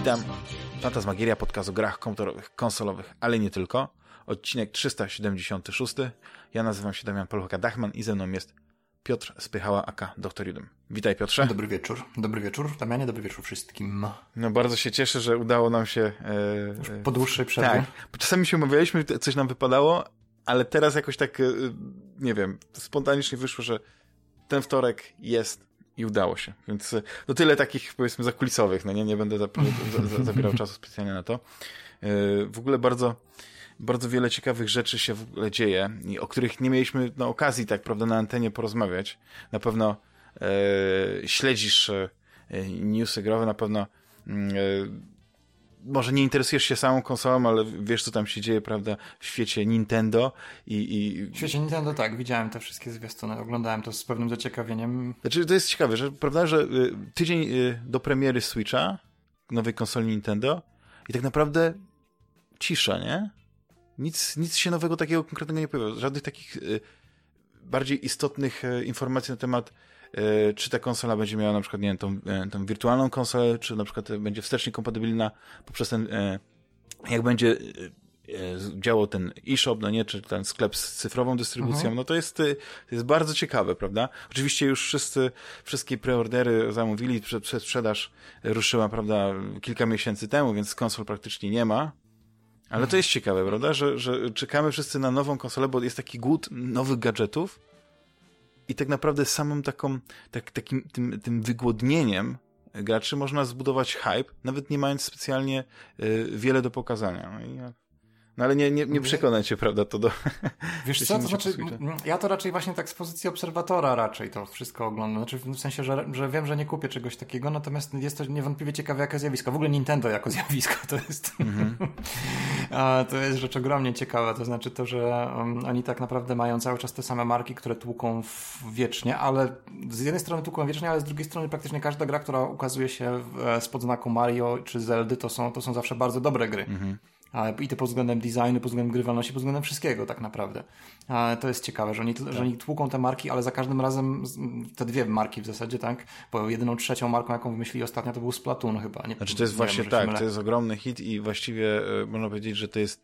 Witam. Fantasmagieria, podcast o grach komputerowych, konsolowych, ale nie tylko. Odcinek 376. Ja nazywam się Damian Poluchaka-Dachman i ze mną jest Piotr Spychała, aka Dr. Judym. Witaj Piotrze. Dobry wieczór. Dobry wieczór. Damianie, dobry wieczór wszystkim. No bardzo się cieszę, że udało nam się... E, po dłuższej przerwie. Tak. Czasami się umawialiśmy, coś nam wypadało, ale teraz jakoś tak, e, nie wiem, spontanicznie wyszło, że ten wtorek jest i udało się. Więc e, to tyle takich, powiedzmy, zakulisowych. No nie, nie będę zabierał czasu specjalnie na to. E, w ogóle bardzo, bardzo wiele ciekawych rzeczy się w ogóle dzieje, o których nie mieliśmy no, okazji, tak prawda, na antenie porozmawiać. Na pewno e, śledzisz newsy growe, na pewno mm, może nie interesujesz się samą konsolą, ale wiesz, co tam się dzieje, prawda, w świecie Nintendo i... i... W świecie Nintendo tak, widziałem te wszystkie zwiastuny, oglądałem to z pewnym zaciekawieniem. Znaczy, to jest ciekawe, że prawda, że y, tydzień y, do premiery Switcha, nowej konsoli Nintendo i tak naprawdę cisza, nie? Nic, nic się nowego takiego konkretnego nie pojawia. Żadnych takich y, bardziej istotnych informacji na temat E, czy ta konsola będzie miała na przykład, nie wiem, tą, e, tą wirtualną konsolę, czy na przykład będzie wstecznie kompatybilna poprzez ten, e, jak będzie działał ten e-shop, no nie, czy ten sklep z cyfrową dystrybucją, mhm. no to jest, to jest bardzo ciekawe, prawda? Oczywiście już wszyscy, wszystkie preordery zamówili, sprzedaż ruszyła, prawda, kilka miesięcy temu, więc konsol praktycznie nie ma, ale to jest ciekawe, prawda, że, że czekamy wszyscy na nową konsolę, bo jest taki głód nowych gadżetów, i tak naprawdę samym taką, tak, takim tym, tym wygłodnieniem graczy można zbudować hype, nawet nie mając specjalnie y, wiele do pokazania. No i no ale nie, nie, nie przekonać cię, prawda, to do... Wiesz co, to znaczy, ja to raczej właśnie tak z pozycji obserwatora raczej to wszystko oglądam. Znaczy w sensie, że, że wiem, że nie kupię czegoś takiego, natomiast jest to niewątpliwie ciekawe jako zjawisko. W ogóle Nintendo jako zjawisko to jest... Mm -hmm. to jest rzecz ogromnie ciekawa. To znaczy to, że oni tak naprawdę mają cały czas te same marki, które tłuką wiecznie, ale z jednej strony tłuką wiecznie, ale z drugiej strony praktycznie każda gra, która ukazuje się e, spod znaku Mario czy Zeldy, to są, to są zawsze bardzo dobre gry. Mm -hmm. I to pod względem designu, pod względem grywalności, pod względem wszystkiego tak naprawdę. To jest ciekawe, że oni, tak. że oni tłuką te marki, ale za każdym razem te dwie marki w zasadzie, tak? Bo jedyną trzecią marką, jaką wymyślili ostatnio, to był Splatoon chyba. Nie, znaczy to jest właśnie wiem, tak, to jest ogromny hit i właściwie e, można powiedzieć, że to jest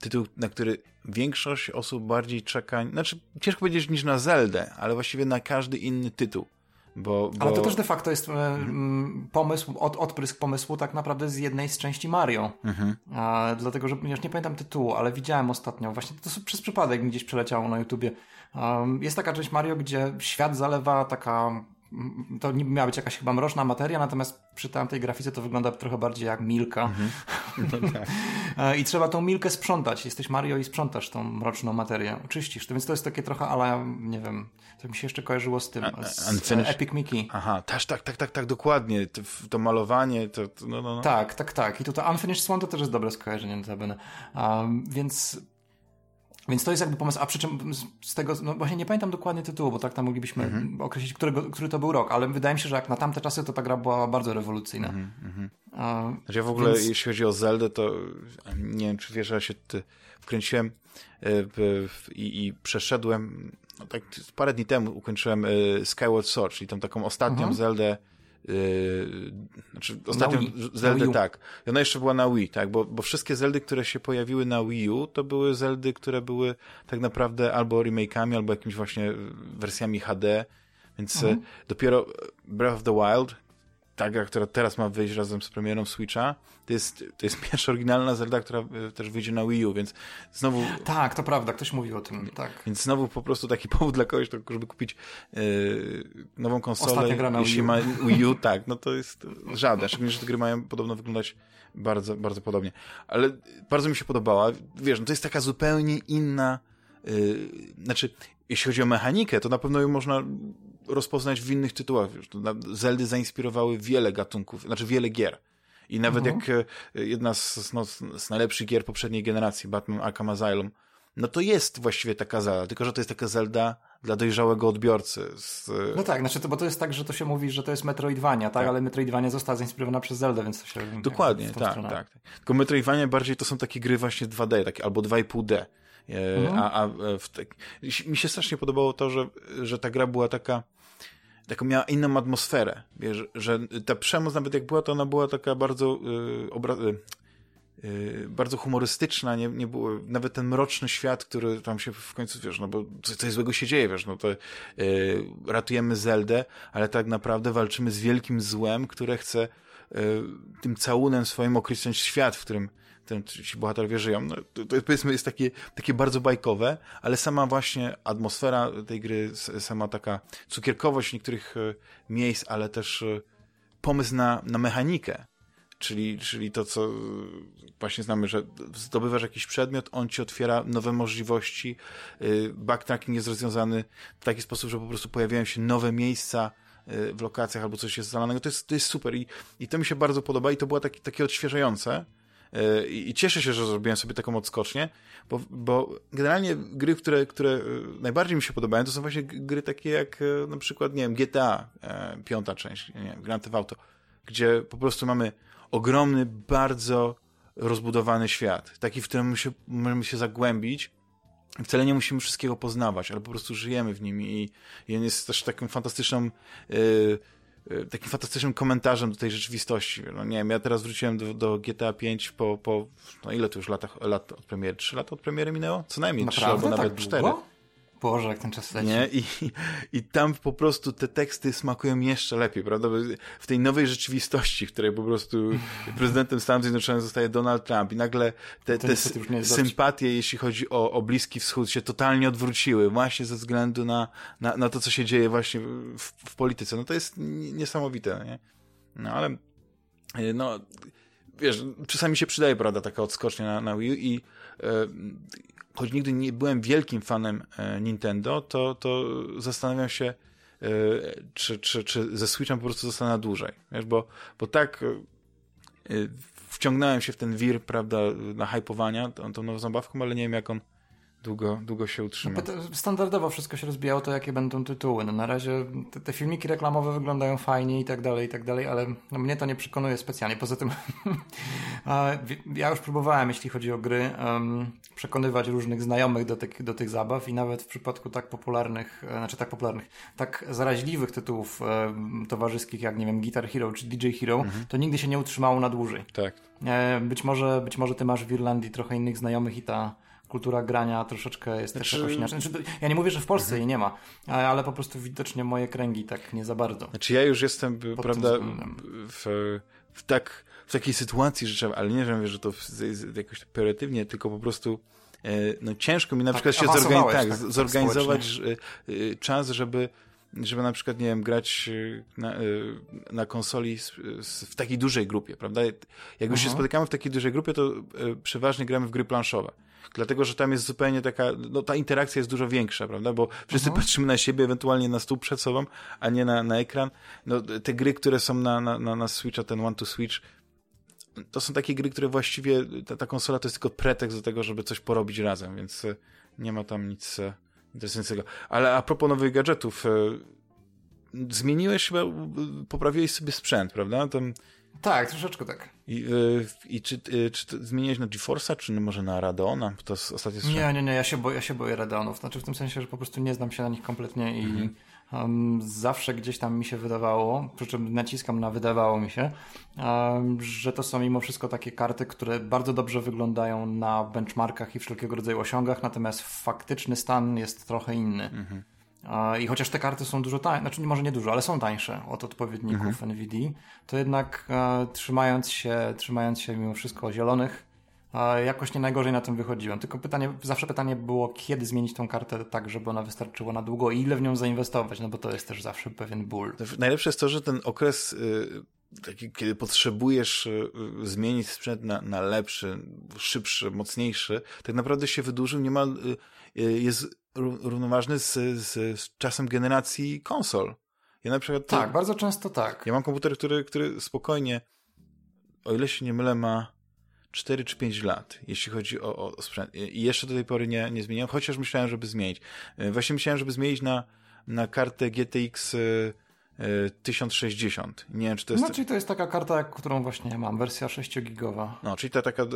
tytuł, na który większość osób bardziej czeka, znaczy ciężko powiedzieć niż na Zeldę, ale właściwie na każdy inny tytuł. Bo, bo... Ale to też de facto jest mhm. pomysł, od, odprysk pomysłu tak naprawdę z jednej z części Mario. Mhm. A, dlatego, że już nie pamiętam tytułu, ale widziałem ostatnio, właśnie to przez przypadek gdzieś przeleciało na YouTubie. Um, jest taka część Mario, gdzie świat zalewa taka to niby miała być jakaś chyba mroczna materia, natomiast przy tamtej grafice to wygląda trochę bardziej jak Milka. Mhm. No tak. I trzeba tą Milkę sprzątać. Jesteś Mario i sprzątasz tą mroczną materię. Czyścisz. To więc to jest takie trochę, ale nie wiem, to mi się jeszcze kojarzyło z tym, z Epic Mickey. Aha, też tak, tak, tak, tak, dokładnie. To, to malowanie, to, to no, no, no. Tak, tak, tak. I tutaj Unfinished Swan to też jest dobre skojarzenie notabene. Um, więc więc to jest jakby pomysł, a przy czym z tego, no właśnie nie pamiętam dokładnie tytułu, bo tak tam moglibyśmy -hmm. określić, którego, który to był rok, ale wydaje mi się, że jak na tamte czasy, to ta gra była bardzo rewolucyjna. Mm -hmm. a, znaczy ja w ogóle, więc... jeśli chodzi o Zeldę, to nie wiem, czy wiesz, że się wkręciłem e, i, i przeszedłem, no tak parę dni temu ukończyłem e, Skyward Sword, czyli tą taką ostatnią -hmm. Zeldę Yy, znaczy ostatnią Zeldę tak. I ona jeszcze była na Wii, tak, bo, bo wszystkie Zeldy, które się pojawiły na Wii U, to były Zeldy, które były tak naprawdę albo remake'ami, albo jakimiś właśnie wersjami HD, więc mhm. dopiero Breath of the Wild ta gra, która teraz ma wyjść razem z premierą Switcha, to jest, to jest pierwsza oryginalna Zelda, która e, też wyjdzie na Wii U, więc znowu... Tak, to prawda, ktoś mówił o tym, tak. Więc znowu po prostu taki powód dla kogoś, żeby kupić yy, nową konsolę, jeśli ma Wii U, tak, no to jest żaden, szczególnie, że te gry mają podobno wyglądać bardzo, bardzo podobnie. Ale bardzo mi się podobała, wiesz, no to jest taka zupełnie inna Yy, znaczy, jeśli chodzi o mechanikę, to na pewno ją można rozpoznać w innych tytułach. Zeldy zainspirowały wiele gatunków, znaczy wiele gier. I nawet mhm. jak e, jedna z, no, z najlepszych gier poprzedniej generacji, Batman Arkham Asylum, no to jest właściwie taka Zelda, tylko że to jest taka Zelda dla dojrzałego odbiorcy. Z... No tak, znaczy to, bo to jest tak, że to się mówi, że to jest Metroidvania, tak? tak. Ale Metroidvania została zainspirowana przez Zeldę, więc to się... Dokładnie, tak, tak, tak. Tylko Metroidvania bardziej to są takie gry właśnie 2D, takie, albo 2,5D. E, mhm. A, a w te... mi się strasznie podobało to, że, że ta gra była taka taką miała inną atmosferę. Wiesz, że ta przemoc nawet jak była, to ona była taka bardzo yy, obra- yy, bardzo humorystyczna, nie, nie było, nawet ten mroczny świat, który tam się w końcu, wiesz, no bo coś, coś złego się dzieje, wiesz, no to yy, ratujemy Zeldę, ale tak naprawdę walczymy z wielkim złem, które chce tym całunem swoim określać świat, w którym ten, ci bohaterowie żyją. No, to, to powiedzmy jest takie, takie bardzo bajkowe, ale sama właśnie atmosfera tej gry, sama taka cukierkowość niektórych e, miejsc, ale też e, pomysł na, na mechanikę, czyli, czyli to, co właśnie znamy, że zdobywasz jakiś przedmiot, on ci otwiera nowe możliwości, e, backtracking jest rozwiązany w taki sposób, że po prostu pojawiają się nowe miejsca, w lokacjach albo coś jest zalanego, to jest, to jest super I, i to mi się bardzo podoba i to było taki, takie odświeżające, E, I cieszę się, że zrobiłem sobie taką odskocznię, bo, bo generalnie gry, które, które e, najbardziej mi się podobają, to są właśnie gry takie jak e, na przykład, nie wiem, GTA, piąta część, nie wiem, Grand Theft Auto, gdzie po prostu mamy ogromny, bardzo rozbudowany świat, taki, w którym się, możemy się zagłębić, wcale nie musimy wszystkiego poznawać, ale po prostu żyjemy w nim i, i on jest też taką fantastyczną yy, takim fantastycznym komentarzem do tej rzeczywistości. No nie wiem, ja teraz wróciłem do, do GTA 5 po, po no ile to już latach, lat od premiery? Trzy lata od premiery minęło? Co najmniej trzy albo nawet tak cztery. Boże, jak ten czas leci. Nie? I, I tam po prostu te teksty smakują jeszcze lepiej, prawda? W tej nowej rzeczywistości, w której po prostu prezydentem Stanów Zjednoczonych zostaje Donald Trump i nagle te, te sympatie, jeśli chodzi o, o Bliski Wschód, się totalnie odwróciły, właśnie ze względu na, na, na to, co się dzieje właśnie w, w polityce. No to jest niesamowite, nie? No ale, no, wiesz, czasami się przydaje, prawda, taka odskocznia na, na Wii i e, choć nigdy nie byłem wielkim fanem e, Nintendo, to, to zastanawiam się, e, czy, czy, czy ze Switchem po prostu zostanę dłużej. Wiesz, bo, bo tak e, wciągnąłem się w ten wir, prawda, na hypowania tą, tą nową zabawką, ale nie wiem, jak on długo, długo się utrzyma. Standardowo wszystko się rozbijało to, jakie będą tytuły. No, na razie te, te, filmiki reklamowe wyglądają fajnie i tak dalej, i tak dalej, ale no, mnie to nie przekonuje specjalnie. Poza tym ja już próbowałem, jeśli chodzi o gry, um, przekonywać różnych znajomych do, tych, do tych zabaw i nawet w przypadku tak popularnych, e, znaczy tak popularnych, tak zaraźliwych tytułów um, towarzyskich jak, nie wiem, Guitar Hero czy DJ Hero, mhm. to nigdy się nie utrzymało na dłużej. Tak. E, być może, być może ty masz w Irlandii trochę innych znajomych i ta kultura grania troszeczkę jest znaczy... też jakoś inaczej. Znaczy, ja nie mówię, że w Polsce mhm. jej nie ma, ale po prostu widocznie moje kręgi tak nie za bardzo. Znaczy ja już jestem, prawda, w, w, tak, w takiej sytuacji, że trzeba, ale nie wiem, że to jakoś pejoratywnie, tylko po prostu e, no ciężko mi na tak, przykład się zorganiz tak, tak, zorganizować e, czas, żeby żeby na przykład, nie wiem, grać e, na, na konsoli w takiej dużej grupie, prawda? Jak już się mhm. spotykamy w takiej dużej grupie, to przeważnie gramy w gry planszowe dlatego że tam jest zupełnie taka, no ta interakcja jest dużo większa, prawda, bo wszyscy mhm. patrzymy na siebie, ewentualnie na stół przed sobą, a nie na, na ekran. No, te gry, które są na, na, na, na Switcha, ten One to Switch, to są takie gry, które właściwie, ta, ta konsola to jest tylko pretekst do tego, żeby coś porobić razem, więc e, nie ma tam nic e, interesującego. Ale a propos nowych gadżetów, e, zmieniłeś chyba, poprawiłeś sobie sprzęt, prawda? Tam tak, troszeczkę tak. I, yy, i czy, yy, czy zmieniłeś na GeForce'a, czy może na Radeona? To ostatnio Nie, nie, nie, ja się, boję, ja się boję Radeonów. Znaczy w tym sensie, że po prostu nie znam się na nich kompletnie i mhm. um, zawsze gdzieś tam mi się wydawało, przy czym naciskam na wydawało mi się, um, że to są mimo wszystko takie karty, które bardzo dobrze wyglądają na benchmarkach i wszelkiego rodzaju osiągach, natomiast faktyczny stan jest trochę inny. Mhm. I chociaż te karty są dużo tańsze, znaczy może nie dużo, ale są tańsze od odpowiedników mhm. To jednak e, trzymając się, trzymając się mimo wszystko zielonych, e, jakoś nie najgorzej na tym wychodziłem. Tylko pytanie, zawsze pytanie było, kiedy zmienić tą kartę tak, żeby ona wystarczyła na długo i ile w nią zainwestować, no bo to jest też zawsze pewien ból. Najlepsze jest to, że ten okres taki, kiedy potrzebujesz zmienić sprzęt na, na lepszy, szybszy, mocniejszy, tak naprawdę się wydłużył niemal, jest równoważny z, z, z czasem generacji konsol. Ja na przykład... Tak, bardzo często tak. Ja mam komputer, który, który spokojnie, o ile się nie mylę, ma 4 czy 5 lat, jeśli chodzi o, o sprzęt. I jeszcze do tej pory nie, nie zmieniłem, chociaż myślałem, żeby zmienić. E, właśnie myślałem, żeby zmienić na, na kartę GTX 1060. E, nie wiem, czy to jest... No, czyli to jest taka karta, którą właśnie mam, wersja 6-gigowa. No, czyli ta taka e,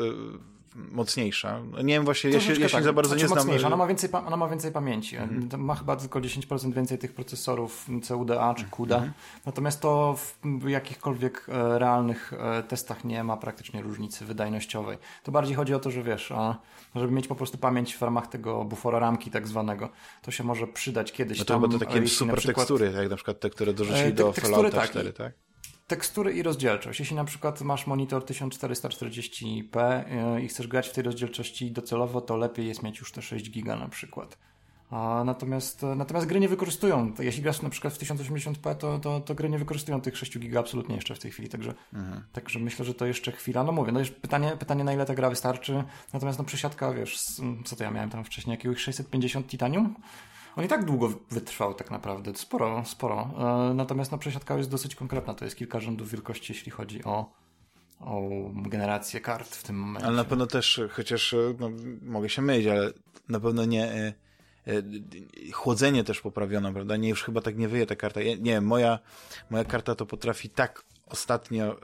mocniejsza. Nie wiem właśnie, ja się, ja się tak, za bardzo znaczy nie znam. Mocniejsza. Ona ma więcej, ona ma więcej pamięci. Mhm. Ma chyba tylko 10% więcej tych procesorów CUDA czy CUDA. Mhm. Natomiast to w jakichkolwiek e, realnych e, testach nie ma praktycznie różnicy wydajnościowej. To bardziej chodzi o to, że wiesz, a żeby mieć po prostu pamięć w ramach tego bufora ramki tak zwanego, to się może przydać kiedyś no to tam. to takie super przykład... tekstury, jak na przykład te, które dorzucili e, do Fallouta tak, 4, tak? Tekstury i rozdzielczość. Jeśli na przykład masz monitor 1440p e, i chcesz grać w tej rozdzielczości docelowo, to lepiej jest mieć już te 6 giga na przykład. Natomiast, natomiast gry nie wykorzystują. Jeśli grasz na przykład w 1080p, to, to, to gry nie wykorzystują tych 6 giga absolutnie jeszcze w tej chwili. Także, mhm. także myślę, że to jeszcze chwila. No mówię, no już pytanie, pytanie na ile ta gra wystarczy. Natomiast no przesiadka, wiesz, co to ja miałem tam wcześniej, jakiegoś 650 titanium? On i tak długo wytrwał tak naprawdę, sporo, sporo. E, natomiast no, przesiadka jest dosyć konkretna, to jest kilka rzędów wielkości, jeśli chodzi o, o generację kart w tym momencie. Ale na pewno też, chociaż no, mogę się mylić, ale na pewno nie... E, e, chłodzenie też poprawiono, prawda? Nie, już chyba tak nie wyje ta karta. nie wiem, moja, moja karta to potrafi tak ostatnio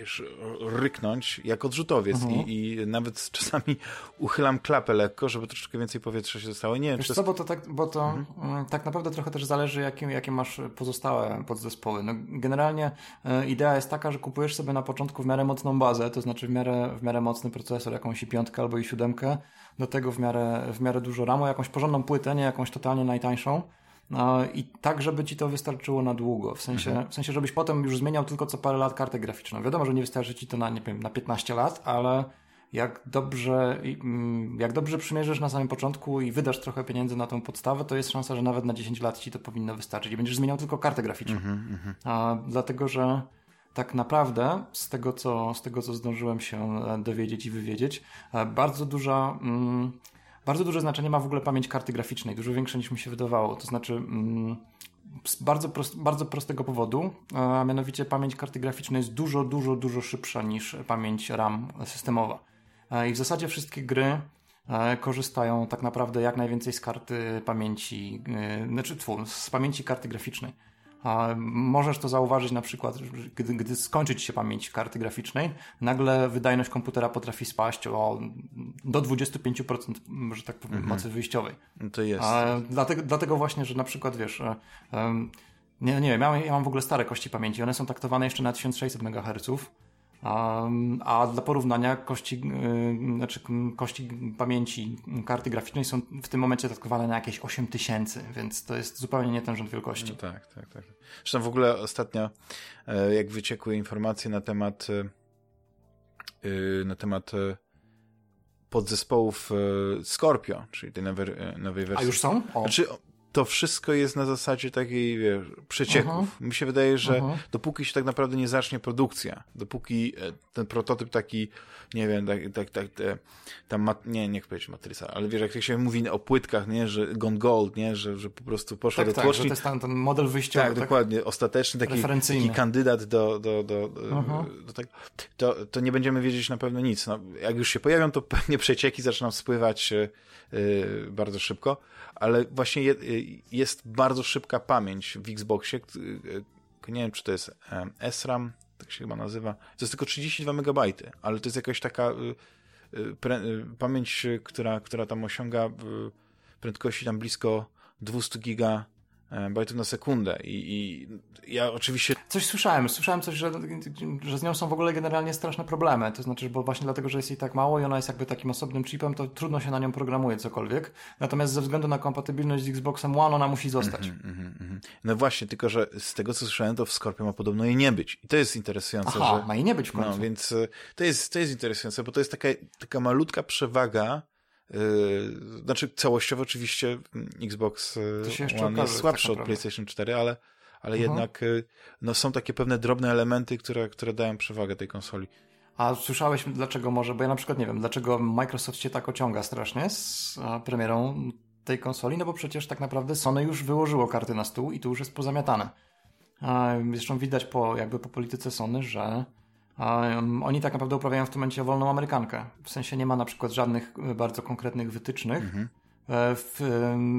yy, ryknąć jak odrzutowiec mhm. I, i nawet czasami uchylam klapę lekko, żeby troszeczkę więcej powietrza się zostało. Nie wiem, Wiesz czy co, bo to, tak, bo to mhm. Mm, tak naprawdę trochę też zależy, jakie, jakie masz pozostałe podzespoły. No, generalnie y, idea jest taka, że kupujesz sobie na początku w miarę mocną bazę, to znaczy w miarę, w miarę mocny procesor, jakąś i piątkę albo i siódemkę, do tego w miarę, w miarę dużo RAMu, jakąś porządną płytę, nie jakąś totalnie najtańszą I tak, żeby ci to wystarczyło na długo. W sensie, mhm. w sensie, żebyś potem już zmieniał tylko co parę lat kartę graficzną. Wiadomo, że nie wystarczy ci to na, nie wiem, na 15 lat, ale jak dobrze, mm, jak dobrze przymierzysz na samym początku i wydasz trochę pieniędzy na tą podstawę, to jest szansa, że nawet na 10 lat ci to powinno wystarczyć. I będziesz zmieniał tylko kartę graficzną. Mhm, mhm. A, dlatego, że tak naprawdę z tego, co, z tego, co zdążyłem się e, dowiedzieć i wywiedzieć, e, bardzo duża. Mm, bardzo duże znaczenie ma w ogóle pamięć karty graficznej, dużo większe niż mi się wydawało. To znaczy, mm, z bardzo, prost, bardzo prostego powodu, a mianowicie pamięć karty graficznej jest dużo, dużo, dużo szybsza niż pamięć RAM systemowa. I w zasadzie wszystkie gry e, korzystają tak naprawdę jak najwięcej z karty pamięci, e, znaczy z pamięci karty graficznej. Możesz to zauważyć na przykład, gdy, gdy skończy ci się pamięć karty graficznej, nagle wydajność komputera potrafi spaść o do 25%, że tak powiem, mhm. mocy wyjściowej. To jest. A, dlatego, dlatego właśnie, że na przykład wiesz, um, nie, nie, ja, ja mam w ogóle stare kości pamięci, one są taktowane jeszcze na 1600 MHz a dla porównania kości, y, znaczy kości pamięci karty graficznej są w tym momencie datkowane na jakieś 8000, więc to jest zupełnie nie ten rząd wielkości. No tak, tak, tak. Zresztą w ogóle ostatnio, e, jak wyciekły informacje na temat e, e, na temat podzespołów Scorpio, czyli tej nowej, nowej wersji. A już są? O. Znaczy, to wszystko jest na zasadzie takiej, wiesz, przecieków. Uh -huh. Mi się wydaje, że uh -huh. dopóki się tak naprawdę nie zacznie produkcja, dopóki e, ten prototyp taki, nie wiem, tak, tak, tak tam, mat, nie, nie chcę powiedzieć matryca, ale wiesz, jak się mówi o płytkach, nie, że gone gold, nie, że, że po prostu poszło tak, do tak, tłoczni. Tak, to jest ten, ten model wyjściowy. Tak, tak, dokładnie, ostateczny taki, taki kandydat do, do, do, uh -huh. do tego, to, to nie będziemy wiedzieć na pewno nic. No, jak już się pojawią, to pewnie przecieki zaczną spływać yy, bardzo szybko ale właśnie je, jest bardzo szybka pamięć w Xboxie. Nie wiem, czy to jest SRAM, tak się chyba nazywa. To jest tylko 32 MB, ale to jest jakaś taka y, y, pre, y, pamięć, która, która tam osiąga prędkości tam blisko 200 giga bajtów na sekundę I, i ja oczywiście... Coś słyszałem, słyszałem coś, że, że z nią są w ogóle generalnie straszne problemy, to znaczy, bo właśnie dlatego, że jest jej tak mało i ona jest jakby takim osobnym chipem, to trudno się na nią programuje cokolwiek, natomiast ze względu na kompatybilność z Xboxem One ona musi zostać. Mm -hmm, mm -hmm. No właśnie, tylko że z tego co słyszałem, to w Scorpio ma podobno jej nie być i to jest interesujące, Aha, że... ma jej nie być w końcu. No, więc e, to jest, to jest interesujące, bo to jest taka, taka malutka przewaga znaczy całościowo oczywiście Xbox yy, One jest słabszy tak od PlayStation 4, ale, ale mhm. jednak yy, no, są takie pewne drobne elementy, które, które dają przewagę tej konsoli. A słyszałeś dlaczego może, bo ja na przykład nie wiem, dlaczego Microsoft się tak ociąga strasznie z premierą tej konsoli, no bo przecież tak naprawdę Sony już wyłożyło karty na stół i tu już jest pozamiatane. Zresztą widać po, jakby po polityce Sony, że Um, oni tak naprawdę uprawiają w tym momencie wolną amerykankę. W sensie nie ma na przykład żadnych e, bardzo konkretnych wytycznych mhm. E, w,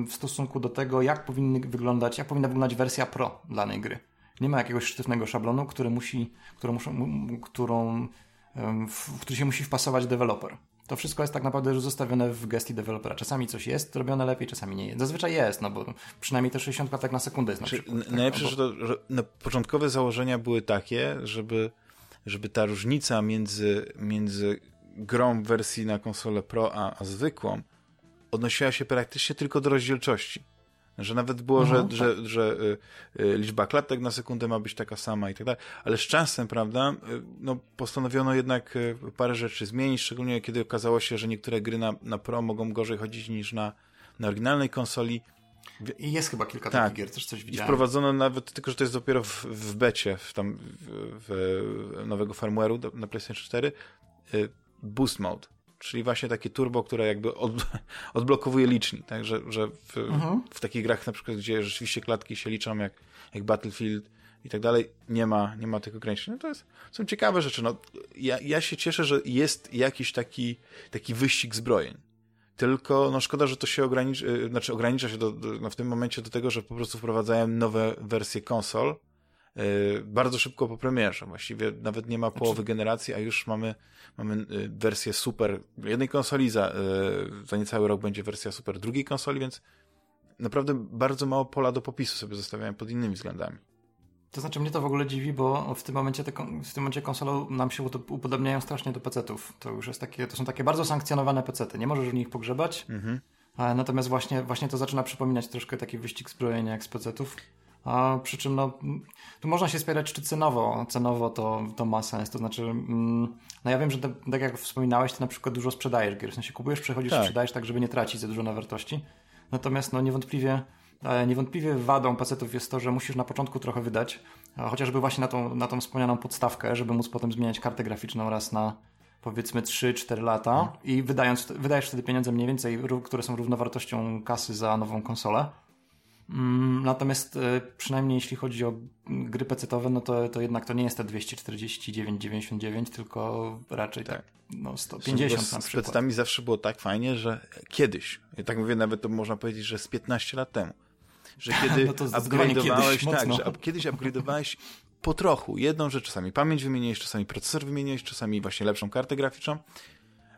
w, stosunku do tego, jak powinny wyglądać, jak powinna wyglądać wersja Pro danej gry. Nie ma jakiegoś sztywnego szablonu, który musi, którą, muszą, którą w który się musi wpasować deweloper. To wszystko jest tak naprawdę już zostawione w gestii dewelopera. Czasami coś jest robione lepiej, czasami nie jest. Zazwyczaj jest, no bo przynajmniej te 60 klatek na sekundę jest na przykład. Tak? Najlepsze, że, to, że na początkowe założenia były takie, żeby, żeby ta różnica między, między grą w wersji na konsolę Pro a, a zwykłą odnosiła się praktycznie tylko do rozdzielczości. Że nawet było, że, tak. że, że y, y, liczba klatek na sekundę ma być taka sama i tak dalej. Ale z czasem, prawda, y, no, postanowiono jednak y, parę rzeczy zmienić, szczególnie kiedy okazało się, że niektóre gry na, na Pro mogą gorzej chodzić niż na, na oryginalnej konsoli. I jest chyba kilka tak. takich gier, też coś widziałem. I wprowadzono nawet, tylko że to jest dopiero w, w becie, w tam w, w nowego firmware'u na PlayStation 4, y, Boost Mode czyli właśnie takie turbo, które jakby od, odblokowuje licznik, tak, że, że w, mhm. w, takich grach na przykład, gdzie rzeczywiście klatki się liczą jak, jak Battlefield i tak dalej, nie ma, nie ma tych ograniczeń. No to jest, są ciekawe rzeczy. No, ja, ja się cieszę, że jest jakiś taki, taki wyścig zbrojeń. Tylko no szkoda, że to się ogranicza, y, znaczy ogranicza się do, do, no w tym momencie do tego, że po prostu wprowadzają nowe wersje konsol, yy, bardzo szybko po premierze. Właściwie nawet nie ma znaczy- połowy generacji, a już mamy mamy y, wersję super jednej konsoli, za, y, za niecały rok będzie wersja super drugiej konsoli, więc naprawdę bardzo mało pola do popisu sobie zostawiałem pod innymi względami. To znaczy mnie to w ogóle dziwi, bo w tym momencie te, w tym momencie konsole nam się upodobniają strasznie do PC-ów. To już jest takie, to są takie bardzo sankcjonowane PC-ty. Nie możesz w nich pogrzebać. Mhm. Natomiast właśnie, właśnie to zaczyna przypominać troszkę taki wyścig zbrojenia jak z PC-ów. A przy czym no, tu można się spierać, czy cenowo, cenowo to, to ma sens. To znaczy, mm, no ja wiem, że te, tak jak wspominałeś, ty na przykład dużo sprzedajesz gier. W sensie kupujesz, przechodzisz, tak. sprzedajesz tak, żeby nie tracić za dużo na wartości. Natomiast no niewątpliwie, niewątpliwie wadą pacetów jest to, że musisz na początku trochę wydać, chociażby właśnie na tą, na tą wspomnianą podstawkę, żeby móc potem zmieniać kartę graficzną raz na powiedzmy 3-4 lata mhm. i wydając, wydajesz wtedy pieniądze mniej więcej, które są równowartością kasy za nową konsolę. Mm, natomiast e, przynajmniej jeśli chodzi o gry pecetowe, no to, to jednak to nie jest te 249,99, tylko raczej tak, tak no 150 z, na przykład. Z pecetami zawsze było tak fajnie, że kiedyś, ja tak mówię, nawet to można powiedzieć, że z 15 lat temu, że kiedy no upgrade'owałeś, tak, że kiedyś upgrade'owałeś po trochu, jedną rzecz, czasami pamięć wymieniłeś, czasami procesor wymieniłeś, czasami właśnie lepszą kartę graficzną,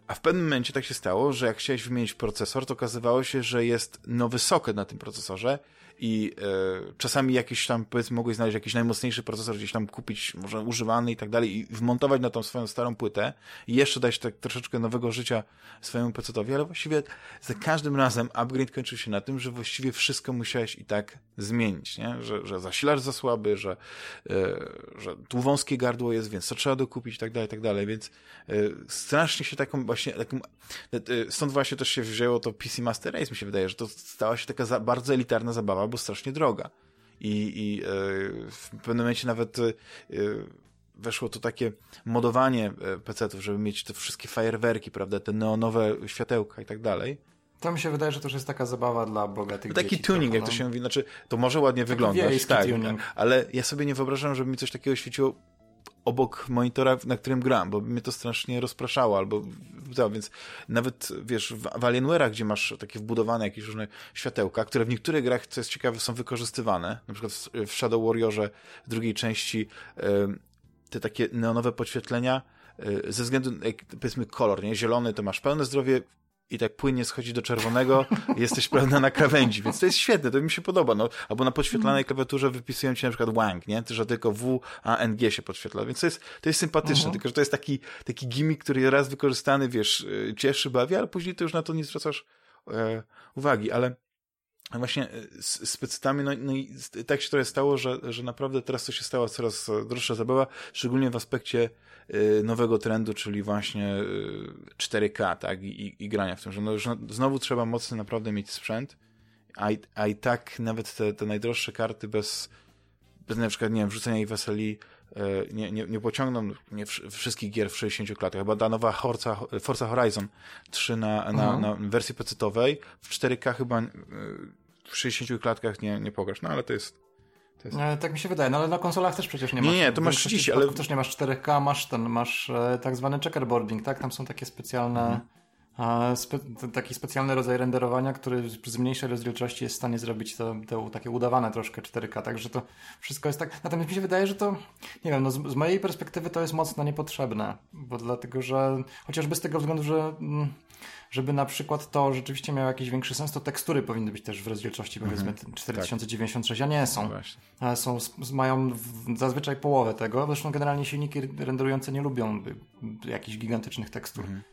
a w pewnym momencie tak się stało, że jak chciałeś wymienić procesor, to okazywało się, że jest nowy socket na tym procesorze i e, czasami jakiś tam, powiedzmy, mogłeś znaleźć jakiś najmocniejszy procesor, gdzieś tam kupić, może używany i tak dalej i wmontować na tą swoją starą płytę i jeszcze dać tak troszeczkę nowego życia swojemu PC-owi, ale właściwie za każdym razem upgrade kończył się na tym, że właściwie wszystko musiałeś i tak zmienić, nie? Że, że zasilacz za słaby, że, e, że tu wąskie gardło jest, więc to trzeba dokupić i tak dalej, i tak dalej, więc e, strasznie się taką właśnie, taką, e, stąd właśnie też się wzięło to PC Master Race, mi się wydaje, że to stała się taka za, bardzo elitarna zabawa, bo strasznie droga. I, i e, w pewnym momencie nawet e, weszło to takie modowanie e, PC-ów, żeby mieć te wszystkie fajerwerki, prawda, te neonowe światełka i tak dalej. To mi się wydaje, że to już jest taka zabawa dla bogatych Taki dzieci tuning, trochę, jak to no. się mówi, znaczy to może ładnie wyglądać, tak, tuning. ale ja sobie nie wyobrażam, żeby mi coś takiego świeciło obok monitora, na którym gram, bo mnie to strasznie rozpraszało, albo więc nawet, wiesz, w Alienware'ach, gdzie masz takie wbudowane jakieś różne światełka, które w niektórych grach, co jest ciekawe, są wykorzystywane, na przykład w Shadow Warriorze w drugiej części te takie neonowe podświetlenia, e, ze względu powiedzmy, kolor, nie? Zielony to masz pełne zdrowie, i tak płynnie schodzi do czerwonego jesteś prawda na krawędzi, więc to jest świetne, to mi się podoba. No, albo na podświetlanej klawiaturze wypisują ci na przykład Wang, nie? Że tylko W, a NG się podświetla, więc to jest, to jest sympatyczne, uh mhm. -huh. tylko że to jest taki, taki gimmick, który raz wykorzystany, wiesz, y, cieszy, bawi, ale później to już na to nie zwracasz e, uwagi, ale właśnie e, z, z pecetami, no, no i tak się trochę stało, że, że naprawdę teraz to się stała coraz droższa zabawa, szczególnie w aspekcie Y, nowego trendu, czyli właśnie 4K, y, tak, i, i grania w tym, że no znowu trzeba mocny naprawdę mieć sprzęt, a i, a i tak nawet te, te najdroższe karty bez, bez na przykład, nie wiem, wrzucenia ich w SLI y, nie, nie, nie pociągną nie wszystkich gier w 60 klatkach. Chyba ta nowa Forza, Forza Horizon 3 na, na, mhm. na wersji pecetowej w 4K chyba w 60 klatkach nie, nie pograsz, no ale to jest jest... E, tak mi się wydaje, no ale na konsolach też przecież nie masz. Nie, nie, to masz 30, ale... Też nie masz 4K, masz ten, masz e, tak zwany checkerboarding, tak? Tam są takie specjalne... Mhm. Spe taki specjalny rodzaj renderowania, który przy mniejszej rozdzielczości jest w stanie zrobić to, to takie udawane troszkę 4K, także to wszystko jest tak. Natomiast mi się wydaje, że to, nie wiem, no z, z mojej perspektywy to jest mocno niepotrzebne, bo dlatego, że chociażby z tego względu, że mm, żeby na przykład to rzeczywiście miało jakiś większy sens, to tekstury powinny być też w rozdzielczości powiedzmy mm -hmm. 4096, a nie są. No są mają zazwyczaj połowę tego, zresztą generalnie silniki renderujące nie lubią jakichś gigantycznych tekstur. E,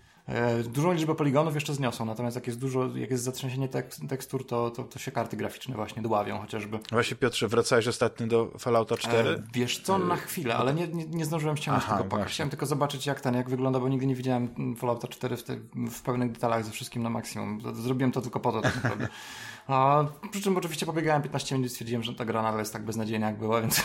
dużą liczbę poligonów jeszcze zniosą, natomiast jak jest dużo, jak jest zatrzęsienie tekstur, to, to, to się karty graficzne właśnie dławią chociażby. Właśnie Piotrze, wracałeś ostatnio do Fallouta 4? E, wiesz co, na chwilę, ale nie, nie, nie zdążyłem ściągnąć tego paka. Chciałem tylko zobaczyć jak ten, jak wygląda, bo nigdy nie widziałem Fallouta 4 w, te, w pełnych detalach ze wszystkim na maksimum. Zrobiłem to tylko po to tak naprawdę. A, przy czym oczywiście pobiegałem 15 minut i stwierdziłem, że ta gra nadal jest tak beznadziejna jak była, więc...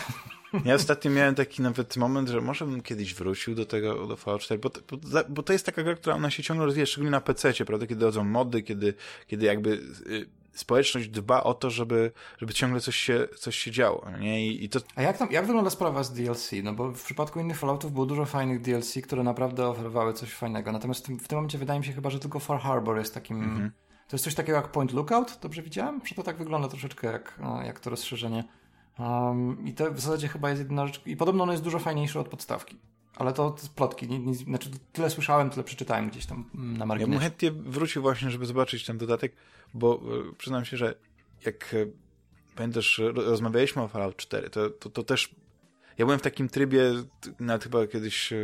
Ja ostatnio miałem taki nawet moment, że może bym kiedyś wrócił do tego, do Fallout 4, bo, bo, bo to jest taka gra, która ona się ciągle rozwija, szczególnie na PC, prawda, kiedy dochodzą mody, kiedy, kiedy jakby y, społeczność dba o to, żeby, żeby ciągle coś się, coś się działo, nie? I, i to... A jak, tam, jak wygląda sprawa z DLC? No bo w przypadku innych Falloutów było dużo fajnych DLC, które naprawdę oferowały coś fajnego, natomiast w tym, w tym momencie wydaje mi się chyba, że tylko Far Harbor jest takim... Mhm to jest coś takiego jak Point Lookout, dobrze widziałem? Że to tak wygląda troszeczkę jak, jak to rozszerzenie. Um, I to w zasadzie chyba jest jedyna rzecz. I podobno ono jest dużo fajniejsze od podstawki. Ale to, to plotki. Nie, nie, znaczy, tyle słyszałem, tyle przeczytałem gdzieś tam mm, na marginesie. Ja bym chętnie wrócił właśnie, żeby zobaczyć ten dodatek, bo e, przyznam się, że jak e, pamiętasz, rozmawialiśmy o Fallout 4, to, to, to też ja byłem w takim trybie, nawet chyba kiedyś e,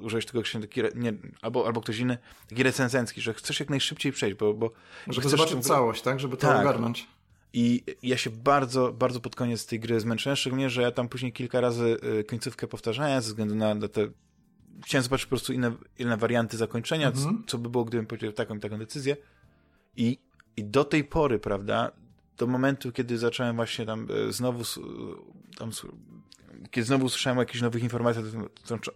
użyłeś tego księgi, nie, albo, albo ktoś inny, taki recenzencki, że chcesz jak najszybciej przejść, bo... bo żeby chcesz zobaczyć całość, tak? Żeby to tak. ogarnąć. I ja się bardzo, bardzo pod koniec tej gry zmęczyłem, szczególnie, że ja tam później kilka razy e, końcówkę powtarzałem ze względu na, na te... Chciałem zobaczyć po prostu inne, inne warianty zakończenia, mhm. co, co by było, gdybym podjął taką i taką decyzję. I, I do tej pory, prawda, do momentu, kiedy zacząłem właśnie tam e, znowu tam kiedy znowu usłyszałem o jakichś nowych informacjach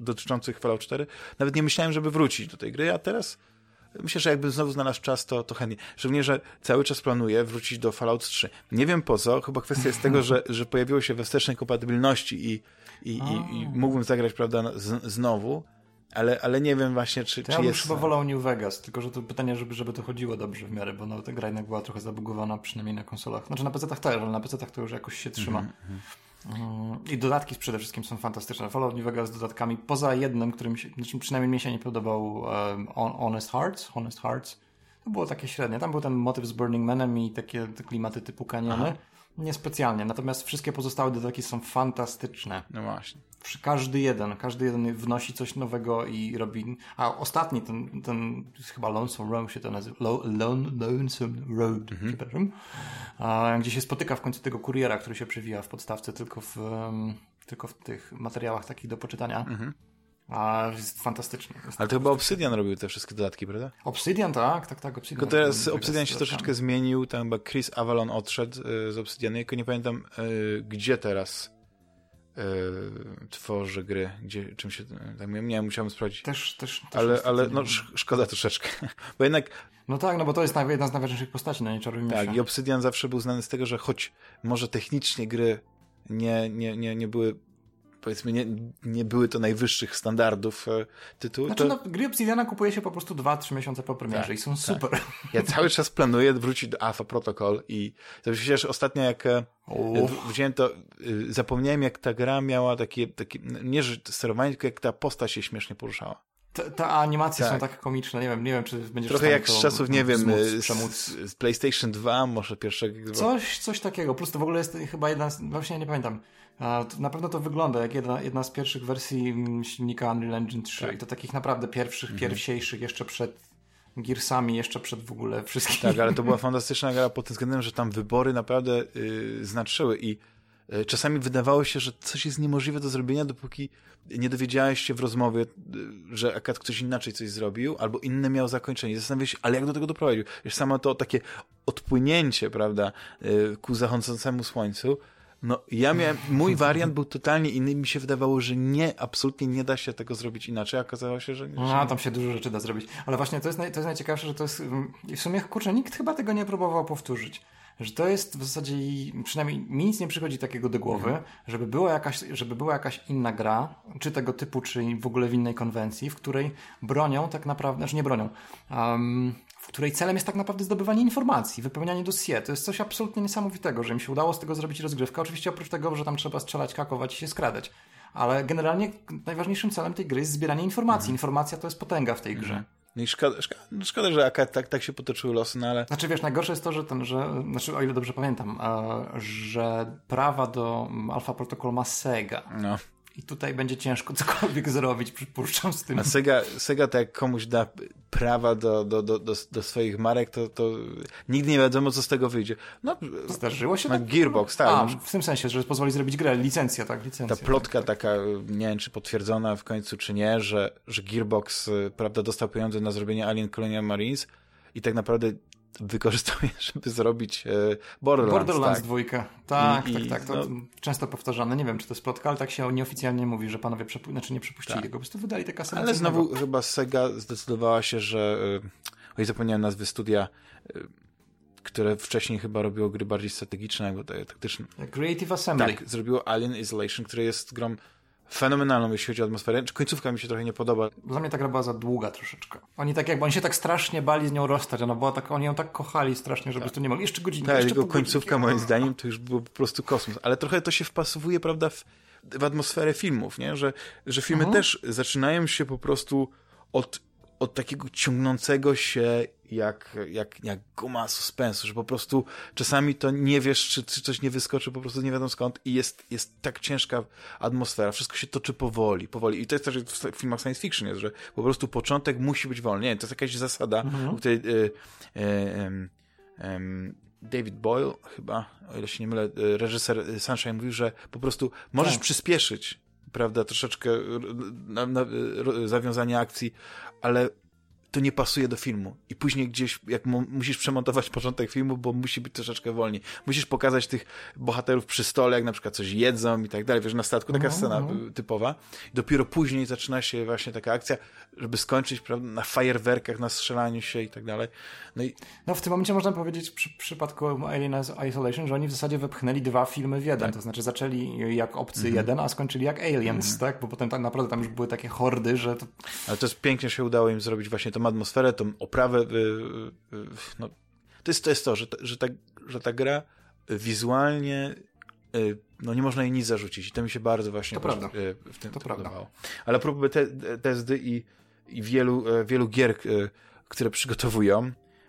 dotyczących Fallout 4, nawet nie myślałem, żeby wrócić do tej gry, a teraz myślę, że jakbym znowu znalazł czas, to, to chętnie. Szczególnie, że cały czas planuję wrócić do Fallout 3. Nie wiem po co, chyba kwestia jest tego, że, że pojawiło się we wstecznej kompatybilności i, i, i, i mógłbym zagrać, prawda, z, znowu, ale, ale nie wiem właśnie, czy, to czy ja jest... chyba wolał New Vegas, tylko że to pytanie, żeby, żeby to chodziło dobrze w miarę, bo no, ta gra jednak była trochę zabugowana, przynajmniej na konsolach. Znaczy na PC-tach też, ale na PC-tach to już jakoś się trzyma. Mm -hmm. Mm, I dodatki przede wszystkim są fantastyczne. Fallout New Vegas z dodatkami, poza jednym, którym się, znaczy przynajmniej mi się nie podobał um, Honest Hearts. Honest Hearts. To było takie średnie. Tam był ten motyw z Burning Manem i takie klimaty typu kaniony. Niespecjalnie. Natomiast wszystkie pozostałe dodatki są fantastyczne. No właśnie każdy jeden, każdy jeden wnosi coś nowego i robi. A ostatni, ten, ten chyba Lonesome Road się to nazywa. Lone, Lonesome Road, mhm. przepraszam. A, gdzie się spotyka w końcu tego kuriera, który się przewija w podstawce tylko w, tylko w tych materiałach takich do poczytania. Mhm. A jest fantastyczny. Jest Ale to chyba Obsidian robił te wszystkie dodatki, prawda? Obsidian, tak, tak, tak. Obsidian tylko teraz Obsidian się troszeczkę zmienił, tam chyba Chris Avalon odszedł y, z Obsidianu, tylko nie pamiętam y, gdzie teraz yy, tworzy gry, gdzie czym się zajmują. Nie, musiałem sprawdzić. Też, też, też ale, ale no, szkoda troszeczkę. Bo jednak... No tak, no bo to jest jedna z najważniejszych postaci na no, Nieczarowym Tak, i Obsidian zawsze był znany z tego, że choć może technicznie gry nie, nie, nie, nie były powiedzmy, nie, nie były to najwyższych standardów e, tytułu. Znaczy, to... no, gry Obsidiana kupuje się po prostu 2-3 miesiące po premierze tak, i są tak. super. Ja cały czas planuję wrócić do Alpha Protocol i przecież ostatnio jak e, wziąłem to, y, zapomniałem jak ta gra miała takie, takie nie że sterowanie, tylko jak ta postać się śmiesznie poruszała. Te, te animacje tak. są tak komiczne, nie wiem, nie wiem, czy będziesz Trochę jak z czasów, nie wiem, z, z, PlayStation 2, może pierwszego. Coś, coś takiego. Plus to w ogóle jest chyba jedna, właśnie nie pamiętam, na pewno to wygląda jak jedna, jedna z pierwszych wersji mm, silnika Unreal Engine 3 tak. i to takich naprawdę pierwszych, mhm. pierwsiejszych jeszcze przed Gearsami, jeszcze przed w ogóle wszystkimi. Tak, ale to była fantastyczna gra pod tym względem, że tam wybory naprawdę yy, znaczyły i yy, czasami wydawało się, że coś jest niemożliwe do zrobienia, dopóki nie dowiedziałeś się w rozmowie, yy, że akurat ktoś inaczej coś zrobił, albo inne miał zakończenie. Zastanawiałeś się, ale jak do tego doprowadził? Wiesz, samo to takie odpłynięcie, prawda, y, ku zachodzącemu słońcu, no, ja miałem, mój wariant był totalnie inny. Mi się wydawało, że nie, absolutnie nie da się tego zrobić inaczej. Okazało się, że nie. No, tam się dużo rzeczy da zrobić. Ale właśnie to jest, naj, to jest najciekawsze, że to jest. W sumie, kurczę, nikt chyba tego nie próbował powtórzyć. że to jest w zasadzie, przynajmniej mi nic nie przychodzi takiego do głowy, mhm. żeby, była jakaś, żeby była jakaś inna gra, czy tego typu, czy w ogóle w innej konwencji, w której bronią tak naprawdę, znaczy nie bronią, um, w której celem jest tak naprawdę zdobywanie informacji, wypełnianie dossier. To jest coś absolutnie niesamowitego, że im się udało z tego zrobić rozgrywkę. Oczywiście oprócz tego, że tam trzeba strzelać, kakować i się skradać. Ale generalnie najważniejszym celem tej gry jest zbieranie informacji. Mhm. Informacja to jest potęga w tej grze. Mhm. No i szkoda, szkoda, no szkoda że AK tak, tak się potoczyły losy, no ale... Znaczy wiesz, najgorsze jest to, że ten, że, znaczy o ile dobrze pamiętam, że prawa do Alpha Protocol ma Sega. No. I tutaj będzie ciężko cokolwiek zrobić, przypuszczam z tym. A Sega, Sega to jak komuś da prawa do, do, do, do, do swoich marek, to, to nigdy nie wiadomo, co z tego wyjdzie. No, Zdarzyło się? tak? Gearbox, tak. A, w tym sensie, że pozwoli zrobić grę, licencja, tak? Licencja, Ta plotka tak, tak. taka, nie wiem, czy potwierdzona w końcu, czy nie, że, że Gearbox, y, prawda, dostał pieniądze na zrobienie Alien Colonial Marines i tak naprawdę wykorzystuje, żeby zrobić e, Borderlands. Borderlands tak. dwójkę. Tak, I, tak, tak. To no... często powtarzane. Nie wiem, czy to jest plotka, ale tak się nieoficjalnie mówi, że panowie przepu... znaczy nie przepuścili tak. go, po prostu wydali te kasy. Ale znowu chyba Sega zdecydowała się, że e, oj, zapomniałem nazwy studia, e, które wcześniej chyba robiło gry bardziej strategiczne, albo taktyczne. Creative Assembly. Tak, zrobiło Alien Isolation, które jest grą fenomenalną, jeśli chodzi o atmosferę. Końcówka mi się trochę nie podoba. Dla mnie ta gra była za długa troszeczkę. Oni tak jakby, oni się tak strasznie bali z nią rozstać. Ona była tak, oni ją tak kochali strasznie, żeby tak. tu nie mogli. Jeszcze godzinę. Tak, jeszcze jego końcówka moim zdaniem to już było po prostu kosmos. Ale trochę to się wpasowuje, prawda, w, w atmosferę filmów, nie? Że, że filmy mhm. też zaczynają się po prostu od od takiego ciągnącego się jak, jak, jak guma suspensu, że po prostu czasami to nie wiesz, czy, czy coś nie wyskoczy po prostu nie wiadomo skąd i jest, jest tak ciężka atmosfera, wszystko się toczy powoli, powoli i to jest też w filmach science fiction jest, że po prostu początek musi być wolny, nie to jest jakaś zasada, mhm. której y, y, y, David Boyle chyba, o ile się nie mylę, y, reżyser Sunshine mówił, że po prostu możesz tak. przyspieszyć prawda, troszeczkę na, na, zawiązanie akcji, ale to nie pasuje do filmu. I później gdzieś, jak musisz przemontować początek filmu, bo musi być troszeczkę wolniej. Musisz pokazać tych bohaterów przy stole, jak na przykład coś jedzą i tak dalej. Wiesz, na statku taka no, scena no. typowa. I dopiero później zaczyna się właśnie taka akcja, żeby skończyć prawda, na fajerwerkach, na strzelaniu się i tak dalej. No, i... no w tym momencie można powiedzieć przy, przypadku Alien Isolation, że oni w zasadzie wepchnęli dwa filmy w jeden. Tak. To znaczy zaczęli jak Obcy mhm. jeden, a skończyli jak Aliens, mhm. tak? Bo potem tak naprawdę tam już były takie hordy, że... To... Ale to jest pięknie się udało im zrobić właśnie tą atmosferę, tą oprawę. Y, y, y, no, to, jest, to jest to, że ta, że ta, że ta gra wizualnie no nie można jej nic zarzucić i to mi się bardzo właśnie to prawda. w tym to podobało. Ale próby te, TSD i, i wielu, wielu gier, które przygotowują,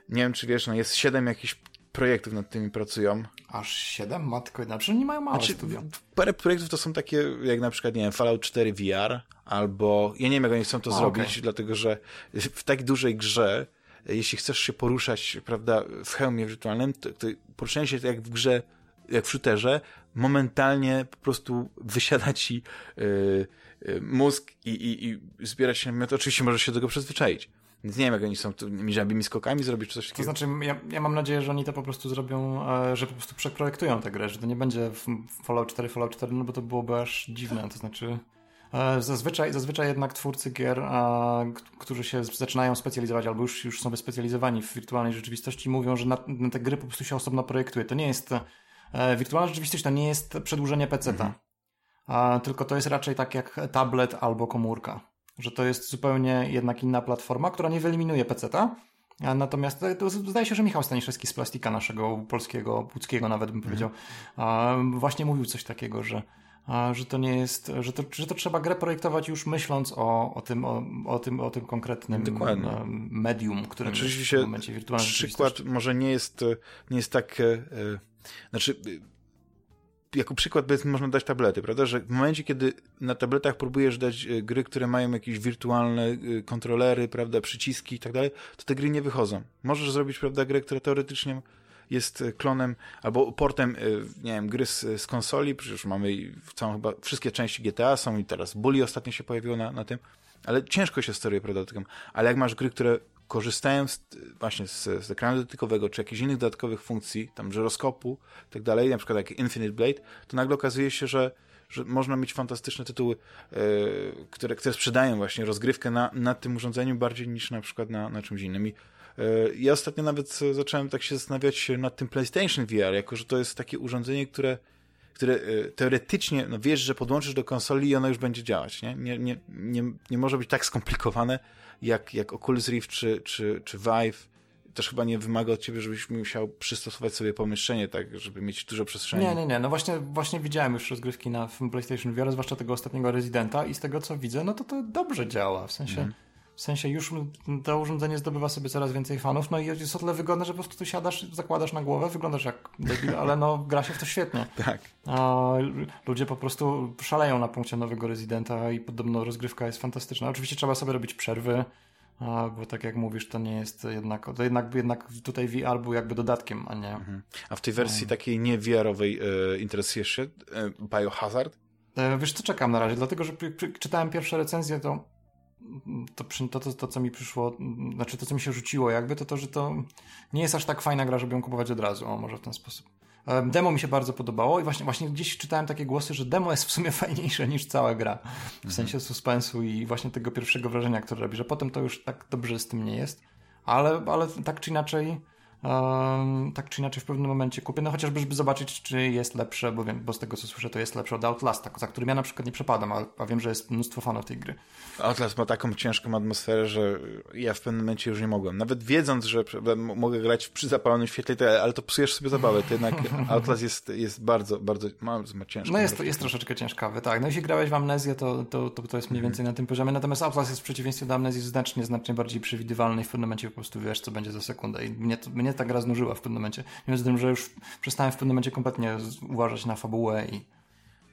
nie wiem czy wiesz, no jest siedem jakichś projektów nad tymi pracują. Aż siedem? Matko, znaczy nie mają małe znaczy. Parę projektów to są takie, jak na przykład, nie wiem, Fallout 4 VR, albo, ja nie wiem, jak oni chcą to A, zrobić, okay. dlatego, że w tak dużej grze, jeśli chcesz się poruszać, prawda, w hełmie wirtualnym, to, to poruszanie się jak w grze, jak w shooterze, momentalnie po prostu wysiada ci yy, yy, mózg i, i, i zbierać się, to oczywiście możesz się do tego przyzwyczaić. Więc nie wiem, jak oni są tymi żabymi skokami zrobić, czy coś takiego. To znaczy, ja, ja mam nadzieję, że oni to po prostu zrobią, e, że po prostu przeprojektują tę grę, że to nie będzie Fallout 4, Fallout 4, no bo to byłoby aż dziwne. To znaczy, e, zazwyczaj, zazwyczaj jednak twórcy gier, którzy się zaczynają specjalizować albo już, już są wyspecjalizowani w wirtualnej rzeczywistości, mówią, że na, na te gry po prostu się osobno projektuje. To nie jest, e, wirtualna rzeczywistość to nie jest przedłużenie PC-ta. Mhm. tylko to jest raczej tak jak tablet albo komórka że to jest zupełnie jednak inna platforma, która nie wyeliminuje PC-ta. Natomiast to, zdaje się, że Michał Staniszewski z Plastika, naszego polskiego, łódzkiego nawet bym powiedział, mhm. właśnie mówił coś takiego, że, że to nie jest, że to, że to trzeba grę projektować już myśląc o, o, tym, o, o, tym, o tym konkretnym Dokładnie. medium, którym Oczywiście w tym momencie wirtualnym przykład może nie jest, nie jest tak, e, e znaczy jako przykład można dać tablety, prawda? Że w momencie, kiedy na tabletach próbujesz dać e, gry, które mają jakieś wirtualne e, kontrolery, prawda, przyciski i tak dalej, to te gry nie wychodzą. Możesz zrobić, prawda, grę, która teoretycznie jest e, klonem albo portem, nie wiem, gry z, z konsoli, przecież mamy całą chyba, wszystkie części GTA są i teraz Bully ostatnio się pojawiło na, na tym, ale ciężko się steruje, prawda, tym. Ale jak masz gry, które korzystając właśnie z, z ekranu dotykowego, czy jakichś innych dodatkowych funkcji, tam żyroskopu i tak dalej, na przykład jak Infinite Blade, to nagle okazuje się, że, że można mieć fantastyczne tytuły, yy, które, które sprzedają właśnie rozgrywkę na, na tym urządzeniu bardziej niż na przykład na, na czymś innym. I ja ostatnio nawet zacząłem tak się zastanawiać nad tym PlayStation VR, jako że to jest takie urządzenie, które które e, teoretycznie, no wiesz, że podłączysz do konsoli i ono już będzie działać, nie? Nie, nie, nie, nie może być tak skomplikowane jak, jak Oculus Rift czy, czy, czy Vive. Też chyba nie wymaga od ciebie, żebyś musiał przystosować sobie pomieszczenie, tak, żeby mieć dużo przestrzeni. Nie, nie, nie. No właśnie, właśnie widziałem już rozgrywki na PlayStation VR, zwłaszcza tego ostatniego Residenta i z tego co widzę, no to to dobrze działa. W sensie... Mm w sensie już to urządzenie zdobywa sobie coraz więcej fanów, no i jest o tyle wygodne, że po prostu tu siadasz, zakładasz na głowę, wyglądasz jak debil, ale no gra się w to świetnie. tak. A ludzie po prostu szaleją na punkcie nowego rezydenta i podobno rozgrywka jest fantastyczna. Oczywiście trzeba sobie robić przerwy, bo tak jak mówisz, to nie jest jednak, to jednak, jednak tutaj VR był jakby dodatkiem, a nie... Mhm. A w tej wersji um. takiej nie VR-owej e, interesujesz się e, Biohazard? E, wiesz co, czekam na razie, dlatego, że czytałem pierwsze recenzje, to to, to, to, to, co mi przyszło, znaczy to, co mi się rzuciło jakby, to to, że to nie jest aż tak fajna gra, żeby ją kupować od razu, o może w ten sposób. Demo mi się bardzo podobało i właśnie, właśnie gdzieś czytałem takie głosy, że demo jest w sumie fajniejsze niż cała gra. W mhm. sensie suspensu i właśnie tego pierwszego wrażenia, które robi, że potem to już tak dobrze z tym nie jest. Ale, ale tak czy inaczej tak czy inaczej w pewnym momencie kupię, no chociażby, żeby zobaczyć, czy jest lepsze, bo wiem, bo z tego co słyszę, to jest lepsze od Outlasta, za którym ja na przykład nie przepadam, a, a wiem, że jest mnóstwo fanów tej gry. Outlast ma taką ciężką atmosferę, że ja w pewnym momencie już nie mogłem. Nawet wiedząc, że mogę grać przy zapalonym świetle, ale to psujesz sobie zabawę, to jednak Outlast jest, jest bardzo, bardzo ma, ma ciężko. No jest, jest troszeczkę ciężkawy, tak. No jeśli grałeś w Amnezję, to, to, to, to jest mniej więcej na tym poziomie, natomiast Outlast jest w przeciwieństwie do Amnezji znacznie, znacznie bardziej przewidywalny i w pewnym momencie po prostu wiesz, co będzie za sekundę i mnie, mnie ta gra znużyła w pewnym momencie. Mimo tym, że już przestałem w pewnym momencie kompletnie uważać na fabułę i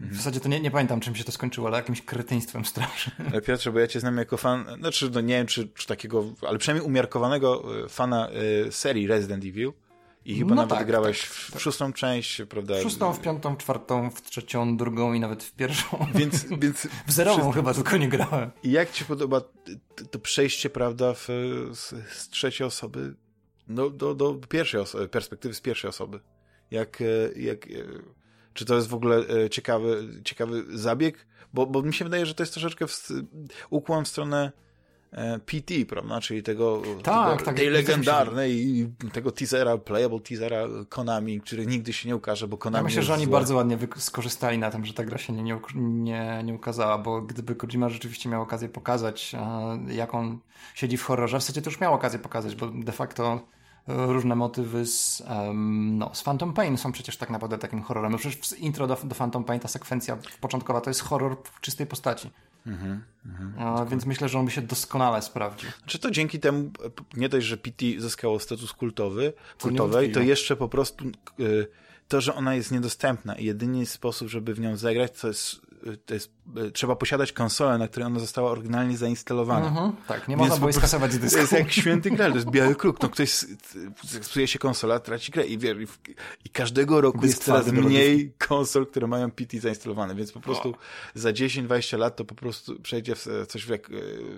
w zasadzie to nie, nie pamiętam, czym się to skończyło, ale jakimś kretyństwem strasznym. Piotrze, bo ja cię znam jako fan, znaczy no nie wiem, czy, czy takiego, ale przynajmniej umiarkowanego e, fana y, serii Resident Evil. I chyba no nawet tak, grałeś tak, w, tak. szóstą część, prawda? W szóstą, w piątą, w czwartą, w trzecią, drugą i nawet w pierwszą. Więc, więc w zerową wszystko... chyba tylko nie grałem. I jak ci podoba to przejście, prawda, w, z, z trzeciej osoby no, do, do pierwszej perspektywy z pierwszej osoby. Jak, e, jak, e, czy to jest w ogóle e, ciekawy, ciekawy zabieg? Bo, bo mi się wydaje, że to jest troszeczkę ukłon w stronę PT, prawda? Czyli tego, tak, tego tak, tej legendarnej i tego teasera, playable teasera Konami, który nigdy się nie ukaże, bo Konami Ja myślę, że oni zła. bardzo ładnie skorzystali na tym, że ta gra się nie, nie, nie ukazała, bo gdyby Kojima rzeczywiście miał okazję pokazać, jak on siedzi w horrorze, w zasadzie to już miał okazję pokazać, bo de facto różne motywy z, um, no, z Phantom Pain są przecież tak naprawdę takim horrorem. No przecież intro do, do Phantom Pain ta sekwencja początkowa to jest horror w czystej postaci. Mhm, mhm, A, więc myślę, że on by się doskonale sprawdził. Znaczy to dzięki temu, nie dość, że PT zyskało status kultowy, kultowej, to jeszcze po prostu y, to, że ona jest niedostępna i jedyny sposób, żeby w nią zagrać, to jest to jest, e, trzeba posiadać konsolę, na której ona została oryginalnie zainstalowana. Mhm, tak, nie można było jej skasować z dysku. To jest jak święty graal, to jest biały kruk. No ktoś, psuje się konsola, traci grę i, wie, i, i każdego roku jest coraz mniej konsol, które mają PT zainstalowane, więc po prostu o. za 10-20 lat to po prostu przejdzie w coś jak, e,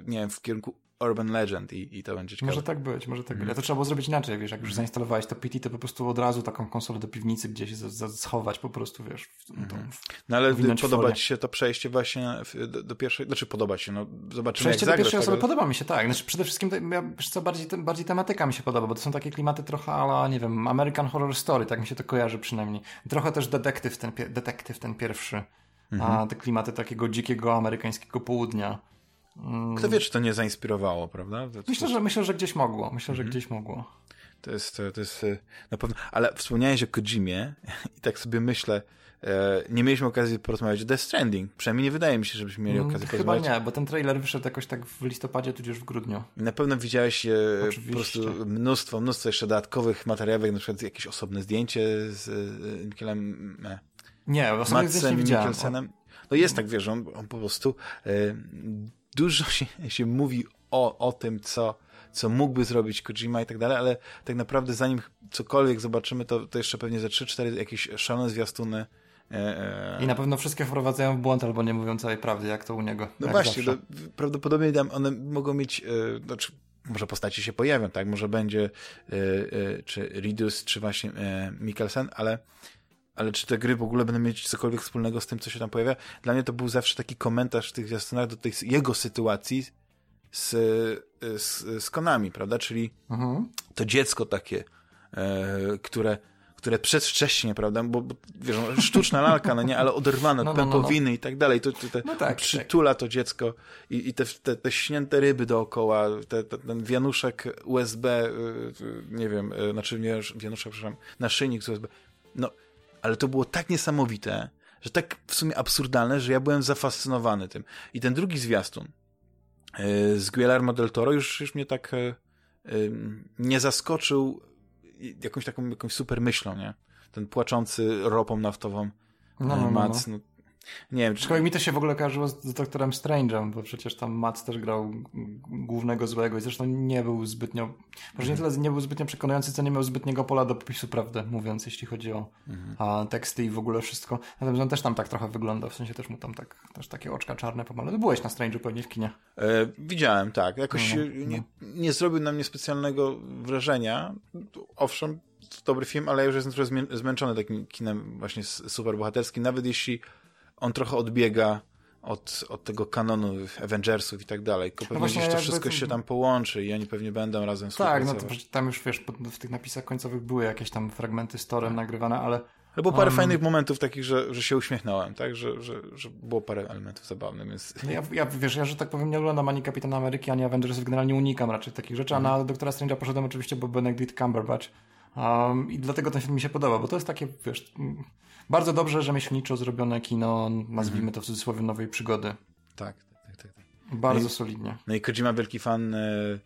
nie wiem, w kierunku Urban Legend i, i to będzie ciekawe. Może tak być, może tak być. Mm. Ja to trzeba było zrobić inaczej, wiesz, jak już zainstalowałeś to PT, to po prostu od razu taką konsolę do piwnicy gdzieś schować po prostu, wiesz. W, mm. no ale podoba ci się to przejście właśnie do, do, pierwszej, znaczy podoba się, no zobaczymy Przejście jak do pierwszej osoby podoba mi się, tak. Znaczy przede wszystkim, ja, wiesz co, bardziej, bardziej tematyka mi się podoba, bo to są takie klimaty trochę, ale nie wiem, American Horror Story, tak mi się to kojarzy przynajmniej. Trochę też detektyw ten, detektyw ten pierwszy. Mhm. A te klimaty takiego dzikiego amerykańskiego południa. Mm. Kto wie, czy to nie zainspirowało, prawda? To, myślę, że, myślę, że gdzieś mogło. Myślę, mhm. że gdzieś mogło. To jest, to jest e, na pewno. Ale wspomniałeś o Kojimie i tak sobie myślę, e, nie mieliśmy okazji porozmawiać o Death Stranding. Przynajmniej nie wydaje mi się, żebyśmy mieli mm, okazję Chyba porozmawiać. Chyba nie, bo ten trailer wyszedł jakoś tak w listopadzie, tudzież w grudniu. Na pewno widziałeś e, po prostu mnóstwo, mnóstwo jeszcze dodatkowych materiałów, na przykład jakieś osobne zdjęcie z Mikelem... Nie, osobne zdjęcie nie widziałem. Mikkelsenem. No jest tak, wiesz, on, on po prostu dużo się, się mówi o, o tym, co, co mógłby zrobić Kojima i tak dalej, ale tak naprawdę zanim cokolwiek zobaczymy, to, to jeszcze pewnie ze 3-4 jakieś szalone zwiastuny e, e... I na pewno wszystkie wprowadzają w błąd albo nie mówią całej prawdy, jak to u niego. No właśnie, to, prawdopodobnie one mogą mieć, e, znaczy, może postaci się pojawią, tak? Może będzie e, e czy Ridus, czy właśnie e, Mikkelsen, ale ale czy te gry w ogóle będą mieć cokolwiek wspólnego z tym, co się tam pojawia? Dla mnie to był zawsze taki komentarz w tych zwiastunach do tej jego sytuacji z, z, z Konami, prawda? Czyli mhm. to dziecko takie, e, które które przedwcześnie, prawda, bo, bo wiesz, no, sztuczna lalka, no nie, ale oderwana od no, no, pępowiny no, no. i tak dalej, to, to, te, no tak, przytula tak. to dziecko i, i te, te, te śnięte ryby dookoła, te, te, ten wianuszek USB, y, y, nie wiem, y, znaczy nie wianuszek, przepraszam, naszyjnik z USB, no, ale to było tak niesamowite, że tak w sumie absurdalne, że ja byłem zafascynowany tym. I ten drugi zwiastun z Guillermo del Toro już, już mnie tak nie zaskoczył jakąś taką jakąś super myślą, nie? Ten płaczący ropą naftową no, no, no, Mats, no. Nie wiem. Czy... mi to się w ogóle kojarzyło z, doktorem Strange'em, bo przecież tam Mats też grał głównego złego i zresztą nie był zbytnio, może nie tyle nie był zbytnio przekonujący, co nie miał zbytniego pola do popisu, prawdę mówiąc, jeśli chodzi o mhm. a, teksty i w ogóle wszystko. Natomiast on też tam tak trochę wyglądał, w sensie też mu tam tak, też takie oczka czarne pomalowane. Byłeś na Strange'u pewnie w kinie. E, widziałem, tak. Jakoś no, no. Nie, nie zrobił na mnie specjalnego wrażenia. Owszem, dobry film, ale ja już jestem trochę zmęczony takim kinem właśnie superbohaterskim, nawet jeśli on trochę odbiega od, od tego kanonu Avengersów i tak dalej. Tylko no pewnie no to wszystko się tam połączy i oni pewnie będą razem Tak, no to tam już wiesz, w tych napisach końcowych były jakieś tam fragmenty z Torem tak. nagrywane, ale... Ale było parę um, fajnych momentów takich, że, że się uśmiechnąłem, tak? Że, że, że było parę elementów zabawnych, więc... No ja, ja, wiesz, ja, że tak powiem, nie oglądam ani Kapitana Ameryki, ani Avengersów, generalnie unikam raczej takich rzeczy, mhm. a na Doktora Strange'a poszedłem oczywiście, bo Benedict Cumberbatch um, i dlatego ten film mi się podoba, bo to jest takie, wiesz bardzo dobrze rzemieślniczo zrobione kino, nazwijmy to w cudzysłowie, nowej przygody. Tak, tak, tak. tak. Bardzo no i, solidnie. No i Kojima wielki fan e,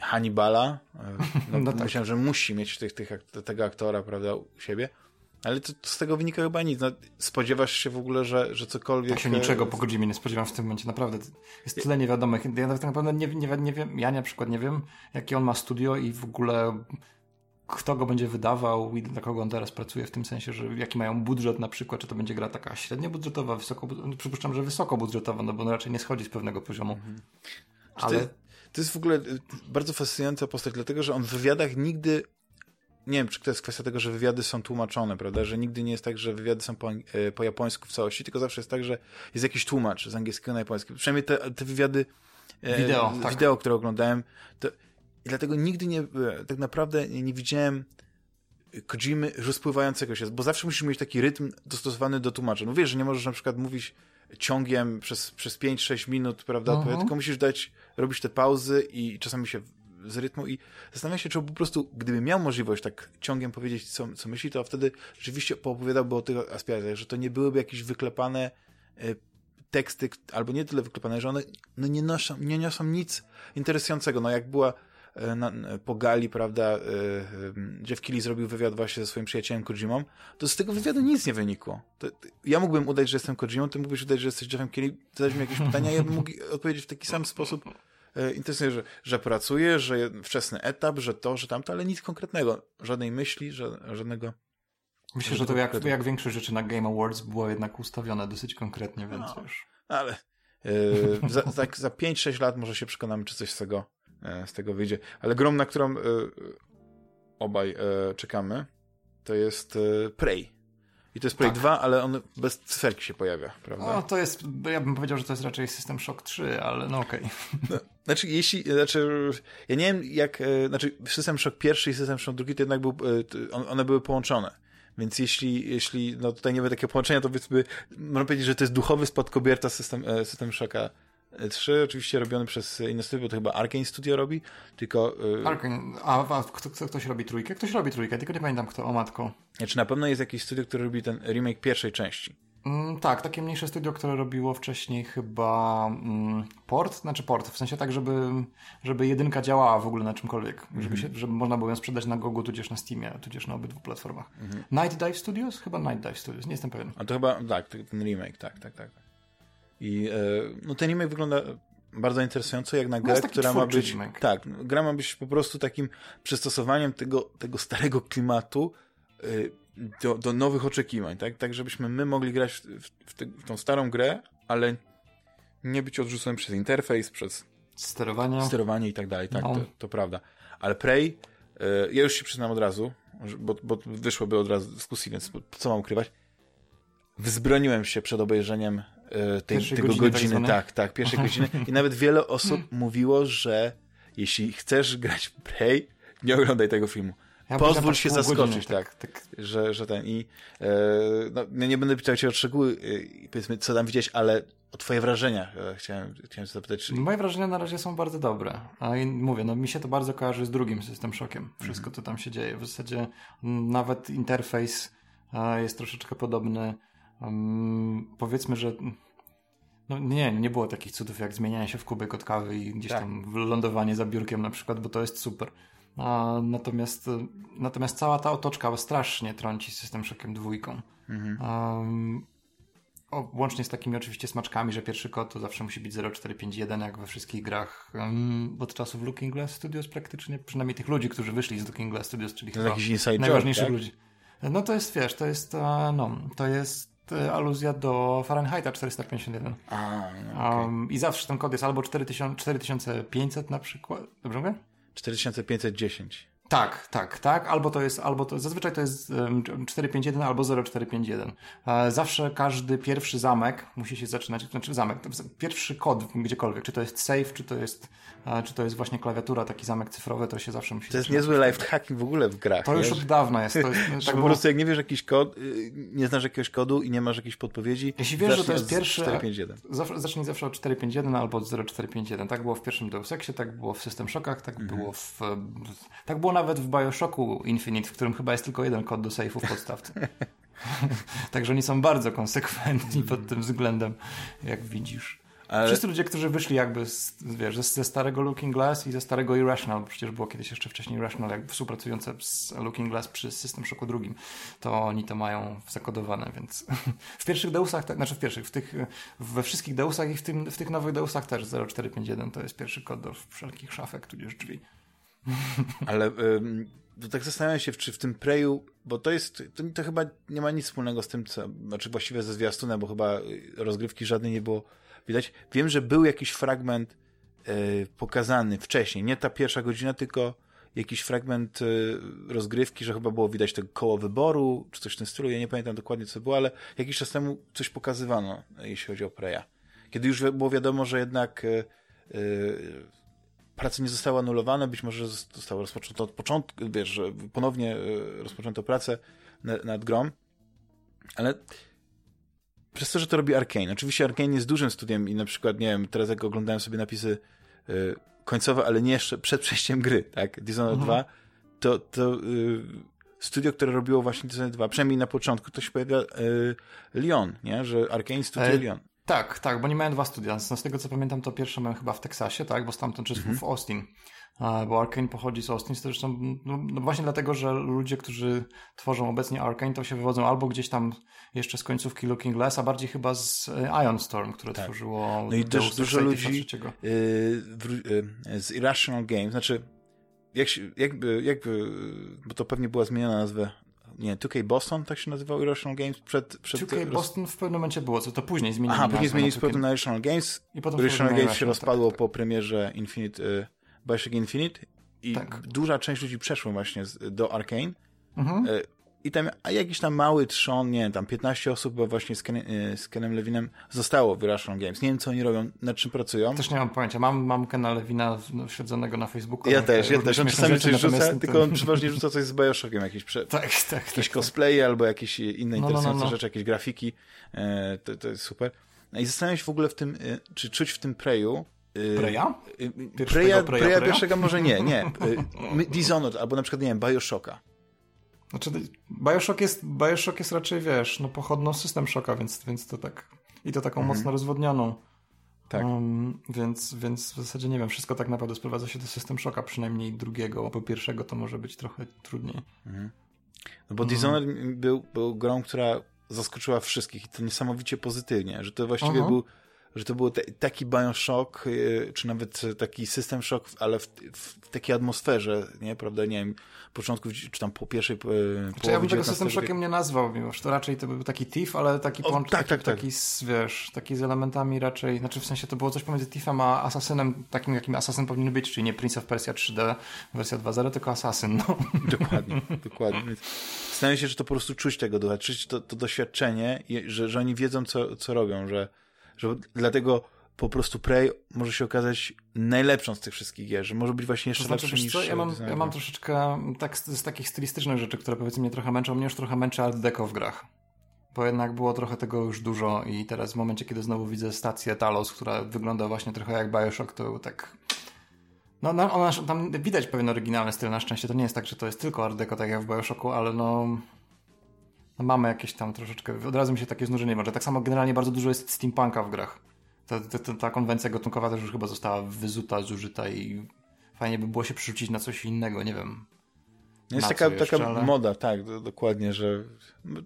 Hannibala. E, no, no tak. Myślałem, że musi mieć tych, tych, tego aktora, prawda, u siebie. Ale to, to z tego wynika chyba nic. No, spodziewasz się w ogóle, że, że cokolwiek... Ja się niczego po Kojimie nie spodziewam w tym momencie, naprawdę. Jest tyle niewiadomych. Ja tak naprawdę nie, nie, nie wiem, ja na przykład nie wiem, jakie on ma studio i w ogóle kto go będzie wydawał i dla kogo on teraz pracuje, w tym sensie, że jaki mają budżet na przykład, czy to będzie gra taka średnio budżetowa, wysoko, no, przypuszczam, że wysoko budżetowa, no bo on raczej nie schodzi z pewnego poziomu. Mhm. Ale... To, to jest w ogóle y, bardzo fascynująca postać, dlatego, że on w wywiadach nigdy nie wiem, czy to jest kwestia tego, że wywiady są tłumaczone, prawda, że nigdy nie jest tak, że wywiady są po, y, po japońsku w całości, tylko zawsze jest tak, że jest jakiś tłumacz z angielskiego na japoński. Przynajmniej te, te wywiady e, wideo, tak. wideo które oglądałem, to i dlatego nigdy nie, tak naprawdę nie widziałem Kojimy rozpływającego się, bo zawsze musisz mieć taki rytm dostosowany do tłumacza. No wiesz, że nie możesz na przykład mówić ciągiem przez, przez 5-6 minut, prawda, uh -huh. tylko musisz dać, robić te pauzy i czasami się z rytmu i zastanawiam się, czy po prostu, gdyby miał możliwość tak ciągiem powiedzieć, co, co myśli, to wtedy rzeczywiście poopowiadałby o tych aspektach, że to nie byłyby jakieś wyklepane y, teksty, albo nie tyle wyklepane, że one no, nie, noszą, nie niosą nic interesującego. No jak była E, na, po gali, prawda, e, e, Jeff Keighley zrobił wywiad właśnie ze swoim przyjacielem Kojimą, to z tego wywiadu nic nie wynikło. To, ja mógłbym udać, że jestem Kojimą, ty mógłbyś udać, że jesteś Jeffem Keighley, zadać mi jakieś pytania, ja bym mógł odpowiedzieć w taki sam sposób, interesuje, że, że pracuje, że wczesny etap, że to, że tamto, ale nic konkretnego. Żadnej myśli, żadnego... Myślę, że to jak, jak większość rzeczy na Game Awards było jednak ustawione dosyć konkretnie, więc no, już... Ale yy, za, za, za 5-6 lat może się przekonamy, czy coś z tego E, z tego wyjdzie. Ale grom, na którą e, obaj e, czekamy, to jest Prey. I to jest Prey tak. 2, ale on bez cyferki się pojawia, prawda? No, to jest, ja bym powiedział, że to jest raczej System Shock 3, ale no okej. Okay. No, znaczy, jeśli, znaczy, ja nie wiem jak, znaczy System Shock pierwszy i System Shock drugi to jednak był, one były połączone. Więc jeśli, jeśli no tutaj nie będzie takie połączenia, to powiedzmy, można powiedzieć, że to jest duchowy spadkobierca System, System Shocka 3, oczywiście robiony przez inne studio, bo to chyba Arkane Studio robi, tylko... Yy... Arkane, a, a kto, kto, ktoś robi trójkę? Ktoś robi trójkę, tylko nie pamiętam kto, o matko. Znaczy na pewno jest jakieś studio, które robi ten remake pierwszej części. Mm, tak, takie mniejsze studio, które robiło wcześniej chyba mm, port, znaczy port, w sensie tak, żeby, żeby jedynka działała w ogóle na czymkolwiek, mm -hmm. żeby, się, żeby można było ją sprzedać na Gogu, tudzież na Steamie, tudzież na obydwu platformach. Mm -hmm. Night Dive Studios? Chyba Night Dive Studios, nie jestem pewien. A to chyba, tak, ten remake, tak, tak, tak. I e, no ten remake wygląda bardzo interesująco, jak na grę, która ma być. Remake. Tak, gra ma być po prostu takim przystosowaniem tego, tego starego klimatu e, do, do nowych oczekiwań, tak? Tak, żebyśmy my mogli grać w, w, te, w tą starą grę, ale nie być odrzuconym przez interfejs, przez sterowanie, sterowanie i tak dalej. Tak, no. to, to, prawda. Ale Prey, e, ja już się przyznam od razu, bo, bo wyszłoby od razu dyskusji, więc co mam ukrywać? Wzbroniłem się przed obejrzeniem tej, tego godziny, godziny tak, tak, pierwszej godziny. I nawet wiele osób mówiło, że jeśli chcesz grać w Prey, nie oglądaj tego filmu. Ja Pozwól się zaskoczyć, godziny, tak, tak, tak, Że, że ten i e, no, nie będę pytał cię o szczegóły, e, powiedzmy, co tam widziałeś, ale o twoje wrażenia e, chciałem, chciałem zapytać. Czy... Moje wrażenia na razie są bardzo dobre, a i mówię, no mi się to bardzo kojarzy z drugim system szokiem. Wszystko, mhm. co tam się dzieje. W zasadzie nawet interfejs jest troszeczkę podobny. Um, powiedzmy, że no nie, nie było takich cudów jak zmienianie się w kubek od kawy i gdzieś tak. tam lądowanie za biurkiem na przykład, bo to jest super. A, natomiast, natomiast cała ta otoczka strasznie trąci system szokiem dwójką. Mhm. Um, o, łącznie z takimi oczywiście smaczkami, że pierwszy kod to zawsze musi być 0451, jak we wszystkich grach um, od czasów Looking Glass Studios praktycznie, przynajmniej tych ludzi, którzy wyszli z Looking Glass Studios, czyli to chyba najważniejszych tak? ludzi. No to jest, wiesz, to jest, no, to jest e, aluzja do Fahrenheita 451. A, no, okay. um, I zawsze ten kod jest albo 4000, 4500 na przykład. Dobrze mówię? 4510. Tak, tak, tak. Albo to jest, albo to, zazwyczaj to jest 451 albo 0451. E, zawsze każdy pierwszy zamek musi się zaczynać, znaczy zamek, pierwszy kod gdziekolwiek, czy to jest safe, czy to jest, e, czy to jest właśnie klawiatura, taki zamek cyfrowy, to się zawsze musi To jest niezły life hacking w ogóle w grach. To już od dawna jest. To jest tak po prostu jak nie wiesz jakiś kod, y, nie znasz jakiegoś kodu i nie masz jakiejś podpowiedzi. Jeśli wiesz, że to jest pierwszy. 451. Zawsze, zacznij zawsze od 451 albo od 0451. Tak było w pierwszym Deus Exie, tak było w System Shockach, tak mhm. było w. Tak było nawet w Bioshocku Infinite, w którym chyba jest tylko jeden kod do sejfów podstawcy. Także oni są bardzo konsekwentni pod tym względem, jak widzisz. Ale... Wszyscy ludzie, którzy wyszli jakby z, wiesz, ze starego Looking Glass i ze starego Irrational, bo przecież było kiedyś jeszcze wcześniej Irrational, jak współpracujące z Looking Glass przy System Shocku drugim, to oni to mają zakodowane, więc w pierwszych Deusach, tak, znaczy w pierwszych, w tych, we wszystkich Deusach i w, tym, w tych nowych Deusach też 0451 to jest pierwszy kod do wszelkich szafek, tudzież drzwi. Ale ym, tak zastanawiam się, czy w tym Preju, bo to jest, to, to, chyba nie ma nic wspólnego z tym, co, znaczy właściwie ze zwiastunem, bo chyba rozgrywki żadnej nie było widać. Wiem, że był jakiś fragment y, pokazany wcześniej, nie ta pierwsza godzina, tylko jakiś fragment y, rozgrywki, że chyba było widać tego koło wyboru, czy coś w tym stylu, ja nie pamiętam dokładnie co było, ale jakiś czas temu coś pokazywano, jeśli chodzi o Preya. Kiedy już było wiadomo, że jednak y, prace nie zostały anulowane, być może zostało rozpoczęto od początku, wiesz, ponownie e, rozpoczęto pracę nad, nad grą, ale przez to, że to robi Arkane. Oczywiście Arkane jest dużym studiem i na przykład, nie wiem, teraz jak oglądałem sobie napisy y, końcowe, ale nie jeszcze przed przejściem gry, tak, Dishonored mhm. 2, to, to y, studio, które robiło właśnie Dishonored 2, przynajmniej na początku, to się pojawia y, Lyon, nie, że Arkane Studio Lyon. Tak, tak, bo nie miałem dwa studia. Z tego co pamiętam, to pierwsze miałem chyba w Teksasie, tak, bo stamtąd czy mhm. w Austin. Bo Arkane pochodzi z Austin, zresztą no, no, właśnie dlatego, że ludzie, którzy tworzą obecnie Arkane, to się wywodzą albo gdzieś tam jeszcze z końcówki Looking Glass, a bardziej chyba z e, Ion Storm, które tak. tworzyło No i też dużo ludzi yy, z Irrational Games, znaczy jak, jakby, jakby, bo to pewnie była zmieniona nazwa nie, 2K Boston, tak się nazywał Irrational Games przed... przed 2K Boston w pewnym momencie było, co to później zmienili Aha, później zmienili z powrotem na Irrational Games. I potem Irrational Games się rozpadło tak, tak. po premierze Infinite, y, Bioshock Infinite i tak. duża część ludzi przeszła właśnie z, do Arkane. Mhm. Y, i tam, a jakiś tam mały trzon, nie wiem, tam 15 osób, bo właśnie z, Ken, y, z Kenem Lewinem zostało w Irrational Games. Nie wiem, co oni robią, nad czym pracują. Też nie mam pojęcia. Mam, mam Kena Lewina śledzonego na Facebooku. Ja też, ja też. On czasami coś rzuca, tylko on przeważnie rzuca coś z Bioshockiem, jakieś, prze, tak, tak, jakieś tak, cosplaye tak. albo jakieś inne no, interesujące no, no, no. rzeczy, jakieś grafiki. E, to, to jest super. No i zastanawiam się w ogóle w tym, e, czy czuć w tym Preju, e, Preya? Preya, Preya pierwszego może nie, nie. Dishonored, albo na przykład, nie wiem, Bioshocka. Znaczy, Bioshock jest, Bioshock jest raczej, wiesz, no pochodną system Shocka, więc, więc to tak, i to taką mhm. mocno rozwodnioną. Tak. Um, więc, więc w zasadzie nie wiem, wszystko tak naprawdę sprowadza się do system Shocka, przynajmniej drugiego, bo pierwszego to może być trochę trudniej. Mhm. No bo mhm. Dishonored był, był grą, która zaskoczyła wszystkich i to niesamowicie pozytywnie, że to właściwie Aha. był że to był te, taki Bioshock, y, czy nawet taki System Shock, ale w, w, takiej atmosferze, nie, prawda, nie wiem, początku, czy tam po pierwszej połowie znaczy, Ja bym tego System Shockiem nie nazwał, mimo że to raczej to był taki Thief, ale taki połączony, tak, taki, tak, taki, tak. Z, wiesz, taki z elementami raczej, znaczy w sensie to było coś pomiędzy Thiefem a Assassinem, takim jakim Assassin powinien być, czyli nie Prince of Persia 3D wersja 2.0, tylko Assassin, no. Dokładnie, dokładnie. Zastanawiam się, że to po prostu czuć tego ducha, czuć to, to doświadczenie, że, że oni wiedzą, co, co robią, że że dlatego po prostu Prey może się okazać najlepszą z tych wszystkich gier, że może być właśnie jeszcze to znaczy, lepszy niż... Co, ja, mam, ja mam troszeczkę tak z, z, takich stylistycznych rzeczy, które powiedzmy mnie trochę męczą, mnie już trochę męczy Art Deco w grach. Bo jednak było trochę tego już dużo i teraz w momencie, kiedy znowu widzę stację Talos, która wygląda właśnie trochę jak Bioshock, to tak... No, no ona, tam widać pewien oryginalny styl, na szczęście to nie jest tak, że to jest tylko Art Deco, tak jak w Bioshocku, ale no... no mamy jakieś tam troszeczkę... Od razu mi się takie znużenie może. Tak samo generalnie bardzo dużo jest steampunka w grach ta, ta, ta, konwencja gatunkowa też już chyba została wyzuta, zużyta i fajnie by było się przerzucić na coś innego, nie wiem. No jest taka, jeszcze, taka ale... moda, tak, dokładnie, że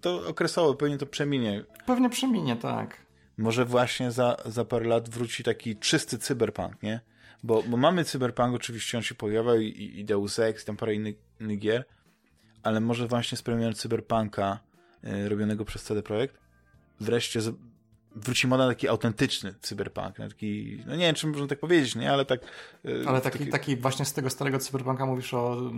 to okresowo pewnie to przeminie. Pewnie przeminie, tak. Może właśnie za, za parę lat wróci taki czysty cyberpunk, nie? Bo, bo mamy cyberpunk, oczywiście on się pojawia i, i Deus Ex, tam parę innych, innych gier, ale może właśnie z premierą cyberpunka robionego przez CD Projekt. Wreszcie wróci moda na taki autentyczny cyberpunk, taki, no nie wiem, czy można tak powiedzieć, nie, ale tak... E, ale taki, taki... taki właśnie z tego starego cyberpunka mówisz o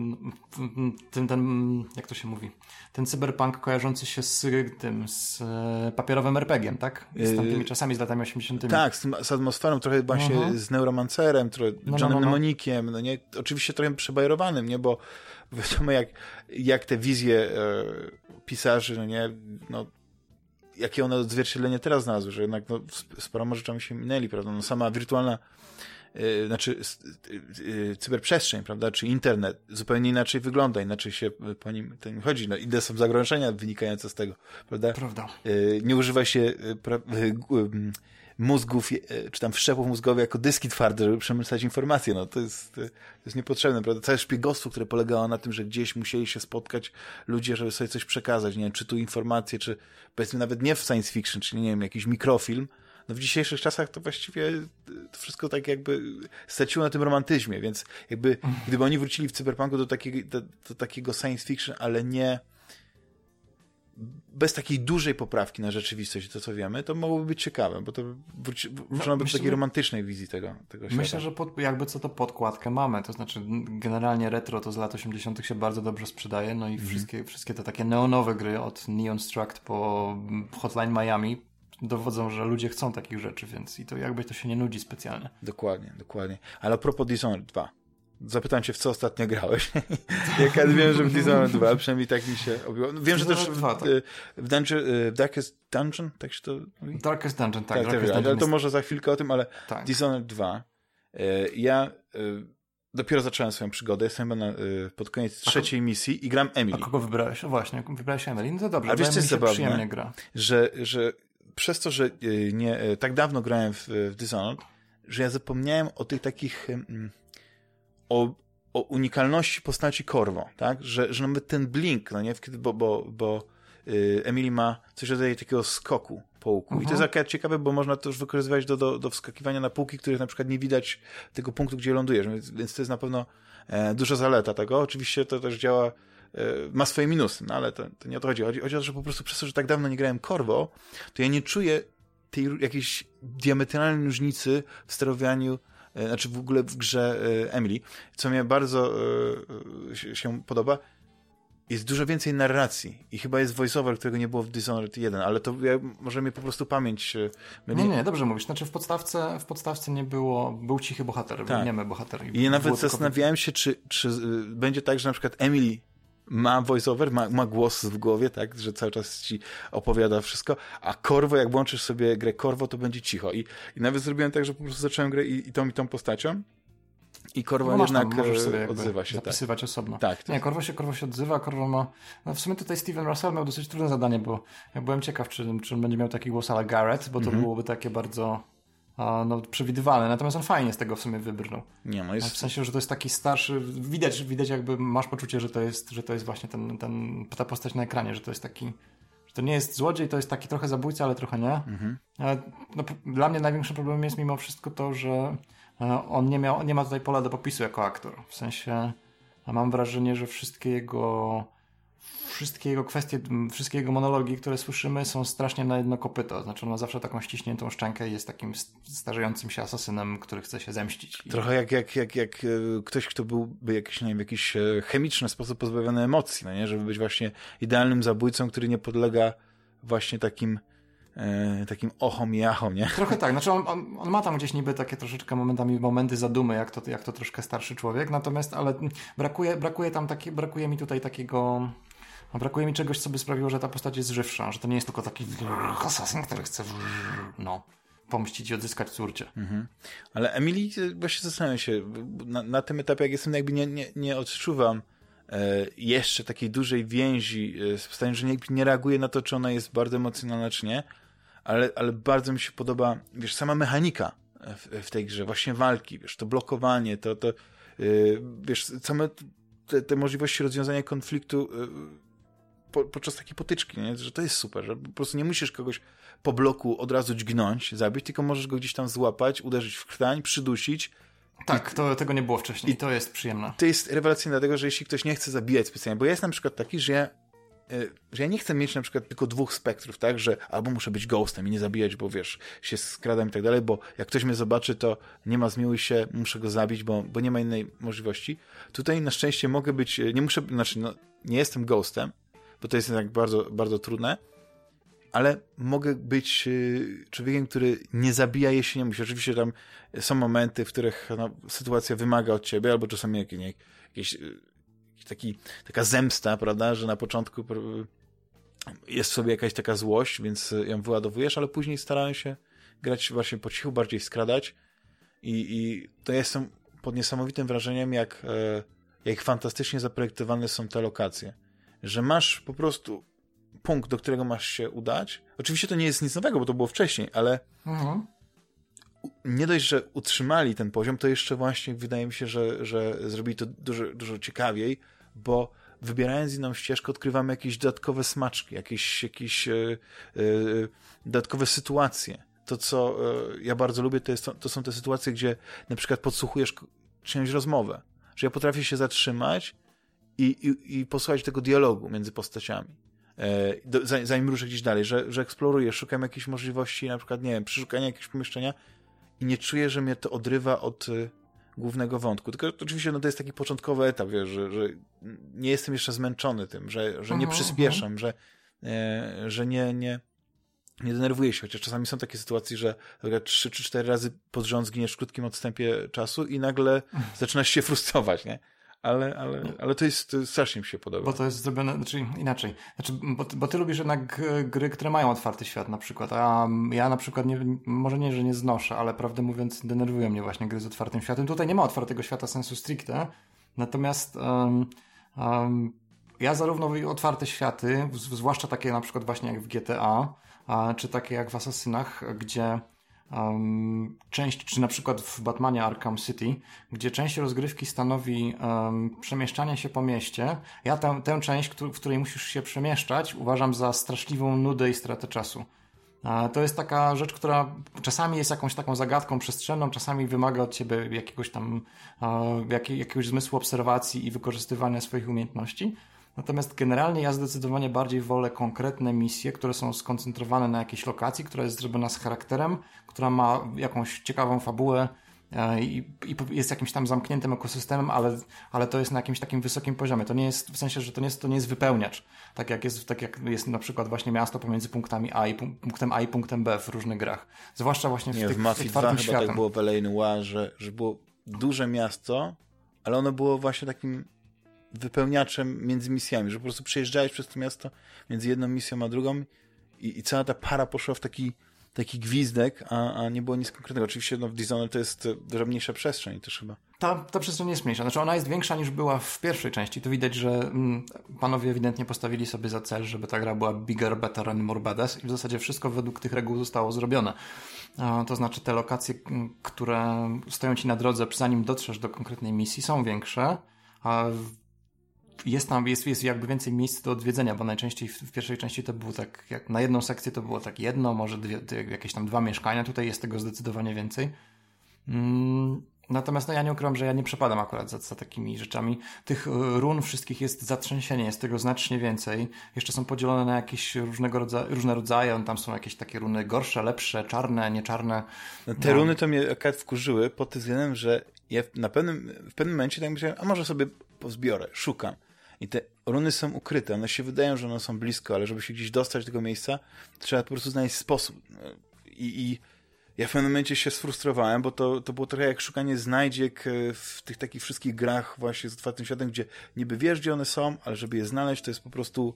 tym, ten, jak to się mówi, ten cyberpunk kojarzący się z tym, z e, papierowym RPG-iem, tak? Z tamtymi czasami, z latami 80 Tak, z, z atmosferą, trochę właśnie uh -huh. z Neuromancerem, trochę no, Johnem no, no, Mnemonikiem, no nie, oczywiście trochę przebajerowanym, nie, bo wiadomo jak, jak te wizje e, pisarzy, no nie, no jakie one odzwierciedlenie teraz znalazły, że jednak no, z paroma rzeczami się minęli, prawda? No, sama wirtualna yy, znaczy yy, cyberprzestrzeń, prawda, czy internet zupełnie inaczej wygląda, inaczej się po nim, tym chodzi, no, inne są zagrożenia wynikające z tego, prawda? Prawda. Yy, nie używa się pra, mózgów, czy tam wszczepów mózgowych jako dyski twarde, żeby przemyśleć informacje. No to jest, to jest niepotrzebne, prawda? Całe szpiegostwo, które polegało na tym, że gdzieś musieli się spotkać ludzie, żeby sobie coś przekazać, nie wiem, czy tu informacje, czy powiedzmy nawet nie w science fiction, czyli nie wiem, jakiś mikrofilm, no w dzisiejszych czasach to właściwie to wszystko tak jakby straciło na tym romantyzmie, więc jakby gdyby oni wrócili w cyberpunku do takiego, do, do takiego science fiction, ale nie bez takiej dużej poprawki na rzeczywistość, to co wiemy, to mogłoby być ciekawe, bo to wróci, no, by do takiej romantycznej wizji tego, tego świata. Myślę, że pod, jakby co to podkładkę mamy, to znaczy generalnie retro to z lat 80. się bardzo dobrze sprzedaje, no i mhm. wszystkie, wszystkie te takie neonowe gry od Neon Struct po Hotline Miami dowodzą, że ludzie chcą takich rzeczy, więc i to jakby to się nie nudzi specjalnie. Dokładnie, dokładnie. Ale a propos Dishonored 2, Zapytałem cię, w co ostatnio grałeś. Jak ja wiem, że w Dishonored 2, przynajmniej tak mi się obiło. Wiem, że też 2, tak. w, Dungeon, w Darkest Dungeon, tak się to mówi? Darkest Dungeon, tak. tak, Darkest tak ale to może za chwilkę o tym, ale tak. Dishonored 2. E, ja dopiero zacząłem swoją przygodę, jestem chyba na, pod koniec trzeciej misji i gram Emily. A kogo wybrałeś? O właśnie, wybrałeś Emily. No to dobrze, A wiesz, co jest zabawne? Gra. Że, że przez to, że nie, tak dawno grałem w, w Dishonored, że ja zapomniałem o tych takich o, o unikalności postaci Corvo, tak? Że, że nawet ten blink, no nie? Bo, bo, bo yy, Emily ma coś rodzaju takiego skoku po łuku. I to jest mhm. akurat ciekawe, bo można to już wykorzystywać do, do, do wskakiwania na półki, których na przykład nie widać tego punktu, gdzie lądujesz. Więc, więc to jest na pewno e, duża zaleta tego. Oczywiście to też działa, e, ma swoje minusy, no ale to, to nie o to chodzi. chodzi. Chodzi o to, że po prostu przez to, że tak dawno nie grałem Corvo, to ja nie czuję tej jakiejś diametralnej różnicy w sterowaniu znaczy w ogóle w grze e, Emily, co mnie bardzo e, się podoba, jest dużo więcej narracji i chyba jest voiceover, którego nie było w Dishonored 1, ale to ja, może mnie po prostu pamięć... Nie, nie, dobrze mówisz. Znaczy w podstawce, w podstawce nie było, był cichy bohater, tak. był my bohater. I nawet zastanawiałem się, czy, czy będzie tak, że na przykład Emily ma voiceover, ma, ma głos w głowie, tak, że cały czas ci opowiada wszystko, a Korwo, jak włączysz sobie grę Korwo, to będzie cicho. I, i nawet zrobiłem tak, że po prostu zacząłem grę i, i tą i tą postacią i Korwo no jednak tam, sobie odzywa się. Tak. Zapisywać tak. osobno. Tak, Nie, Korwo się, Korwo się odzywa, Korwo ma... No w sumie tutaj Steven Russell miał dosyć trudne zadanie, bo ja byłem ciekaw, czy, czy on będzie miał taki głos ale Garrett, bo to mm -hmm. byłoby takie bardzo no, przewidywalne, natomiast on fajnie z tego w sumie wybrnął. Nie, no jest... W sensie, że to jest taki starszy, widać, widać jakby masz poczucie, że to jest, że to jest właśnie ten, ten, ta postać na ekranie, że to jest taki, że to nie jest złodziej, to jest taki trochę zabójca, ale trochę nie. Mhm. Ale no, dla mnie największym problemem jest mimo wszystko to, że e, on nie, miał, nie ma tutaj pola do popisu jako aktor. W sensie mam wrażenie, że wszystkie jego wszystkie jego kwestie, wszystkie jego monologi, które słyszymy są strasznie na jedno kopyto. Znaczy on ma zawsze taką ściśniętą szczękę i jest takim starzejącym się asasynem, który chce się zemścić. Trochę jak, jak, jak, jak e, ktoś, kto byłby jakiś, nie wiem, jakiś e, chemiczny sposób pozbawiony emocji, no nie? Żeby być właśnie idealnym zabójcą, który nie podlega właśnie takim e, takim ochom i achom, nie? Trochę tak, znaczy on, on, on, ma tam gdzieś niby takie troszeczkę momentami momenty zadumy, jak to, jak to troszkę starszy człowiek, natomiast, ale brakuje, brakuje tam taki, brakuje mi tutaj takiego brakuje mi czegoś, co by sprawiło, że ta postać jest żywsza, że to nie jest tylko taki asasyn, który chce no, pomścić i odzyskać córcie. Mhm. Ale Emily, właśnie zastanawiam się, na, na, tym etapie, jak jestem, jakby nie, nie, nie odczuwam e, jeszcze takiej dużej więzi e, z że nie, nie reaguję na to, czy ona jest bardzo emocjonalna, czy nie, ale, ale bardzo mi się podoba, wiesz, sama mechanika w, w tej grze, właśnie walki, wiesz, to blokowanie, to, to yy, wiesz, same te, te możliwości rozwiązania konfliktu yy, po, podczas takiej potyczki, nie? że to jest super, że po prostu nie musisz kogoś po bloku od razu dźgnąć, zabić, tylko możesz go gdzieś tam złapać, uderzyć w krtań, przydusić. Tak, to, tego nie było wcześniej i to jest przyjemne. To jest rewelacyjne, dlatego że jeśli ktoś nie chce zabijać specjalnie, bo ja jestem na przykład taki, że ja, e, że ja nie chcę mieć na przykład tylko dwóch spektrów, tak, że albo muszę być ghostem i nie zabijać, bo wiesz, się skradam i tak dalej, bo jak ktoś mnie zobaczy, to nie ma zmiłuj się, muszę go zabić, bo, bo nie ma innej możliwości. Tutaj na szczęście mogę być, e, nie muszę, znaczy no, nie jestem ghostem, bo to jest jednak bardzo, bardzo trudne, ale mogę być y, człowiekiem, który nie zabija, jeśli nie musi. Oczywiście tam są momenty, w których no, sytuacja wymaga od ciebie, albo czasami jakieś y, taki, taka zemsta, prawda, że na początku jest w sobie jakaś taka złość, więc ją wyładowujesz, ale później starałem się grać właśnie po cichu, bardziej skradać. I, i to jestem pod niesamowitym wrażeniem, jak, e, jak fantastycznie zaprojektowane są te lokacje że masz po prostu punkt, do którego masz się udać. Oczywiście to nie jest nic nowego, bo to było wcześniej, ale mhm. nie dość, że utrzymali ten poziom, to jeszcze właśnie wydaje mi się, że, że zrobili to dużo, dużo ciekawiej, bo wybierając inną ścieżkę, odkrywamy jakieś dodatkowe smaczki, jakieś, jakieś yy, yy, dodatkowe sytuacje. To, co yy, ja bardzo lubię, to, jest, to, to są te sytuacje, gdzie na przykład podsłuchujesz czyjąś rozmowę, że ja potrafię się zatrzymać i, i, i posłuchać tego dialogu między postaciami. E, do, zanim ruszę gdzieś dalej, że, że eksploruję, szukam jakiejś możliwości, na przykład, nie wiem, przeszukania jakiegoś pomieszczenia i nie czuję, że mnie to odrywa od y, głównego wątku. Tylko oczywiście no, to jest taki początkowy etap, wiesz, że, że nie jestem jeszcze zmęczony tym, że, że nie mhm, przyspieszam, mhm. że, e, że nie, nie, nie denerwuję się, chociaż czasami są takie sytuacje, że trzy czy cztery razy pod rząd zginiesz w krótkim odstępie czasu i nagle zaczynasz się frustrować, nie? Ale, ale, ale to jest to strasznie mi się podoba. Bo to jest zrobione, znaczy inaczej. Znaczy, bo, bo ty lubisz jednak gry, które mają otwarty świat na przykład, a ja na przykład nie, może nie, że nie znoszę, ale prawdę mówiąc denerwują mnie właśnie gry z otwartym światem. Tutaj nie ma otwartego świata sensu stricte, natomiast um, um, ja zarówno otwarte światy, zwłaszcza takie na przykład właśnie jak w GTA, czy takie jak w Asasynach, gdzie um, część, czy na przykład w Batmanie Arkham City, gdzie część rozgrywki stanowi um, przemieszczanie się po mieście. Ja tę, tę część, w której musisz się przemieszczać, uważam za straszliwą nudę i stratę czasu. To jest taka rzecz, która czasami jest jakąś taką zagadką przestrzenną, czasami wymaga od ciebie jakiegoś tam, jakiegoś zmysłu obserwacji i wykorzystywania swoich umiejętności. Natomiast generalnie ja zdecydowanie bardziej wolę konkretne misje, które są skoncentrowane na jakiejś lokacji, która jest zrobiona z charakterem, która ma jakąś ciekawą fabułę e, i, i jest jakimś tam zamkniętym ekosystemem, ale, ale to jest na jakimś takim wysokim poziomie. To nie jest w sensie, że to nie jest, to nie jest wypełniacz. Tak jak jest, tak jak jest na przykład właśnie miasto pomiędzy punktami A i punktem A i punktem B w różnych grach. Zwłaszcza właśnie w nie, tych w Mafii 2 chyba tak było w L.A. Noir, że, że było duże miasto, ale ono było właśnie takim wypełniaczem między misjami, że po prostu przejeżdżałeś przez to miasto między jedną misją a drugą i, i cała ta para poszła w taki, taki gwizdek, a, a nie było nic konkretnego. Oczywiście no, w Dishonored to jest dużo mniejsza przestrzeń też chyba. Ta, ta przestrzeń jest mniejsza. Znaczy ona jest większa niż była w pierwszej części. To widać, że mm, panowie ewidentnie postawili sobie za cel, żeby ta gra była bigger, better and more badass i w zasadzie wszystko według tych reguł zostało zrobione. To znaczy te lokacje, które stoją ci na drodze, zanim dotrzesz do konkretnej misji są większe, a jest tam, jest, jest jakby więcej miejsc do odwiedzenia, bo najczęściej w, w, pierwszej części to było tak, jak na jedną sekcję to było tak jedno, może dwie, jakieś tam dwa mieszkania, tutaj jest tego zdecydowanie więcej. Mm, natomiast no, ja nie ukrywam, że ja nie przepadam akurat za, za, takimi rzeczami. Tych e, run wszystkich jest zatrzęsienie, jest tego znacznie więcej. Jeszcze są podzielone na jakieś różnego rodza różne rodzaje, tam są jakieś takie runy gorsze, lepsze, czarne, nieczarne. No, te no. runy to mnie akurat wkurzyły pod tym względem, że ja na pewnym, w pewnym momencie tak myślałem, a może sobie pozbiorę, szukam. I te runy są ukryte, one się wydają, że one są blisko, ale żeby się gdzieś dostać do tego miejsca, trzeba po prostu znaleźć sposób. I, i ja w pewnym momencie się sfrustrowałem, bo to, to było trochę jak szukanie znajdziek e, w tych takich wszystkich grach właśnie z otwartym światem, gdzie niby wiesz, gdzie one są, ale żeby je znaleźć, to jest po prostu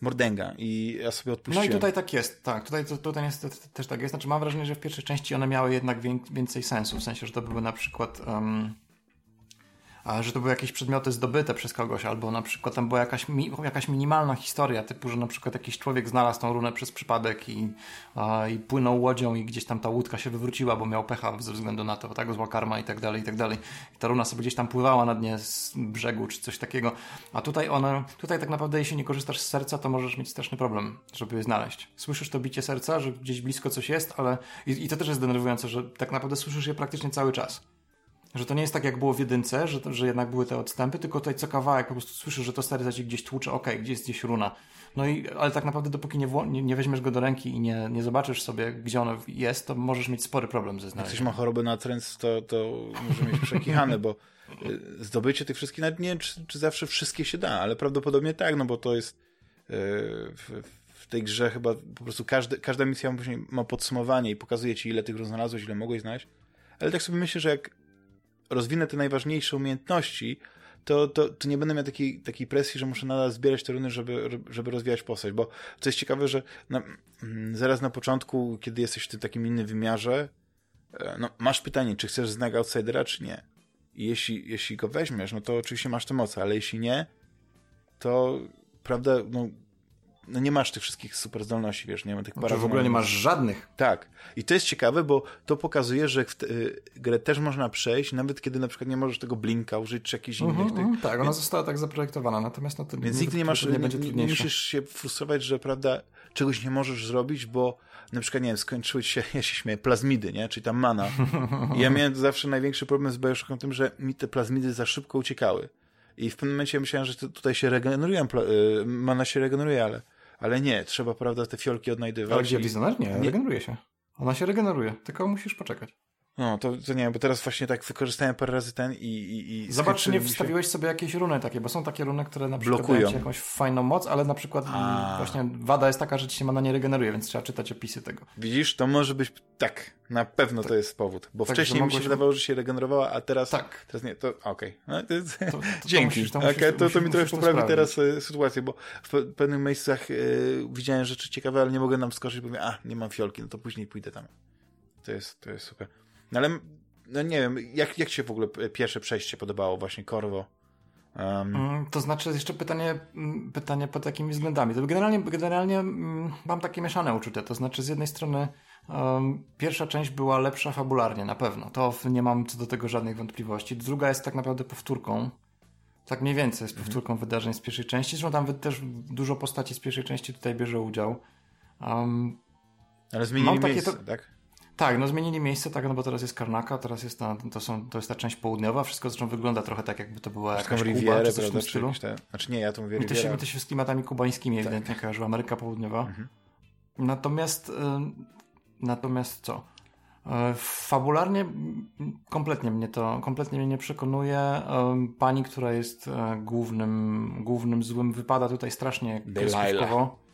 mordęga. I ja sobie odpuściłem. No i tutaj tak jest, tak, tutaj, tutaj jest, też tak jest, znaczy mam wrażenie, że w pierwszej części one miały jednak więcej sensu, w sensie, że to były na przykład... Um że to były jakieś przedmioty zdobyte przez kogoś, albo na przykład tam była jakaś, mi, jakaś minimalna historia, typu, że na przykład jakiś człowiek znalazł tą runę przez przypadek i, i płynął łodzią i gdzieś tam ta łódka się wywróciła, bo miał pecha ze względu na to, tak, zła karma i tak dalej, i tak dalej. I ta runa sobie gdzieś tam pływała na dnie z brzegu, czy coś takiego. A tutaj ona, tutaj tak naprawdę jeśli nie korzystasz z serca, to możesz mieć straszny problem, żeby je znaleźć. Słyszysz to bicie serca, że gdzieś blisko coś jest, ale i, i to też jest denerwujące, że tak naprawdę słyszysz je praktycznie cały czas. Że to nie jest tak, jak było w jedynce, że, że jednak były te odstępy, tylko tutaj co kawałek po prostu słyszysz, że to stary zaci gdzieś tłucze, okej, okay, gdzie jest gdzieś runa. No i, ale tak naprawdę dopóki nie, nie, nie, weźmiesz go do ręki i nie, nie zobaczysz sobie, gdzie ono jest, to możesz mieć spory problem ze znalezieniem. Jak ktoś ma chorobę na trend, to, to może mieć przekichane, bo y, zdobycie tych wszystkich, nawet nie czy, czy zawsze wszystkie się da, ale prawdopodobnie tak, no bo to jest yy, w, w, tej grze chyba po prostu każdy, każda misja ma podsumowanie i pokazuje ci, ile tych znalazłeś, ile mogłeś znaleźć. Ale tak sobie myślę, że jak rozwinę te najważniejsze umiejętności, to, to, to nie będę miał takiej, takiej presji, że muszę nadal zbierać te runy, żeby, żeby rozwijać postać, bo co jest ciekawe, że na, mm, zaraz na początku, kiedy jesteś w tym takim innym wymiarze, e, no, masz pytanie, czy chcesz znak outsidera, czy nie. I jeśli, jeśli go weźmiesz, no to oczywiście masz tę moc, ale jeśli nie, to prawda, no, no nie masz tych wszystkich super zdolności, wiesz, nie ma tych znaczy, w ogóle nie masz żadnych. Tak. I to jest ciekawe, bo to pokazuje, że w y, grę też można przejść, nawet kiedy na przykład nie możesz tego blinka użyć, czy jakichś innych mm -hmm, tych... Tak, ona więc... została tak zaprojektowana, natomiast no to Więc nigdy nie masz, nie, nie, nie musisz się frustrować, że prawda, czegoś nie możesz zrobić, bo na przykład, nie wiem, skończyły się, ja się śmieję, plazmidy, nie? Czyli tam mana. I ja miałem zawsze największy problem z Bioshockiem tym, że mi te plazmidy za szybko uciekały. I w pewnym momencie myślałem, że tutaj się regenerują, y, mana się regeneruje, ale ale nie, trzeba, prawda, te fiolki odnajdywać. Ale gdzie i... Nie, nie, regeneruje się. Ona się regeneruje, tylko musisz poczekać. No, to, to nie wiem, bo teraz właśnie tak wykorzystałem parę razy ten i... i, i Zobacz, czy nie wstawiłeś się... sobie jakieś runy takie, bo są takie runy, które na przykład Blokują. dają ci jakąś fajną moc, ale na przykład A. właśnie wada jest taka, że ci się mana nie regeneruje, więc trzeba czytać opisy tego. Widzisz, to może być... Tak, na pewno tak. to jest powód, bo tak, wcześniej mi się wydawało, że się regenerowała, a teraz... Tak. Teraz nie, to okej. Okay. No, to, to, Dzięki. To, musisz, okay, to, to mi trochę poprawi teraz e, sytuację, bo w pewnych miejscach e, widziałem rzeczy ciekawe, ale nie mogę nam skoczyć, bo mówię, a, nie mam fiolki, no to później pójdę tam. To jest, to jest super. No ale no nie wiem, jak, jak ci się w ogóle pierwsze przejście podobało właśnie Korwo? Um... To znaczy jeszcze pytanie, mm, pytanie pod jakimi względami. To generalnie, generalnie mm, mam takie mieszane uczucia. To znaczy z jednej strony um, pierwsza część była lepsza fabularnie, na pewno. To nie mam co do tego żadnych wątpliwości. Druga jest tak naprawdę powtórką. Tak mniej więcej jest mhm. powtórką wydarzeń z pierwszej części. Zresztą tam też dużo postaci z pierwszej części tutaj bierze udział. Um, Ale zmienili miejsce, to... tak? Tak, no zmienili miejsce, tak, no bo teraz jest Karnaka, teraz jest ta, to, są, to jest ta część południowa, wszystko zresztą wygląda trochę tak, jakby to była jakaś Kuba, czy coś w tym stylu. Te... Znaczy nie, ja to mówię to się, mi to się z klimatami kubańskimi tak. ewidentnie kojarzyło, Ameryka Południowa. Mhm. Natomiast, natomiast co? Y, fabularnie kompletnie mnie to, kompletnie mnie nie przekonuje. Pani, która jest głównym, głównym złym, wypada tutaj strasznie kreskówkowo.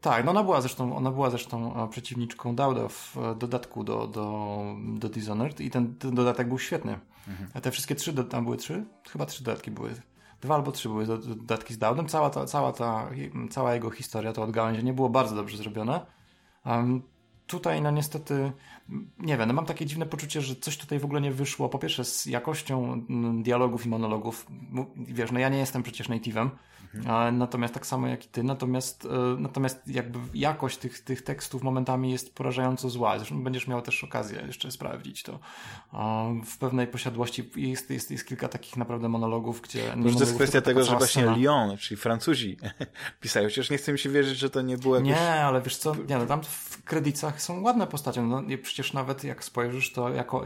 Tak, no ona była zresztą, ona była zresztą e, przeciwniczką Dauda w e, dodatku do, do, do Dishonored i ten, ten dodatek był świetny. Mhm. A te wszystkie trzy, tam były trzy? Chyba trzy dodatki były. Dwa albo trzy były dodatki z Daudem. Cała ta, cała ta, cała jego historia, to nie było bardzo dobrze zrobione. Um, tutaj no niestety, nie wiem, no mam takie dziwne poczucie, że coś tutaj w ogóle nie wyszło. Po pierwsze z jakością dialogów i monologów. Wiesz, no ja nie jestem przecież native'em, Mhm. Natomiast tak samo jak i ty, natomiast, e, natomiast jakby jakość tych, tych tekstów momentami jest porażająco zła. Zresztą będziesz miał też okazję jeszcze sprawdzić to. W pewnej posiadłości jest, jest, jest kilka takich naprawdę monologów, gdzie... Może to jest kwestia tego, że właśnie scena. Lyon, czyli Francuzi pisają, chociaż nie chcę mi się wierzyć, że to nie było jakoś... Nie, ale wiesz co, nie, no tam w kredytach są ładne postacie. No, przecież nawet jak spojrzysz, to jako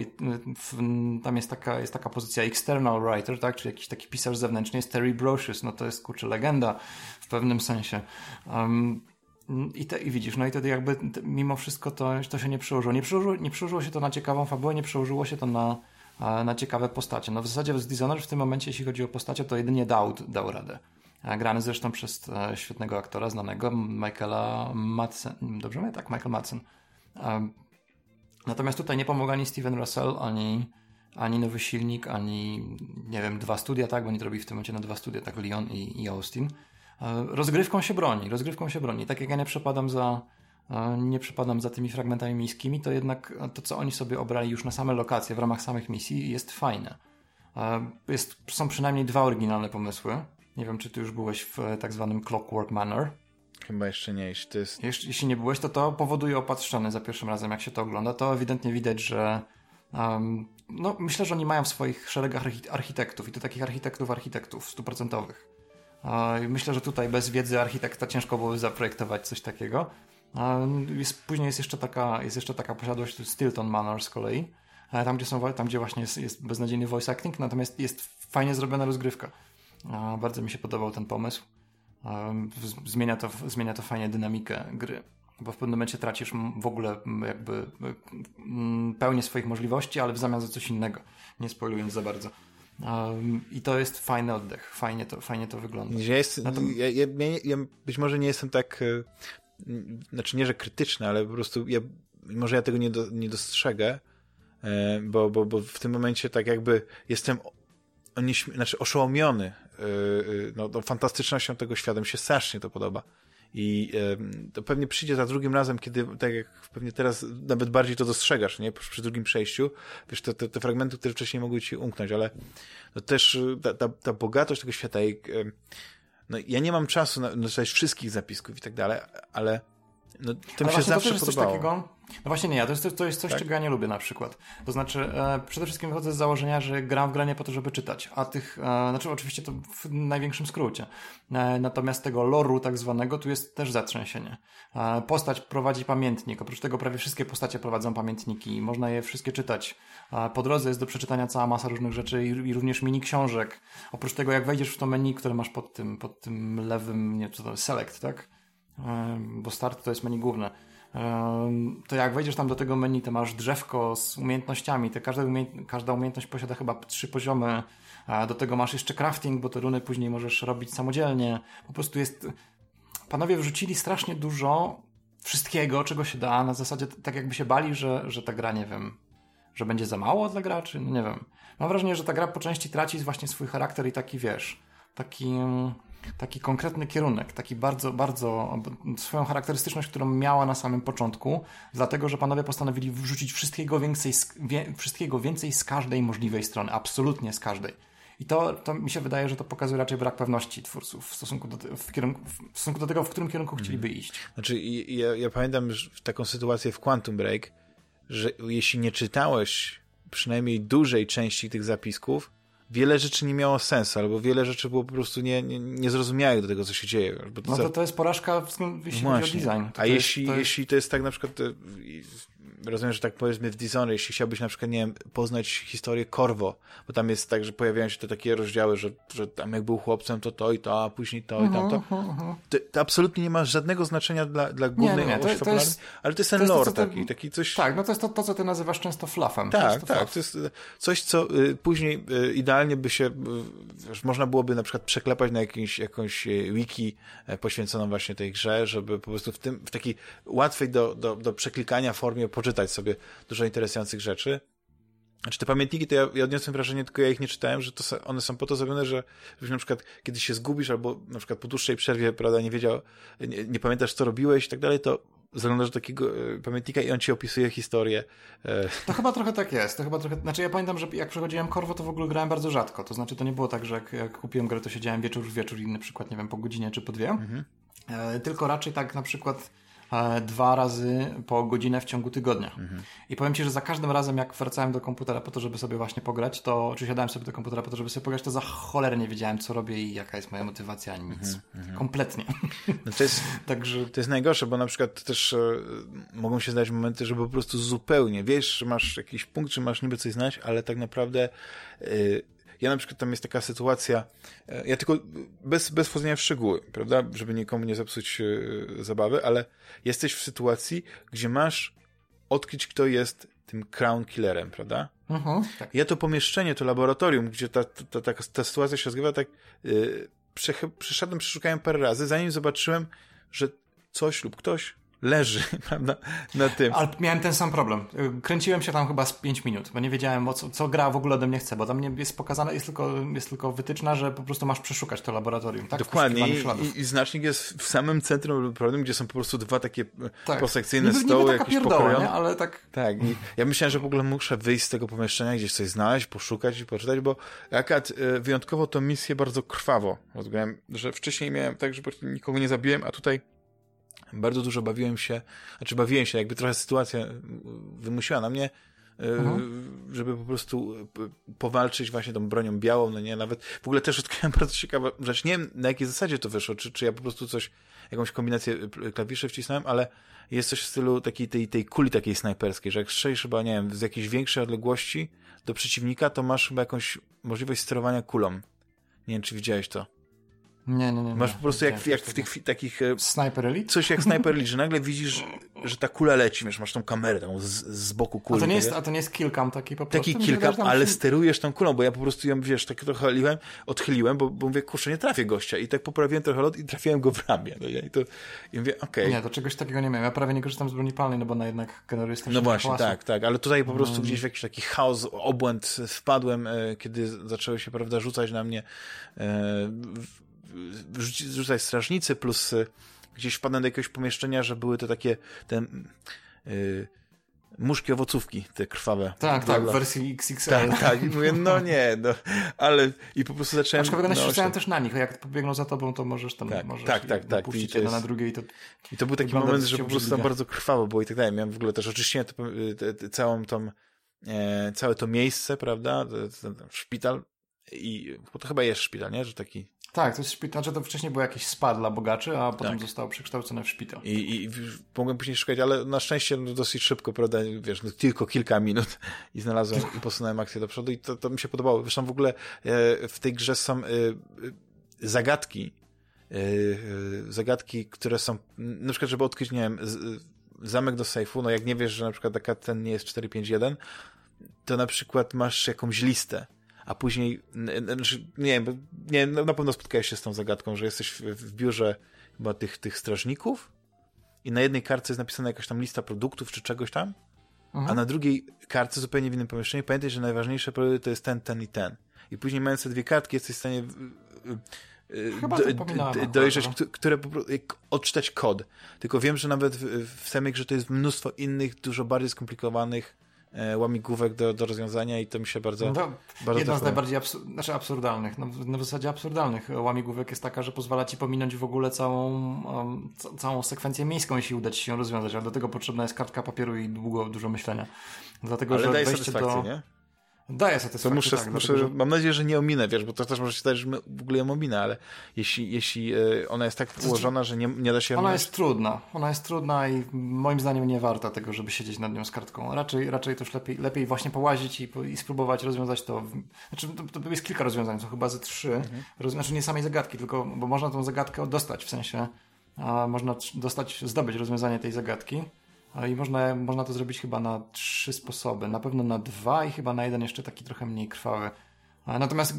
w, tam jest taka, jest taka pozycja external writer, tak, czyli jakiś taki pisarz zewnętrzny, jest Terry Brocious, no to jest kurczę legenda w pewnym sensie. Um, i, te, I widzisz, no i wtedy jakby mimo wszystko to, to się nie przełożyło. Nie przełożyło, nie przełożyło się to na ciekawą fabułę, nie przełożyło się to na, na ciekawe postacie. No w zasadzie z Dishonored w tym momencie, jeśli chodzi o postacie, to jedynie Daud dał radę. grany zresztą przez świetnego aktora znanego, Michaela Madsen. Dobrze mówię? Tak, Michael Madsen. Natomiast tutaj nie pomógł ani Steven Russell, ani, ani nowy silnik, ani nie wiem, dwa studia, tak? Bo oni to robili w tym momencie na dwa studia, tak? Lyon i, i Austin. Rozgrywką się broni, rozgrywką się broni. Tak jak ja nie przepadam za nie przypadam za tymi fragmentami miejskimi, to jednak to, co oni sobie obrali już na same lokacje w ramach samych misji, jest fajne. Jest, są przynajmniej dwa oryginalne pomysły. Nie wiem, czy ty już byłeś w e, tak zwanym Clockwork Manor. Chyba jeszcze nie, jeśli to jest... Jeśli, nie byłeś, to to powoduje opad za pierwszym razem, jak się to ogląda. To ewidentnie widać, że um, no, myślę, że oni mają w swoich szeregach architektów i to takich architektów, architektów stuprocentowych. Myślę, że tutaj bez wiedzy architekta ciężko byłoby zaprojektować coś takiego. Jest, później jest jeszcze, taka, jest jeszcze taka posiadłość Stilton Manor z kolei, e, tam gdzie, są, tam, gdzie właśnie jest, jest beznadziejny voice acting, natomiast jest fajnie zrobiona rozgrywka. Bardzo mi się podobał ten pomysł. Zmienia to, zmienia to fajnie dynamikę gry, bo w pewnym momencie tracisz w ogóle jakby pełnię swoich możliwości, ale w zamian za coś innego. Nie spoilując za bardzo. I to jest fajny oddech, fajnie to, fajnie to wygląda. Ja, jest, ja, ja, ja, być może nie jestem tak e, znaczy nie, że krytyczne, ale po prostu ja, może ja tego nie, do, nie dostrzegę, e, bo, bo, bo w tym momencie tak jakby jestem znaczy oszołomiony e, no, no, fantastycznością tego świata, mi się strasznie to podoba. I to pewnie przyjdzie za drugim razem, kiedy, tak jak pewnie teraz nawet bardziej to dostrzegasz, nie? Przy, drugim przejściu, wiesz, te, te, te, fragmenty, które wcześniej mogły ci umknąć, ale no też ta, ta, ta bogatość tego świata i no ja nie mam czasu na, na wszystkich zapisków i tak dalej, ale no, to mi się zawsze to podobało. Takiego, no właśnie nie, ja to jest, to jest coś, tak? czego ja nie lubię na przykład. To znaczy, e, przede wszystkim wychodzę z założenia, że gram w granie po to, żeby czytać, a tych, e, znaczy oczywiście to w największym skrócie. E, natomiast tego loru tak zwanego tu jest też zatrzęsienie. E, postać prowadzi pamiętnik, oprócz tego prawie wszystkie postacie prowadzą pamiętniki, można je wszystkie czytać. E, po drodze jest do przeczytania cała masa różnych rzeczy i, i, również mini książek. Oprócz tego, jak wejdziesz w to menu, które masz pod tym, pod tym lewym, nie co to select, tak? Bo start to jest menu główne to jak wejdziesz tam do tego menu, to masz drzewko z umiejętnościami. Te każda, umiejętność, każda umiejętność posiada chyba trzy poziomy. Do tego masz jeszcze crafting, bo te runy później możesz robić samodzielnie. Po prostu jest. Panowie wrzucili strasznie dużo wszystkiego, czego się da, na zasadzie tak jakby się bali, że, że ta gra, nie wiem, że będzie za mało dla graczy. No nie wiem. Mam wrażenie, że ta gra po części traci właśnie swój charakter i taki wiesz, taki taki konkretny kierunek, taki bardzo, bardzo swoją charakterystyczność, którą miała na samym początku, dlatego, że panowie postanowili wrzucić wszystkiego więcej, wszystkiego więcej z każdej możliwej strony, absolutnie z każdej. I to, to mi się wydaje, że to pokazuje raczej brak pewności twórców w stosunku do, w kierunku, w stosunku do tego, w którym kierunku chcieliby mhm. iść. Znaczy, ja, ja pamiętam taką sytuację w Quantum Break, że jeśli nie czytałeś przynajmniej dużej części tych zapisków, wiele rzeczy nie miało sensu, albo wiele rzeczy było po prostu nie, nie, niezrozumiałych do tego, co się dzieje. Bo no to, to jest porażka, jeśli chodzi o design. To A jeśli, jest, to jest... jeśli to jest tak na przykład e, rozumiem, że tak powiedzmy w Dishonored, jeśli chciałbyś na przykład, nie wiem, poznać historię Corvo, bo tam jest tak, że pojawiają się te takie rozdziały, że, że tam jak był chłopcem, to to i to, a później to uh -huh, i tamto. Uh -huh. to, to absolutnie nie ma żadnego znaczenia dla, dla głównej nie, nie, to, to jest, ale to jest ten to jest lore to, taki, taki coś... Tak, no to jest to, to, co ty nazywasz często fluffem. Tak, to tak, fluff. to jest coś, co y, później y, idealnie by się, wiesz, można byłoby na przykład przeklepać na jakąś y, wiki e, poświęconą właśnie tej grze, żeby po prostu w tym, w takiej łatwej do, do, do przeklikania formie poczytać sobie dużo interesujących rzeczy. Znaczy te pamiętniki, to ja, ja odniosłem wrażenie, tylko ja ich nie czytałem, że to, one są po to zrobione, że żebyś na przykład kiedy się zgubisz albo na przykład po dłuższej przerwie, prawda, nie wiedział, nie, nie pamiętasz co robiłeś i tak dalej, to zaglądasz do takiego e, pamiętnika i on ci opisuje historię. E. To chyba trochę tak jest. To chyba trochę... Znaczy ja pamiętam, że jak przechodziłem Korwo, to w ogóle grałem bardzo rzadko. To znaczy to nie było tak, że jak, jak kupiłem grę, to siedziałem wieczór w wieczór, inny przykład, nie wiem, po godzinie czy po dwie. Mhm. E, tylko raczej tak na przykład dwa razy po godzinę w ciągu tygodnia. Mhm. I powiem Ci, że za każdym razem, jak wracałem do komputera po to, żeby sobie właśnie pograć, to, czy siadałem sobie do komputera po to, żeby sobie pograć, to za cholerę nie wiedziałem, co robię i jaka jest moja motywacja, nic. Mhm, mhm. Kompletnie. No to, jest, Także... to jest najgorsze, bo na przykład też e, mogą się zdać momenty, że po prostu zupełnie wiesz, że masz jakiś punkt, czy masz niby coś znać, ale tak naprawdę e, ja na przykład tam jest taka sytuacja, e, ja tylko bez, bez wchodzenia w szczegóły, prawda, żeby nikomu nie zepsuć e, zabawy, ale jesteś w sytuacji, gdzie masz odkryć, kto jest tym crown killerem, prawda? Mhm, tak. Ja to pomieszczenie, to laboratorium, gdzie ta, ta, ta, ta sytuacja się rozgrywa, tak yy, przeszedłem, przeszukałem parę razy, zanim zobaczyłem, że coś lub ktoś leży, prawda, na tym. Ale miałem ten sam problem. Kręciłem się tam chyba z 5 minut, bo nie wiedziałem, co, co gra w ogóle ode mnie chce, bo tam jest pokazane, jest tylko, jest tylko wytyczna, że po prostu masz przeszukać to laboratorium. Tak? Dokładnie. I, I, znacznik jest w samym centrum laboratorium, gdzie są po prostu dwa takie tak. posekcyjne niby, stoły, niby jakieś pokoje. Nie? Ale tak... Tak. I ja myślałem, że w ogóle muszę wyjść z tego pomieszczenia, gdzieś coś znaleźć, poszukać i poczytać, bo akad e, wyjątkowo to misję bardzo krwawo rozgrałem, że wcześniej miałem tak, że nikogo nie zabiłem, a tutaj bardzo dużo bawiłem się, znaczy bawiłem się, jakby trochę sytuacja wymusiła na mnie, mhm. żeby po prostu powalczyć właśnie tą bronią białą, no nie, nawet w ogóle też odkryłem bardzo ciekawą rzecz, nie wiem na jakiej zasadzie to wyszło, czy, czy ja po prostu coś, jakąś kombinację klawiszy wcisnąłem, ale jest coś w stylu takiej, tej, tej kuli takiej snajperskiej, że jak strzelisz chyba, nie wiem, z jakiejś większej odległości do przeciwnika, to masz chyba jakąś możliwość sterowania kulą. Nie wiem, czy widziałeś to. Nie, nie, nie. Masz po prostu jak, jak w tych takich... E, Sniper Elite? Coś jak Sniper Elite, że nagle widzisz, że ta kula leci, wiesz, masz tą kamerę tam z, z boku kuli. A to nie jest, a to nie jest killcam taki po prostu? Taki killcam, ale sterujesz tą kulą, bo ja po prostu ją, wiesz, tak trochę odchyliłem, odchyliłem, bo, bo mówię, kurczę, nie trafię gościa. I tak poprawiłem trochę lot i trafiłem go w ramię. No, I, to, i mówię, okej. Okay. Nie, to czegoś takiego nie miałem. Ja prawie nie korzystam z broni palnej, no bo na jednak generuje No właśnie, tak, tak. Ale tutaj po prostu hmm. gdzieś w jakiś taki chaos, obłęd wpadłem, e, kiedy zaczęły się, prawda, rzucać na mnie e, rzucać strażnicy, plus y, gdzieś wpadłem do jakiegoś pomieszczenia, że były to takie te yy, muszki owocówki, te krwawe. Tak, tak, w wersji XXL. Tak, tak. I mówię, no nie, no, ale i po prostu zacząłem... Aczkolwiek one no, się też na nich, jak pobiegną za tobą, to możesz tam, tak, możesz tak, tak, tak. puścić jedno na drugie i to... I to był taki moment, że po prostu tam bardzo krwawo było i tak dalej. Miałem w ogóle też oczyściłem to, całą tą, e, całe to miejsce, prawda, ten, ten szpital i, bo to chyba jest szpital, nie, że taki tak, to jest szpital. Znaczy to wcześniej był jakiś spa dla bogaczy, a potem tak. zostało przekształcone w szpital. I, I, mogłem później szukać, ale na szczęście no, dosyć szybko, prawda, wiesz, no, tylko kilka minut i znalazłem i posunąłem akcję do przodu i to, to mi się podobało. Zresztą w ogóle e, w tej grze są e, zagadki, e, zagadki, które są, na przykład, żeby odkryć, nie wiem, z, zamek do sejfu, no jak nie wiesz, że na przykład taka ten nie jest 451, to na przykład masz jakąś listę a później, znaczy, nie wiem, nie, no, na pewno spotkałeś się z tą zagadką, że jesteś w, biurze chyba tych, tych strażników i na jednej kartce jest napisana jakaś tam lista produktów czy czegoś tam, mhm. a na drugiej kartce, zupełnie w innym pomieszczeniu, pamiętaj, że najważniejsze produkty to jest ten, ten i ten. I później mając te dwie kartki jesteś w stanie Chyba do, dojrzeć, które odczytać kod. Tylko wiem, że nawet w, w samej grze to jest mnóstwo innych, dużo bardziej skomplikowanych łamigłówek do, do rozwiązania i to mi się bardzo. No bardzo jedna z najbardziej absur znaczy absurdalnych, no, na zasadzie absurdalnych łamigłówek jest taka, że pozwala ci pominąć w ogóle całą, um, całą sekwencję miejską, jeśli uda ci się ją rozwiązać, ale do tego potrzebna jest kartka papieru i długo, dużo myślenia. Dlatego, ale że daje wejście do... nie? Daje satysfakcję. To muszę, tak, muszę dlatego. Mam nadzieję, że nie ominę, wiesz, bo to też może się stać, że w ogóle ją ominę, ale jeśli, jeśli e, ona jest tak ułożona, że nie, nie da się... Ona jest trudna. Ona jest trudna i moim zdaniem nie warta tego, żeby siedzieć nad nią z kartką. Raczej, raczej też lepiej, lepiej właśnie połazić i, i spróbować rozwiązać to. Znaczy, to, to jest kilka rozwiązań, są chyba ze trzy. Mhm. Roz... Znaczy nie samej zagadki, tylko, bo można tą zagadkę dostać, w sensie a można dostać, zdobyć rozwiązanie tej zagadki i można, można to zrobić chyba na trzy sposoby. Na pewno na dwa i chyba na jeden jeszcze taki trochę mniej krwawy. Natomiast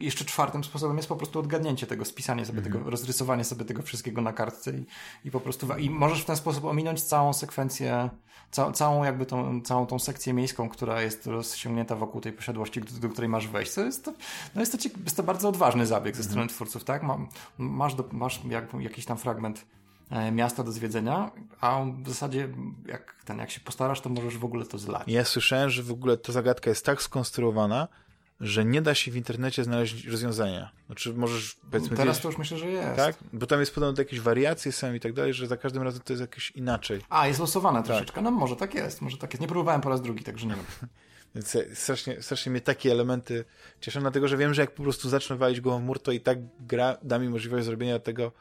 jeszcze czwartym sposobem jest po prostu odgadnięcie tego, spisanie sobie mm -hmm. tego, rozrysowanie sobie tego wszystkiego na kartce i, i po prostu i możesz w ten sposób ominąć całą sekwencję, ca, całą jakby tą, całą tą sekcję miejską, która jest rozciągnięta wokół tej posiadłości, do, do której masz wejść. To jest to, no jest to, jest to bardzo odważny zabieg ze mm -hmm. strony twórców, tak? Ma, masz, do, masz jak, jakiś tam fragment miasta do zwiedzenia, a w zasadzie jak, ten, jak się postarasz, to możesz w ogóle to zlać. Ja słyszałem, że w ogóle ta zagadka jest tak skonstruowana, że nie da się w internecie znaleźć rozwiązania. Znaczy możesz powiedzmy... Teraz to już myślę, że jest. Tak? Bo tam jest podobno jakieś wariacje są i tak dalej, że za każdym razem to jest jakieś inaczej. A, jest losowane tak. troszeczkę. No może tak jest, może tak jest. Nie próbowałem po raz drugi, także nie wiem. Więc strasznie, strasznie mnie takie elementy cieszą, dlatego że wiem, że jak po prostu zacznę walić głową w mur, to i tak gra da mi możliwość zrobienia tego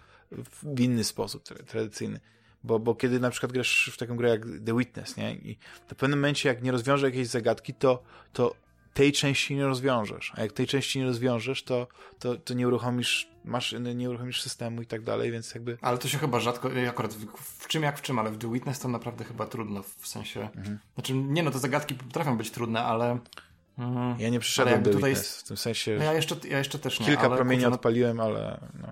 w inny sposób, tradycyjny. Bo, bo kiedy na przykład grasz w taką grę jak The Witness, nie? I w pewnym momencie, jak nie rozwiążesz jakiejś zagadki, to, to tej części nie rozwiążesz. A jak tej części nie rozwiążesz, to, to, to nie uruchomisz maszyny, nie uruchomisz systemu i tak dalej, więc jakby... Ale to się chyba rzadko, akurat w, w czym jak w czym, ale w The Witness to naprawdę chyba trudno, w sensie... Mhm. Znaczy, nie no, te zagadki potrafią być trudne, ale Mhm. Ja nie przyszedłem do tutaj Witness, w tym sensie... No ja, jeszcze, ja jeszcze też nie. Kilka promieni kurczę, odpaliłem, ale... No,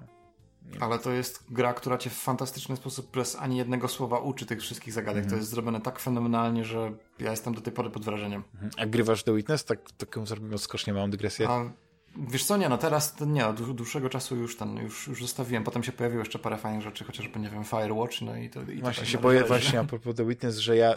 ale to jest gra, która cię w fantastyczny sposób bez ani jednego słowa uczy tych wszystkich zagadek. To jest zrobione tak fenomenalnie, że ja jestem do tej pory pod wrażeniem. A grywasz The Witness? Tak, taką zrobimy odskocznie małą dygresję. A, wiesz co, nie, no teraz nie, od dłuższego czasu już ten, już, już zostawiłem. Potem się pojawiło jeszcze parę fajnych rzeczy, chociażby, nie wiem, Firewatch, no i to... I właśnie to się boję, właśnie a propos The Witness, że ja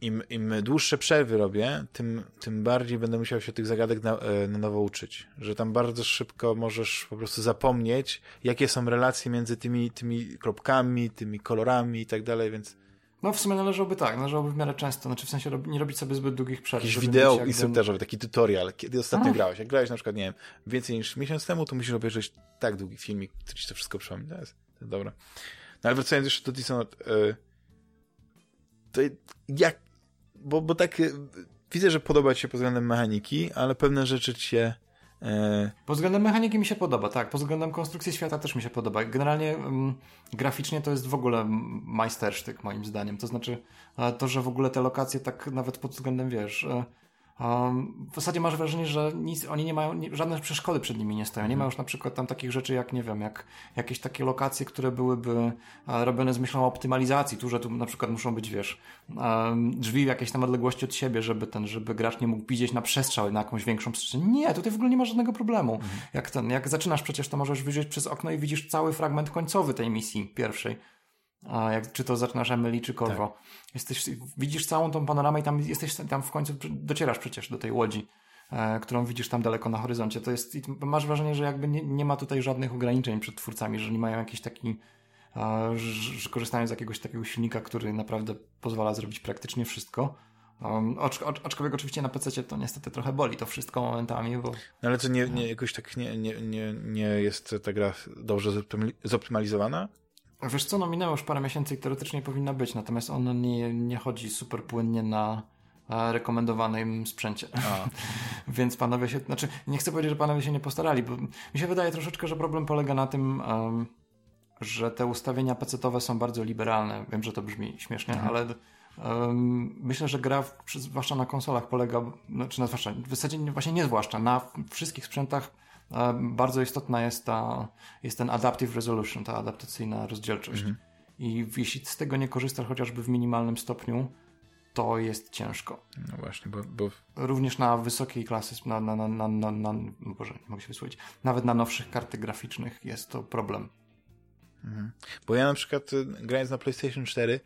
im, im dłuższe przerwy robię, tym, tym bardziej będę musiał się tych zagadek na, e, na nowo uczyć. Że tam bardzo szybko możesz po prostu zapomnieć, jakie są relacje między tymi, tymi kropkami, tymi kolorami i tak dalej, więc... No w sumie należałoby tak, należałoby w miarę często, znaczy w sensie nie robić sobie zbyt długich przerw. Jakiś wideo instruktażowy, taki tutorial, kiedy ostatnio grałeś. Jak grałeś na przykład, nie wiem, więcej niż miesiąc temu, to musisz obejrzeć tak długi filmik, który ci to wszystko przypomni. To jest, to jest dobre. No ale wracając jeszcze do Dishonored, yy, to jak bo, bo tak y, widzę, że podoba ci się pod względem mechaniki, ale pewne rzeczy cię e... Pod względem mechaniki mi się podoba, tak. Pod względem konstrukcji świata też mi się podoba. Generalnie um, graficznie to jest w ogóle majstersztyk moim zdaniem. To znaczy to, że w ogóle te lokacje tak nawet pod względem, wiesz, e, Um, w zasadzie masz wrażenie, że nic, oni nie mają, nie, żadne przeszkody przed nimi nie stoją. Nie mhm. ma już na przykład tam takich rzeczy jak, nie wiem, jak jakieś takie lokacje, które byłyby a, robione z myślą o optymalizacji. Tu, że tu na przykład muszą być, wiesz, um, drzwi w jakiejś tam odległości od siebie, żeby ten, żeby gracz nie mógł widzieć na przestrzał, na jakąś większą przestrzeń. Nie, tutaj w ogóle nie ma żadnego problemu. Mhm. Jak ten, jak zaczynasz przecież, to możesz wyjrzeć przez okno i widzisz cały fragment końcowy tej misji pierwszej a jak, czy to zaczynasz Emily, czy Corvo. Tak. Jesteś, widzisz całą tą panoramę i tam jesteś, tam w końcu docierasz przecież do tej łodzi, e, którą widzisz tam daleko na horyzoncie. To jest, masz wrażenie, że jakby nie, nie ma tutaj żadnych ograniczeń przed twórcami, że nie mają jakiś taki, e, że, korzystają z jakiegoś takiego silnika, który naprawdę pozwala zrobić praktycznie wszystko. Um, aczkolwiek oczywiście na PC to niestety trochę boli to wszystko momentami, bo... No ale to nie, nie, jakoś tak nie, nie, nie, nie jest ta gra dobrze zoptymalizowana? Wiesz co, no minęło już parę miesięcy i teoretycznie powinna być, natomiast ona nie, nie chodzi super płynnie na rekomendowanym sprzęcie. Więc panowie się, znaczy nie chcę powiedzieć, że panowie się nie postarali, bo mi się wydaje troszeczkę, że problem polega na tym, um, że te ustawienia pecetowe są bardzo liberalne. Wiem, że to brzmi śmiesznie, mhm. ale um, myślę, że gra, zwłaszcza na konsolach polega, znaczy na, zwłaszcza, w zasadzie właśnie nie zwłaszcza, na wszystkich sprzętach bardzo istotna jest, ta, jest ten adaptive resolution, ta adaptacyjna rozdzielczość. Mhm. I jeśli z tego nie korzystasz chociażby w minimalnym stopniu, to jest ciężko. No właśnie, bo... bo... Również na wysokiej klasy, na, na, na, na, na, no Boże, nie mogę się wysłowić, nawet na nowszych kartach graficznych jest to problem. Mhm. Bo ja na przykład y, grając na PlayStation 4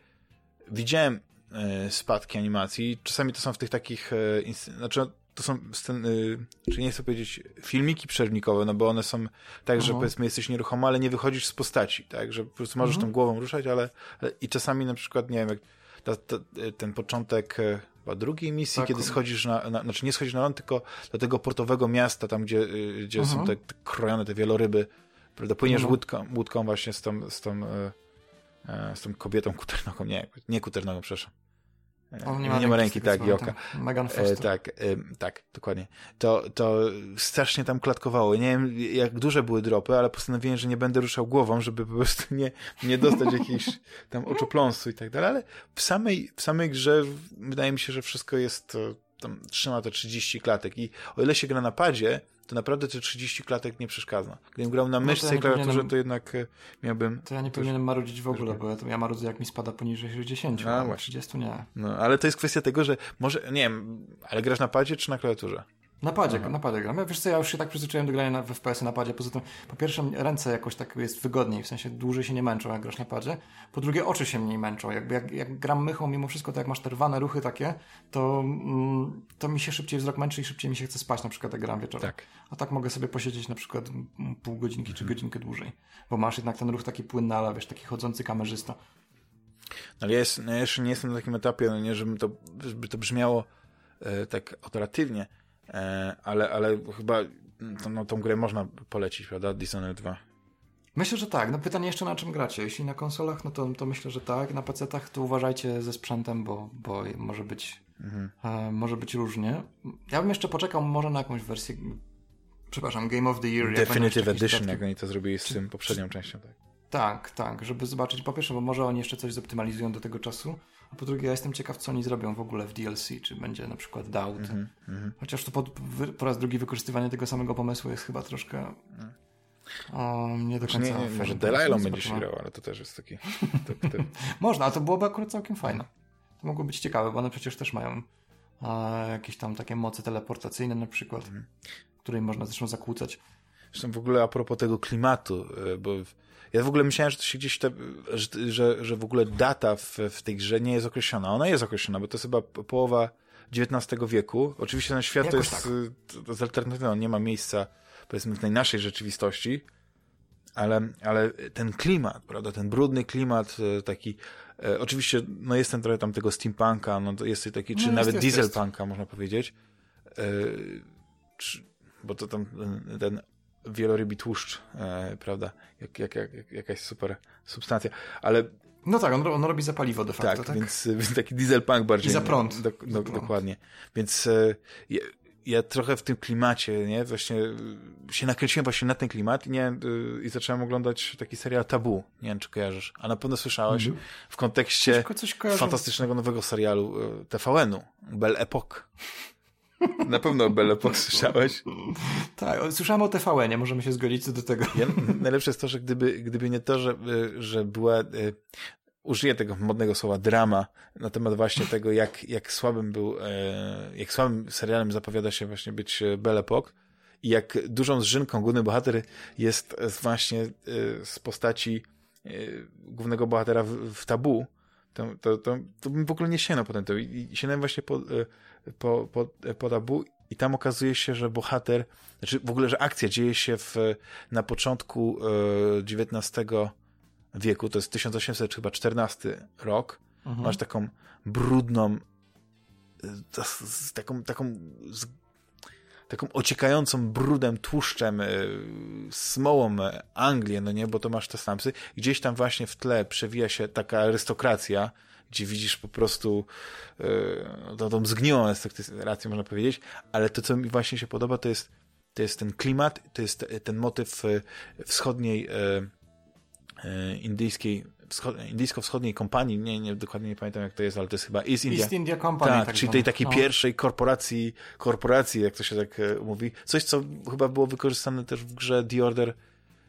widziałem e, spadki animacji. Czasami to są w tych takich, e, znaczy to są sceny, czy nie chcę powiedzieć, filmiki przerwnikowe, no bo one są tak, że powiedzmy jesteś nieruchomy, ale nie wychodzisz z postaci, tak, że po prostu możesz mhm. tą głową ruszać, ale, ale, i czasami na przykład, nie wiem, jak ta, ta, ten początek e, chyba drugiej misji, tak. kiedy schodzisz na, na, znaczy nie schodzisz na ląd, tylko do tego portowego miasta, tam gdzie, y, gdzie są te, te krojone, te wieloryby, prawda, płyniesz mhm. łódką, łódką właśnie z tą, z tą, z tą kobietą kuternogą, nie, nie kuternogą, przepraszam, on nie ma, nie ma ręki, tak, i oka. Megan Foster. E, tak, e, tak, dokładnie. To, to strasznie tam klatkowało. Nie wiem, jak duże były dropy, ale postanowiłem, że nie będę ruszał głową, żeby po prostu nie, nie dostać jakiejś tam oczopląsu i tak dalej, ale w samej, w samej grze wydaje mi się, że wszystko jest, tam trzyma to 30 klatek i o ile się gra na padzie, to naprawdę te 30 klatek nie przeszkadza. Gdybym grał na myszce no ja i klawiaturze, to jednak e, miałbym... To ja nie powinienem marudzić w ogóle, bo ja, ja marudzę jak mi spada poniżej 60, a, a 30 nie. No, ale to jest kwestia tego, że może, nie wiem, ale grasz na padzie czy na klawiaturze? Na padzie, na padzie gram. Ja, wiesz co, ja już się tak przyzwyczaiłem do grania na, w FPS-y na padzie. Poza tym, po pierwsze, ręce jakoś tak jest wygodniej, w sensie dłużej się nie męczą, jak grasz na padzie. Po drugie, oczy się mniej męczą. Jakby jak, jak gram mychą, mimo wszystko, to jak masz te rwane ruchy takie, to, mm, to mi się szybciej wzrok męczy i szybciej mi się chce spać, na przykład jak gram wieczorem. Tak. A tak mogę sobie posiedzieć na przykład pół godzinki mhm. czy godzinkę dłużej. Bo masz jednak ten ruch taki płynny, ale wiesz, taki chodzący kamerzysta. No ale ja, no ja jeszcze nie jestem na takim etapie, no nie, żeby to, żeby to brzmiało e, tak operatywnie, ale, ale chyba no, tą grę można polecić, prawda? Dishonored 2. Myślę, że tak. No pytanie jeszcze na czym gracie. Jeśli na konsolach, no to, to myślę, że tak. Na PC-tach to uważajcie ze sprzętem, bo, bo może być mhm. e, może być różnie. Ja bym jeszcze poczekał może na jakąś wersję przepraszam, Game of the Year. Definitive Edition, jak oni to zrobili z tym poprzednią częścią, tak. Tak, tak, żeby zobaczyć po pierwsze, bo może oni jeszcze coś zoptymalizują do tego czasu, a po drugie ja jestem ciekaw, co oni zrobią w ogóle w DLC, czy będzie na przykład Doubt. Mm -hmm. Chociaż to po, po, raz drugi wykorzystywanie tego samego pomysłu jest chyba troszkę o, nie do końca. Nie, nie, może Delilah będzie się grał, ale to też jest taki... To, to... Można, a to byłoby akurat całkiem fajne. To mogło być ciekawe, bo one przecież też mają a, jakieś tam takie moce teleportacyjne na przykład, mm. której można zresztą zakłócać. Zresztą w ogóle a propos tego klimatu, e, bo ja w ogóle myślałem, że to się gdzieś, te, że, że, że w ogóle data w, w tej grze nie jest określona. Ona jest określona, bo to jest chyba połowa XIX wieku. Oczywiście ten świat to jest tak. to jest alternatywą, nie ma miejsca powiedzmy w tej naszej rzeczywistości, ale, ale ten klimat, prawda, ten brudny klimat e, taki, e, oczywiście, no jest ten trochę tam tego steampunka, no jest taki, czy no nawet jest, dieselpunka, jest. można powiedzieć, e, czy, bo to tam ten, ten wielorybi tłuszcz, e, prawda, jak, jak, jak, jakaś super substancja, ale no tak, on, on robi za paliwo de facto, tak? tak? Więc, więc taki dieselpunk bardziej. I za prąd. Do, do, prąd. Dokładnie. Więc e, ja trochę w tym klimacie, nie, właśnie się nakręciłem właśnie na ten klimat nie, y, i zacząłem oglądać taki serial Tabu. Nie wiem, czy kojarzysz. A na pewno słyszałeś mm -hmm. w kontekście coś, coś fantastycznego nowego serialu y, TVN-u, Belle Epoque. Na pewno o Belle Epoque słyszałeś? tak, słyszałem o TVN-ie, możemy się zgodzić co do tego. Ja, najlepsze jest to, że gdyby, gdyby nie to, że, y, że była użyję tego modnego słowa drama na temat właśnie tego, jak, jak słabym był, e, jak słabym serialem zapowiada się właśnie być e, Belle Epoque i jak dużą zżynką główny bohater jest właśnie e, z postaci głównego bohatera w, w tabu, to, to, to, to bym w ogóle nie sięgnął potem to i, i sięgnąłem właśnie po, po, po, po tabu i tam okazuje się, że bohater, znaczy w ogóle, że akcja dzieje się w, na początku XIX wieku, to jest 1814 rok, mhm. masz taką brudną, z, taką, taką, taką ociekającą brudem, tłuszczem, y, smołą Anglię, no nie, bo to masz te Stampsy. Gdzieś tam właśnie w tle przewija się taka arystokracja, gdzie widzisz po prostu yy, tą, tą zgniłą arystokrację, można powiedzieć, ale to, co mi właśnie się podoba, to jest, to jest ten klimat, to jest ten motyw wschodniej yy, E, indyjskiej, indyjsko-wschodniej kompanii, nie, nie, dokładnie nie pamiętam jak to jest, ale to jest chyba East India. East India Company. Tak, tak czyli tej takiej no. pierwszej korporacji, korporacji, jak to się tak e, mówi. Coś, co chyba było wykorzystane też w grze The Order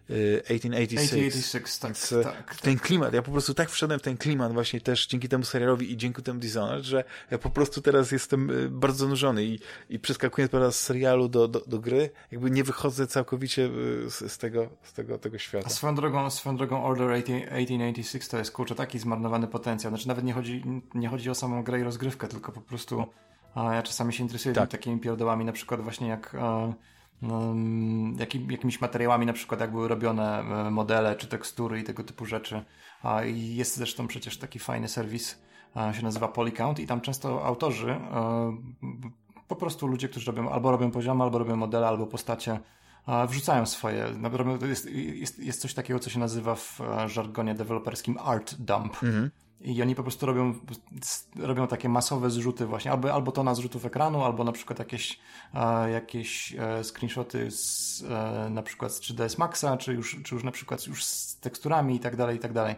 1886. 1886 tak, tak, ten klimat, ja po prostu tak wszedłem w ten klimat właśnie też dzięki temu serialowi i dzięki temu Dishonored, że ja po prostu teraz jestem y, bardzo zanurzony i, i przeskakując teraz z serialu do, do, do gry, jakby nie wychodzę całkowicie y, z, z, tego, z tego, tego świata. A swoją drogą, swoją drogą Order 1886 to jest kurczę taki zmarnowany potencjał. Znaczy nawet nie chodzi, nie chodzi o samą grę i rozgrywkę, tylko po prostu a ja czasami się interesuję tak. takimi pierdołami, na przykład właśnie jak a, jakim, jakimiś materiałami, na przykład jak były robione e, modele czy tekstury i tego typu rzeczy. Jest zresztą przecież taki fajny serwis, się nazywa Polycount i tam często autorzy, e, po prostu ludzie, którzy robią albo robią poziomy, albo robią modele, albo postacie, wrzucają swoje. Jest, jest, jest coś takiego, co się nazywa w e, żargonie deweloperskim art dump. Mhm. I oni po prostu robią, robią takie masowe zrzuty właśnie, albo, albo to na zrzutów ekranu, albo na przykład jakieś, e, jakieś e, screenshoty z, e, na przykład z 3ds Maxa, czy już, czy już na przykład już z teksturami i tak dalej, i tak dalej.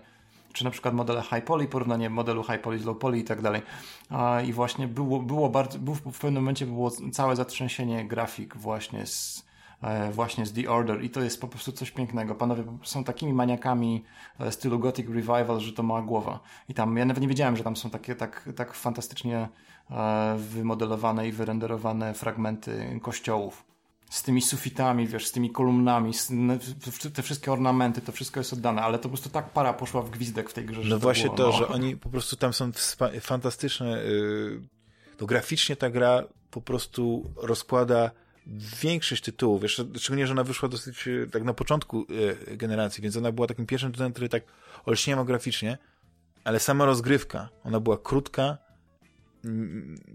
Czy na przykład modele high poly, porównanie modelu high poly z low poly i tak dalej. I właśnie było, było bardzo, było, w pewnym momencie było całe zatrzęsienie grafik właśnie z, E, właśnie z The Order i to jest po prostu coś pięknego. Panowie są takimi maniakami e, stylu Gothic Revival, że to ma głowa. I tam, ja nawet nie wiedziałem, że tam są takie tak, tak fantastycznie e, wymodelowane i wyrenderowane fragmenty kościołów z tymi sufitami, wiesz, z tymi kolumnami, z, te wszystkie ornamenty, to wszystko jest oddane, ale to po prostu tak para poszła w gwizdek w tej grze. No to właśnie było, to, no. że oni po prostu tam są fantastyczne. Yy, to graficznie ta gra po prostu rozkłada większość tytułów, jeszcze, szczególnie, że ona wyszła dosyć e, tak na początku e, generacji, więc ona była takim pierwszym tytułem, który tak olśniał graficznie, ale sama rozgrywka, ona była krótka,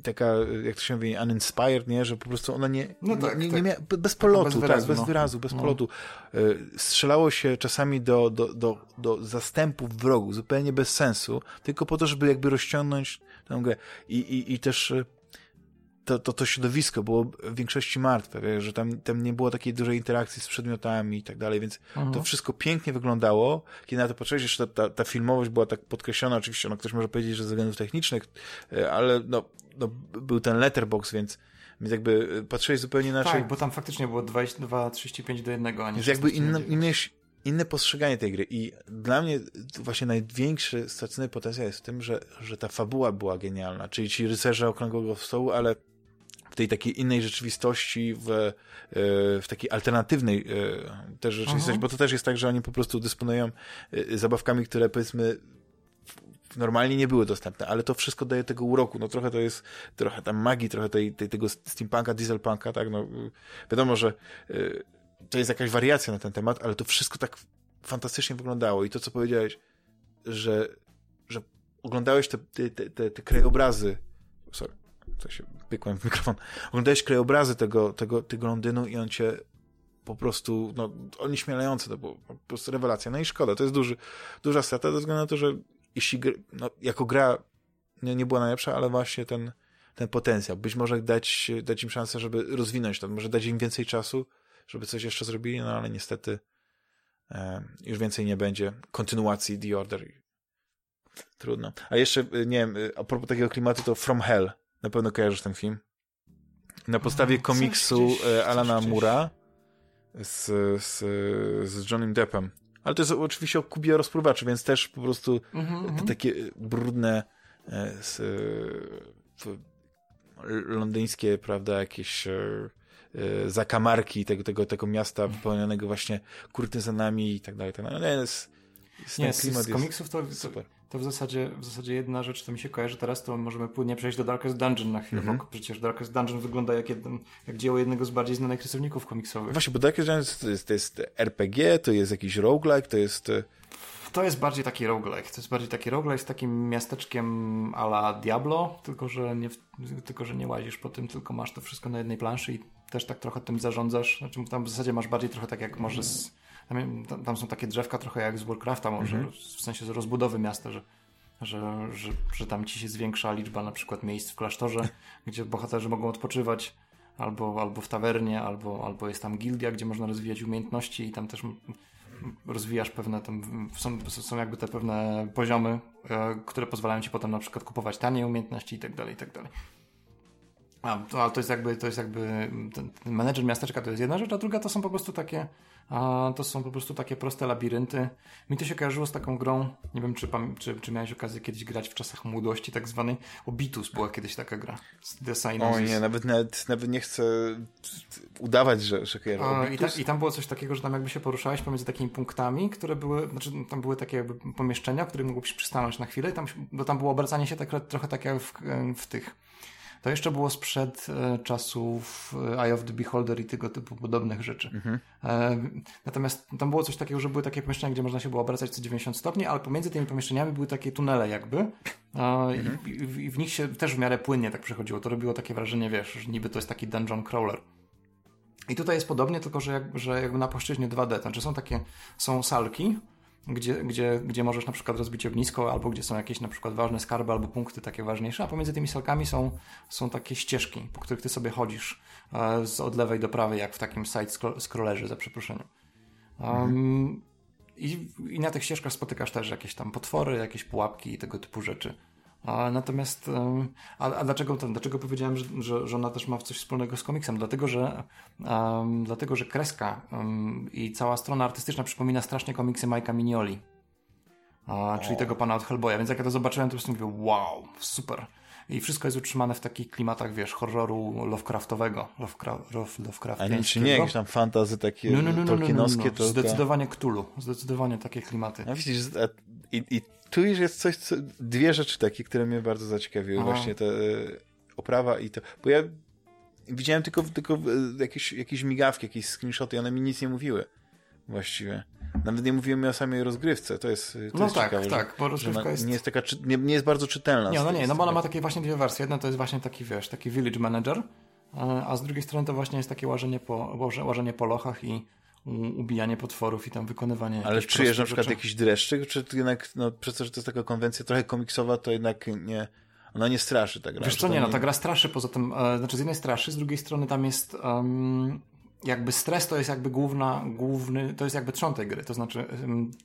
taka, jak to się mówi, uninspired, nie? Że po prostu ona nie, no tak, nie, nie, tak. miała, bez polotu, bez wyrazu, tak, bez no. wyrazu, bez no. polotu. E, strzelało się czasami do, do, do, do zastępów wrogów, zupełnie bez sensu, tylko po to, żeby jakby rozciągnąć tę grę. I, i, i też to, to, to środowisko było w większości martwe, wiesz, że tam, tam nie było takiej dużej interakcji z przedmiotami i tak dalej, więc mhm. to wszystko pięknie wyglądało. Kiedy na to patrzyłeś, jeszcze ta, ta, ta filmowość była tak podkreślona, oczywiście, no ktoś może powiedzieć, że ze względów technicznych, e, ale no, no był ten letterbox, więc więc jakby e, patrzyłeś zupełnie inaczej. Tak, bo tam faktycznie było 22-35 do jednego, a nie Więc jakby inne, inne, inne postrzeganie tej gry. I dla mnie właśnie największy stracony potencjał jest w tym, że, że ta fabuła była genialna. Czyli ci rycerze okrągłego stołu, ale w tej takiej innej rzeczywistości, w, e, w takiej alternatywnej e, też rzeczywistości, Aha. bo to też jest tak, że oni po prostu dysponują e, zabawkami, które powiedzmy normalnie nie były dostępne, ale to wszystko daje tego uroku. No trochę to jest, trochę tam magii, trochę tej, tej, tego steampunka, dieselpunka, tak, no wiadomo, że to jest jakaś wariacja na ten temat, ale to wszystko tak fantastycznie wyglądało i to, co powiedziałeś, że, że oglądałeś te, te, te, te krajobrazy, sorry, to się pykłem w mikrofon, oglądałeś krajobrazy tego, tego, tego Londynu i on cię po prostu, no, onieśmielające to było, po prostu rewelacja. No i szkoda, to jest duży, duża strata, ze względu na to, że jeśli, no, jako gra nie, nie była najlepsza, ale właśnie ten, ten potencjał. Być może dać, dać im szansę, żeby rozwinąć to, może dać im więcej czasu, żeby coś jeszcze zrobili, no ale niestety e, już więcej nie będzie kontynuacji The Order. Trudno. A jeszcze, e, nie wiem, e, a propos takiego klimatu, to From Hell. Na pewno kojarzysz ten film. Na podstawie komiksu e, Alana Mura z, z, z Johnnym Deppem. Ale to jest oczywiście o Kubie rozpływaczy, więc też po prostu -hmm. te mhm. takie brudne z, londyńskie, prawda, jakieś E, zakamarki tego, tego, tego miasta wypełnionego właśnie kurtyzanami i tak dalej. Tak dalej. No, jest, jest nie, z, z komiksów to, super. To, w, zasadzie, w zasadzie jedna rzecz, to mi się kojarzy teraz, to możemy płynnie przejść do Darkest Dungeon na chwilę, mm -hmm. bo przecież Darkest Dungeon wygląda jak, jeden, jak dzieło jednego z bardziej znanych rysowników komiksowych. Właśnie, bo Darkest Dungeon to jest, to jest RPG, to jest jakiś roguelike, to jest... E, to jest bardziej taki roguelike. To jest bardziej taki roguelike z takim miasteczkiem a la Diablo, tylko że, nie, tylko że nie łazisz po tym, tylko masz to wszystko na jednej planszy i też tak trochę tym zarządzasz. Znaczy, tam w zasadzie masz bardziej trochę tak jak może z, tam, tam są takie drzewka trochę jak z Warcrafta może, mhm. w sensie z rozbudowy miasta, że, że, że, że tam ci się zwiększa liczba na przykład miejsc w klasztorze, gdzie bohaterzy mogą odpoczywać albo, albo w tawernie, albo, albo jest tam gildia, gdzie można rozwijać umiejętności i tam też rozwijasz pewne, tam są, są jakby te pewne poziomy, e, które pozwalają ci potem na przykład kupować tanie umiejętności i tak dalej, i tak dalej. A, to, ale to jest jakby, to jest jakby ten, ten menedżer miasteczka to jest jedna rzecz, a druga to są po prostu takie a to są po prostu takie proste labirynty. Mi to się kojarzyło z taką grą, nie wiem czy, czy, czy miałeś okazję kiedyś grać w czasach młodości tak zwanej. Obitus była kiedyś taka gra. The O nie, nawet, nawet, nawet nie chcę udawać, że, że kojarzę i, ta, I tam było coś takiego, że tam jakby się poruszałeś pomiędzy takimi punktami, które były, znaczy tam były takie jakby pomieszczenia, w których mogłeś przystanąć na chwilę i tam, bo tam było obracanie się tak, trochę tak jak w, w tych to jeszcze było sprzed e, czasów e, Eye of the Beholder i tego typu podobnych rzeczy. Mhm. E, natomiast tam było coś takiego, że były takie pomieszczenia, gdzie można się było obracać co 90 stopni, ale pomiędzy tymi pomieszczeniami były takie tunele jakby mhm. i, i, w nich się też w miarę płynnie tak przechodziło. To robiło takie wrażenie, wiesz, że niby to jest taki dungeon crawler. I tutaj jest podobnie, tylko że, jak, że jakby na płaszczyźnie 2D, znaczy są takie, są salki, gdzie, gdzie, gdzie możesz na przykład rozbić ognisko, albo gdzie są jakieś na przykład ważne skarby, albo punkty takie ważniejsze, a pomiędzy tymi salkami są, są takie ścieżki, po których ty sobie chodzisz e, z od lewej do prawej, jak w takim side-scrollerze, za przeproszeniem. Um, mhm. i, I na tych ścieżkach spotykasz też jakieś tam potwory, jakieś pułapki i tego typu rzeczy. A, natomiast, a, a dlaczego, to, dlaczego powiedziałem, że, że, że ona też ma coś wspólnego z komiksem? Dlatego, że, um, dlatego, że kreska um, i cała strona artystyczna przypomina strasznie komiksy Majka Mignoli. A, czyli tego pana od Hellboya. Więc jak ja to zobaczyłem, to po prostu mówię, wow, super. I wszystko jest utrzymane w takich klimatach, wiesz, horroru Lovecraftowego. Lovecraft, Lovecraft A nie, czy nie jakieś tam fantazy takie no, no, no, no, tolkienowskie? No, no, no. Zdecydowanie Cthulhu. Zdecydowanie takie klimaty. A widzisz, i, i tu już jest coś, co, dwie rzeczy takie, które mnie bardzo zaciekawiły. Aha. Właśnie ta e, oprawa i to. Bo ja widziałem tylko, tylko e, jakieś, jakieś migawki, jakieś screenshoty i one mi nic nie mówiły. Właściwie. Nawet nie mówiłem o samej rozgrywce, to jest, to no jest tak, ciekawe, tak, bo rozgrywka jest... Nie jest, taka, nie, nie jest bardzo czytelna. Nie, no nie, no bo ona ma takie właśnie dwie wersje. Jedna to jest właśnie taki, wiesz, taki village manager, a z drugiej strony to właśnie jest takie łażenie po, łażenie po lochach i ubijanie potworów i tam wykonywanie. Ale czujesz na przykład rzeczy. jakiś dreszczyk, czy jednak, no przez to, że to jest taka konwencja trochę komiksowa, to jednak nie. Ona nie straszy ta gra. Wiesz co, nie, no ta gra straszy poza tym, e, znaczy z jednej straszy, z drugiej strony tam jest um, jakby stres to jest jakby główna, główny, to jest jakby trzon tej gry, to znaczy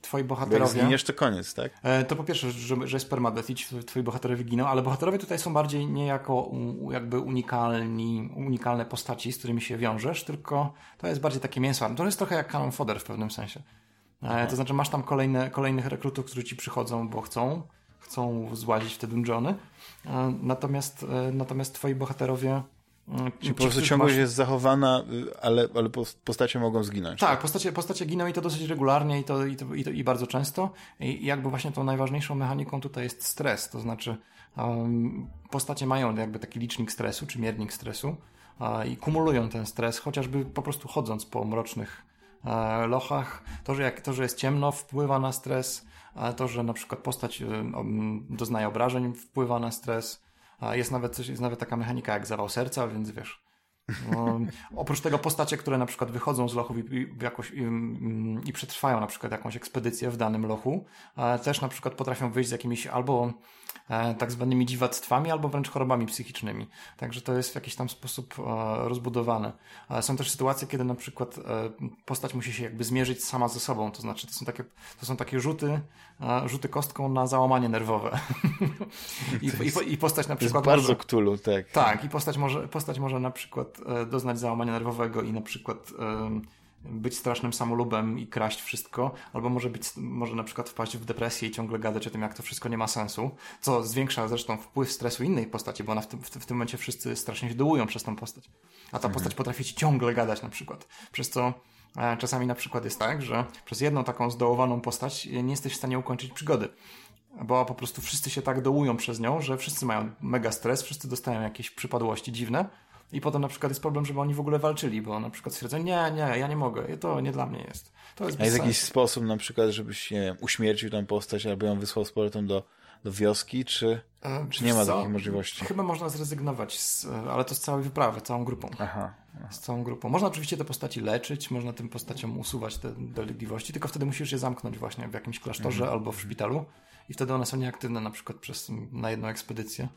twoi bohaterowie... Bo zginiesz, to koniec, tak? E, to po pierwsze, że, że jest permadeath i twoi bohaterowie giną, ale bohaterowie tutaj są bardziej nie jako jakby unikalni, unikalne postaci, z którymi się wiążesz, tylko to jest bardziej takie mięso. To jest trochę jak canon fodder w pewnym sensie. E, to znaczy masz tam kolejne, kolejnych rekrutów, którzy ci przychodzą, bo chcą, chcą złazić w te dungeony, e, natomiast, natomiast twoi bohaterowie Czyli po prostu ciągłość masz... jest zachowana, y, ale, ale postacie mogą zginąć. Tak, tak, Postacie, postacie giną i to dosyć regularnie i to, i to, i to i bardzo często. I jakby właśnie tą najważniejszą mechaniką tutaj jest stres, to znaczy um, postacie mają jakby taki licznik stresu, czy miernik stresu i kumulują ten stres, chociażby po prostu chodząc po mrocznych E, lochach. To że, jak, to, że jest ciemno, wpływa na stres. To, że na przykład postać e, doznaje obrażeń, wpływa na stres. Jest nawet, coś, jest nawet taka mechanika jak zawał serca, więc wiesz. No, oprócz tego postacie, które na przykład wychodzą z lochów i, i, jakoś, i, i przetrwają na przykład jakąś ekspedycję w danym lochu, też na przykład potrafią wyjść z jakimiś albo tak zwanymi dziwactwami albo wręcz chorobami psychicznymi. Także to jest w jakiś tam sposób e, rozbudowane. Są też sytuacje, kiedy na przykład e, postać musi się jakby zmierzyć sama ze sobą, to znaczy to są takie, to są takie rzuty, rzuty kostką na załamanie nerwowe. I, i, I, postać na przykład. Jest bardzo ktulu, tak. Tak, i postać może, postać może na przykład doznać załamania nerwowego i na przykład być strasznym samolubem i kraść wszystko, albo może być, może na przykład wpaść w depresję i ciągle gadać o tym, jak to wszystko nie ma sensu, co zwiększa zresztą wpływ stresu innej postaci, bo ona w tym, w, w tym momencie wszyscy strasznie się dołują przez tą postać. A ta mhm. postać potrafi ci ciągle gadać na przykład. Przez co e, czasami na przykład jest tak, że przez jedną taką zdołowaną postać nie jesteś w stanie ukończyć przygody bo po prostu wszyscy się tak dołują przez nią, że wszyscy mają mega stres, wszyscy dostają jakieś przypadłości dziwne i potem na przykład jest problem, żeby oni w ogóle walczyli, bo na przykład stwierdzają, nie, nie, ja nie mogę, to nie dla mnie jest. To jest A jest jakiś sposób na przykład, żebyś się uśmiercił tę postać albo ją wysłał z powrotem do, do wioski, czy, e, czy nie ma co? takiej możliwości? Chyba można zrezygnować, z, ale to z całej wyprawy, całą grupą. Aha, Z całą grupą. Można oczywiście te postaci leczyć, można tym postaciom usuwać te dolegliwości, tylko wtedy musisz je zamknąć właśnie w jakimś klasztorze mhm. albo w szpitalu i wtedy one są nieaktywne na przykład przez, na jedną ekspedycję.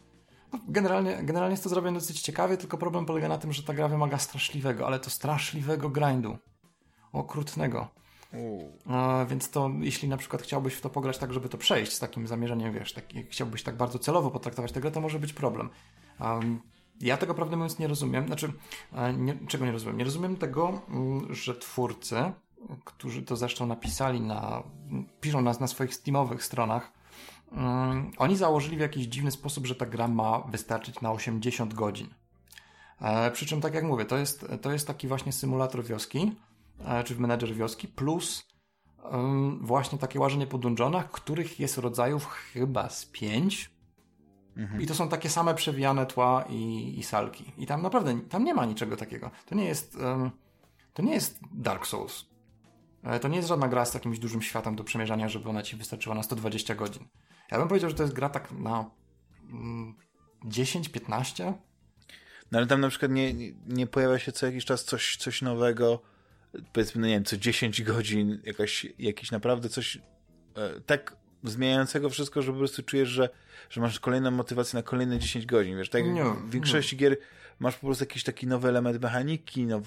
Generalnie, generalnie jest to zrobione dosyć ciekawie, tylko problem polega na tym, że ta gra wymaga straszliwego, ale to straszliwego grindu. Okrutnego. Więc to, jeśli na przykład chciałbyś w to pograć tak, żeby to przejść z takim zamierzeniem, wiesz, taki, chciałbyś tak bardzo celowo potraktować tę grę, to może być problem. Um, ja tego prawdę mówiąc nie rozumiem. Znaczy, nie, czego nie rozumiem? Nie rozumiem tego, mm, że twórcy, którzy to zresztą napisali na, piszą nas na swoich steamowych stronach, oni założyli w jakiś dziwny sposób, że ta gra ma wystarczyć na 80 godzin. E, przy czym, tak jak mówię, to jest, to jest taki właśnie symulator wioski, e, czy menedżer wioski, plus właśnie takie łażenie po dungeonach, których jest rodzajów chyba z pięć. Mhm. I to są takie same przewijane tła i, i, salki. I tam naprawdę, tam nie ma niczego takiego. To nie jest, to nie jest Dark Souls. E, to nie jest żadna gra z jakimś dużym światem do przemierzania, żeby ona ci wystarczyła na 120 godzin. Ja bym powiedział, że to jest gra tak na 10-15. Mm, no ale tam na przykład nie, nie pojawia się co jakiś czas coś, coś nowego, powiedzmy, no nie wiem, co 10 godzin, jakaś, jakiś naprawdę coś e, tak zmieniającego wszystko, że po prostu czujesz, że, że masz kolejną motywację na kolejne 10 godzin, wiesz, tak nie, w większości nie. gier masz po prostu jakiś taki nowy element mechaniki, now,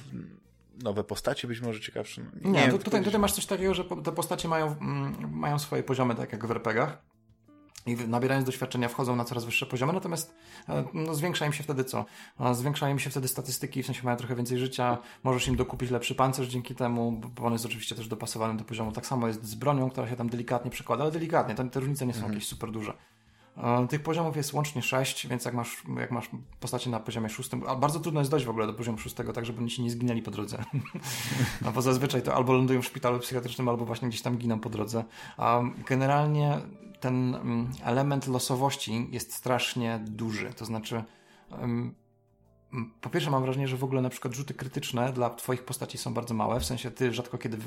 nowe postacie być może ciekawsze. No, nie, nie wiem, tutaj, tutaj masz coś takiego, że te postacie mają, mm, mają swoje poziomy, tak jak w RPGach i nabierając doświadczenia wchodzą na coraz wyższe poziomy, natomiast e, no, zwiększa im się wtedy co? Zwiększają im się wtedy statystyki, w sensie mają trochę więcej życia, możesz im dokupić lepszy pancerz dzięki temu, bo on jest oczywiście też dopasowany do poziomu. Tak samo jest z bronią, która się tam delikatnie przekłada, ale delikatnie, te, te różnice nie są mhm. jakieś super duże. E, tych poziomów jest łącznie 6, więc jak masz, jak masz postacie na poziomie 6, a bardzo trudno jest dojść w ogóle do poziomu 6, tak żeby oni ci nie zginęli po drodze. no bo zazwyczaj to albo lądują w szpitalu psychiatrycznym, albo właśnie gdzieś tam giną po drodze. A generalnie ten mm, element losowości jest strasznie duży. To znaczy, po pierwsze mam wrażenie, że w ogóle na przykład rzuty krytyczne dla twoich postaci są bardzo małe, w sensie ty rzadko kiedy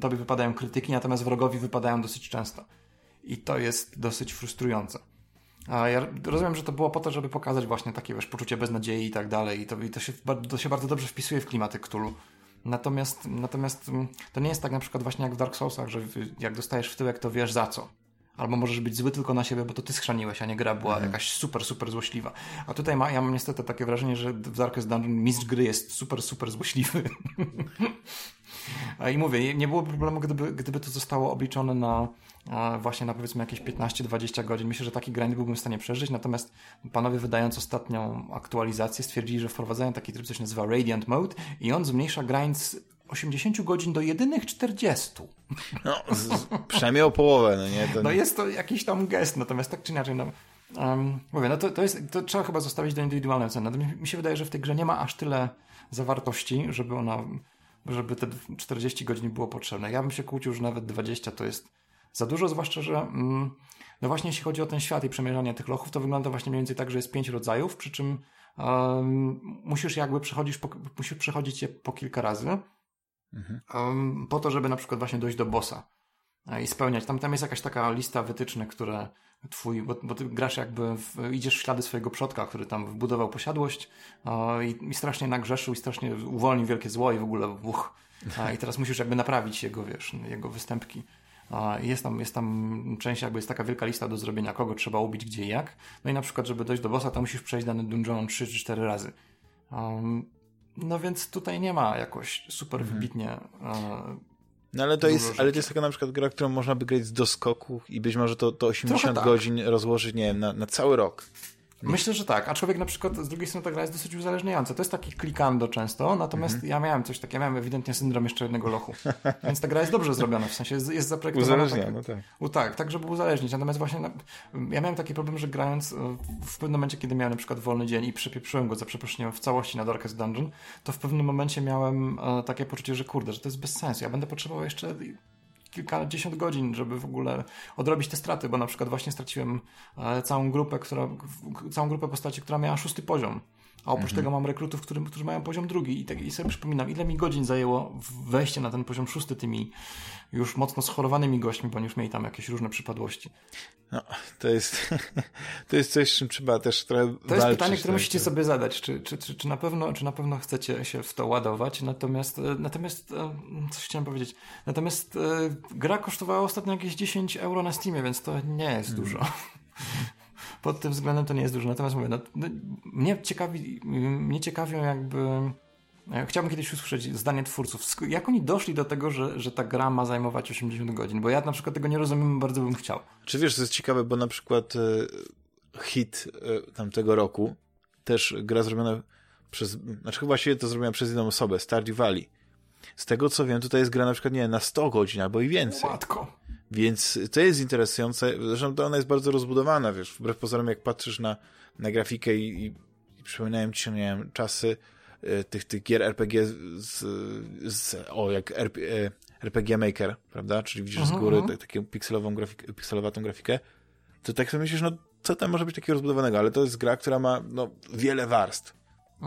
tobie wypadają krytyki, natomiast wrogowi wypadają dosyć często. I to jest dosyć frustrujące. A ja rozumiem, że to było po to, żeby pokazać właśnie takie wiesz, poczucie beznadziei i tak dalej. I to, i to, się, to się bardzo dobrze wpisuje w klimaty Cthulhu. Natomiast, natomiast mm, to nie jest tak na przykład właśnie jak w Dark Soulsach, że jak dostajesz w tyłek, to wiesz za co albo możesz być zły tylko na siebie, bo to ty schrzaniłeś, a nie gra była mhm. jakaś super, super złośliwa. A tutaj ma, ja mam niestety takie wrażenie, że w Darkest Dungeon mistrz gry jest super, super złośliwy. I mówię, nie byłoby problemu, gdyby, gdyby to zostało obliczone na właśnie na powiedzmy jakieś 15-20 godzin. Myślę, że taki grind byłbym w stanie przeżyć, natomiast panowie wydając ostatnią aktualizację stwierdzili, że wprowadzają taki tryb, co się nazywa Radiant Mode i on zmniejsza grind z 80 godzin do jedynych 40. No, z, przynajmniej o połowę, no nie? To... No jest to jakiś tam gest, natomiast tak czy inaczej, no, um, mówię, no to, to, jest, to trzeba chyba zostawić do indywidualnej oceny. Natomiast mi się wydaje, że w tej grze nie ma aż tyle zawartości, żeby ona, żeby te 40 godzin było potrzebne. Ja bym się kłócił, że nawet 20 to jest za dużo, zwłaszcza, że mm, no właśnie jeśli chodzi o ten świat i przemierzanie tych lochów, to wygląda właśnie mniej więcej tak, że jest pięć rodzajów, przy czym um, musisz jakby przechodzić, po, musisz przechodzić je po kilka razy mhm. um, po to, żeby na przykład właśnie dojść do bossa i spełniać. Tam, tam jest jakaś taka lista wytycznych, które twój, bo, bo ty grasz jakby, w, idziesz w ślady swojego przodka, który tam wbudował posiadłość i, i, strasznie nagrzeszył i strasznie uwolnił wielkie zło i w ogóle uch. I teraz musisz jakby naprawić jego, wiesz, jego występki. Jest tam, jest tam część, jakby jest taka wielka lista do zrobienia, kogo trzeba ubić, gdzie i jak. No i na przykład, żeby dojść do bossa, to musisz przejść dany dungeon 3 czy 4 razy. Um, no więc tutaj nie ma jakoś super mhm. wybitnie. Uh, no ale to, jest, ale to jest taka na przykład gra, którą można by grać z doskoku i być może to, to 80 tak. godzin rozłożyć, nie wiem, na, na cały rok. Myślę, że tak. A człowiek na przykład z drugiej strony ta gra jest dosyć uzależniająca. To jest taki klikando często, natomiast -hmm. ja miałem coś takiego, ja miałem ewidentnie syndrom jeszcze jednego lochu. Więc ta gra jest dobrze zrobiona, w sensie jest, jest zaprojektowana. Uzależnia, tak, no tak. U, tak, tak, żeby uzależnić. Natomiast właśnie na, ja miałem taki problem, że grając e, w pewnym momencie, kiedy miałem na przykład wolny dzień i przepieprzyłem go za przeproszeniem w całości na Darkest Dungeon, to w pewnym momencie miałem e, takie poczucie, że kurde, że to jest bez sensu. Ja będę potrzebował jeszcze kilkadziesiąt godzin, żeby w ogóle odrobić te straty, bo na przykład właśnie straciłem e, całą grupę, która, całą grupę postaci, która miała szósty poziom. A oprócz mhm. tego mam rekrutów, którzy, którzy mają poziom drugi. I, tak, I sobie przypominam, ile mi godzin zajęło wejście na ten poziom szósty tymi już mocno schorowanymi gośćmi, bo już mieli tam jakieś różne przypadłości. No, to jest, to jest coś, z czym trzeba też trochę To walczyć, jest pytanie, które tak, musicie sobie zadać, czy, czy, czy, czy, na pewno, czy na pewno chcecie się w to ładować. Natomiast, e, natomiast e, coś chciałem powiedzieć. Natomiast e, gra kosztowała ostatnio jakieś 10 euro na Steamie, więc to nie jest hmm. dużo pod tym względem to nie jest dużo. Natomiast mówię, no, no, mnie, ciekawi, mnie ciekawią jakby... E, chciałbym kiedyś usłyszeć zdanie twórców. Jak oni doszli do tego, że, że ta gra ma zajmować 80 godzin? Bo ja na przykład tego nie rozumiem, bardzo bym chciał. Czy wiesz, to jest ciekawe, bo na przykład e, hit e, tamtego roku, też gra zrobiona przez, znaczy chyba się to zrobiona przez jedną osobę, Stardew Valley. Z tego co wiem, tutaj jest gra na przykład, nie na 100 godzin albo i więcej. Matko. Więc to jest interesujące. Zresztą to ona jest bardzo rozbudowana, wiesz, wbrew pozorom, jak patrzysz na, na grafikę i, i, i przypominają ci się, nie wiem, czasy y, tych, tych gier RPG z, z o, jak RP, y, RPG Maker, prawda? Czyli widzisz z góry tak, taką pikselową grafik, pikselowatą grafikę, to tak sobie myślisz, no co tam może być takiego rozbudowanego, ale to jest gra, która ma no, wiele warstw.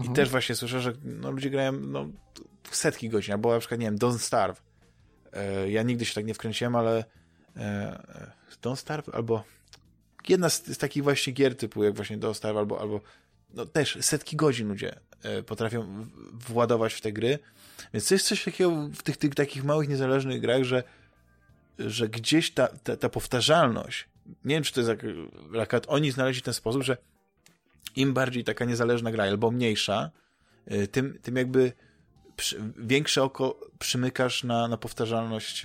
I też właśnie słyszę, że no, ludzie grają no, setki godzin, albo na przykład, nie wiem, Don't Starve. E, ja nigdy się tak nie wkręciłem, ale e, e, Don't Starve albo jedna z, z, takich właśnie gier typu jak właśnie Don't Starve albo, albo no też setki godzin ludzie potrafią władować w te gry. Więc to jest coś takiego w tych, tych takich małych, niezależnych grach, że, że gdzieś ta, ta, ta powtarzalność, nie wiem, czy to jest jak oni znaleźli ten sposób, że im bardziej taka niezależna gra, albo mniejsza, tym, tym jakby przy, większe oko przymykasz na, na powtarzalność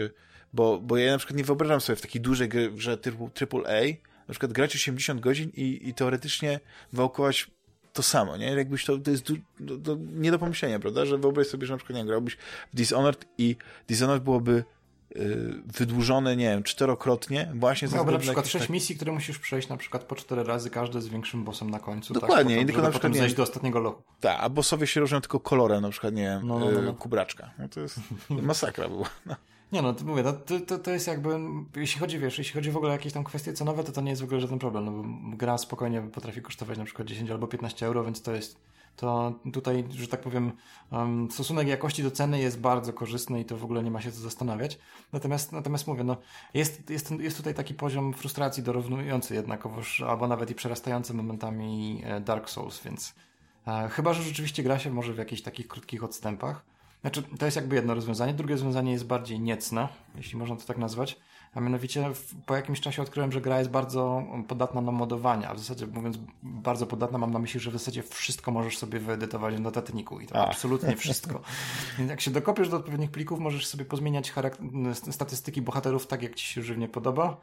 bo, bo ja na przykład nie wyobrażam sobie w takiej dużej grze typu AAA na przykład grać 80 godzin i, i teoretycznie wałkować to samo, nie? Jakbyś to, to jest du, do, do, nie do pomyślenia, prawda? Że wyobraź sobie, że na przykład, nie grałbyś w Dishonored i Dishonored byłoby yy, wydłużone, nie wiem, czterokrotnie właśnie za na przykład sześć tak... misji, które musisz przejść na przykład po cztery razy, każde z większym bossem na końcu. Tak? Dokładnie. Tak, i tylko na przykład, zejść do ostatniego lochu. Tak, a bossowie się różnią tylko kolorem, na przykład, nie wiem, no, no, no, no. kubraczka. No to jest masakra była. Nie no, to mówię, to, to, to jest jakby, jeśli chodzi, wiesz, jeśli chodzi w ogóle o jakieś tam kwestie cenowe, to to nie jest w ogóle żaden problem, no bo gra spokojnie potrafi kosztować na przykład 10 albo 15 euro, więc to jest, to tutaj, że tak powiem, um, stosunek jakości do ceny jest bardzo korzystny i to w ogóle nie ma się co zastanawiać. Natomiast, natomiast mówię, no, jest, jest, jest tutaj taki poziom frustracji dorównujący jednakowoż, albo nawet i przerastający momentami e, Dark Souls, więc e, chyba, że rzeczywiście gra się może w jakichś takich krótkich odstępach, Znaczy, to jest jakby jedno rozwiązanie. Drugie rozwiązanie jest bardziej niecne, jeśli można to tak nazwać. A mianowicie po jakimś czasie odkryłem, że gra jest bardzo podatna na modowania. W zasadzie mówiąc bardzo podatna, mam na myśli, że w zasadzie wszystko możesz sobie wyedytować w notatniku i to A. absolutnie wszystko. Więc jak się dokopiesz do odpowiednich plików, możesz sobie pozmieniać statystyki bohaterów tak, jak ci się żywnie podoba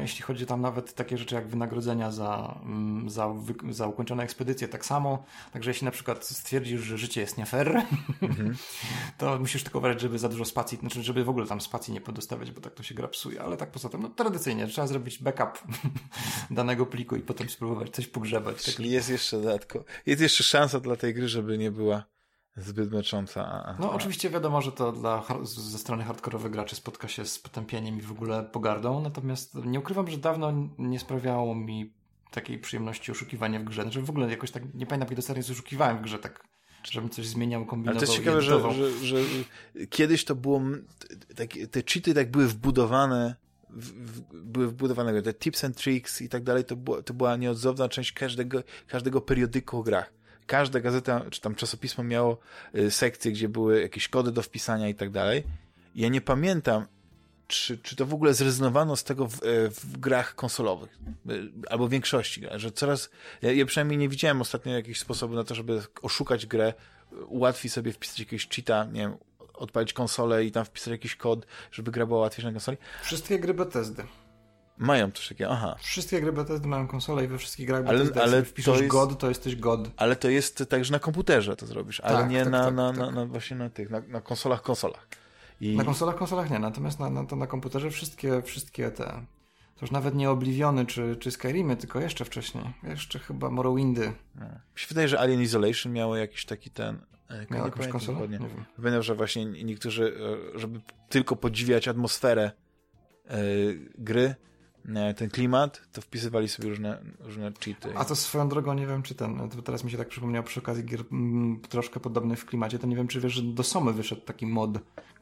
jeśli chodzi tam nawet takie rzeczy jak wynagrodzenia za, mm, za, za ukończone ekspedycje, tak samo. Także jeśli na przykład stwierdzisz, że życie jest nie fair, mm-hmm. to musisz tylko uważać, żeby za dużo spacji, znaczy żeby w ogóle tam spacji nie podostawać, bo tak to się gra psuje. Ale tak poza tym, no tradycyjnie trzeba zrobić backup danego pliku i potem spróbować coś pogrzebać. Czyli jest jeszcze dodatkowo, jest jeszcze szansa dla tej gry, żeby nie była zbyt męcząca. No oczywiście wiadomo, że to dla, ze strony hardkorowych graczy spotka się z potępieniem i w ogóle pogardą, natomiast nie ukrywam, że dawno nie sprawiało mi takiej przyjemności oszukiwania w grze, że znaczy w ogóle jakoś tak, nie pamiętam kiedy ostatnio oszukiwałem w grze, tak żebym coś zmieniał, kombinował. Ale to jest ciekawe, że, że, że, kiedyś to było, tak, te cheaty tak były wbudowane w, w, były wbudowane te tips and tricks i tak dalej, to, było, to była nieodzowna część każdego, każdego periodyku o grach każda gazeta czy tam czasopismo miało y, sekcje, gdzie były jakieś kody do wpisania i tak dalej. Ja nie pamiętam, czy, czy to w ogóle zrezygnowano z tego w, e, w grach konsolowych, y, albo w większości, że coraz, ja, ja przynajmniej nie widziałem ostatnio jakichś sposobów na to, żeby oszukać grę, łatwiej sobie wpisać jakiegoś cheata, nie wiem, odpalić konsolę i tam wpisać jakiś kod, żeby gra była łatwiejsza na konsoli. Wszystkie gry Bethesdy. Mają coś takiego, aha. Wszystkie gry Bethesdy mają konsolę i we wszystkich grach ale, Bethesdy, ale wpiszesz jest, God, to jesteś God. Ale to jest tak, że na komputerze to zrobisz, ale tak, nie tak, na, tak, na, tak. na, na, właśnie na tych, na, na konsolach, konsolach. I... Na konsolach, konsolach nie, natomiast na, na, to na komputerze wszystkie, wszystkie te, to już nawet nie Obliviony czy, czy Skyrimy, tylko jeszcze wcześniej, jeszcze chyba Morrowindy. No. Mi się wydaje, że Alien Isolation miało jakiś taki ten... E, Miał jakąś konsolę? Nie wiem. Pamiętam, że właśnie niektórzy, e, żeby tylko podziwiać atmosferę yy, gry, ten klimat, to wpisywali sobie różne, różne cheaty. A to swoją drogą, nie wiem czy ten, teraz mi się tak przypomniało przy okazji gier m, troszkę podobnych w klimacie, to nie wiem czy wiesz, że do Somy wyszedł taki mod,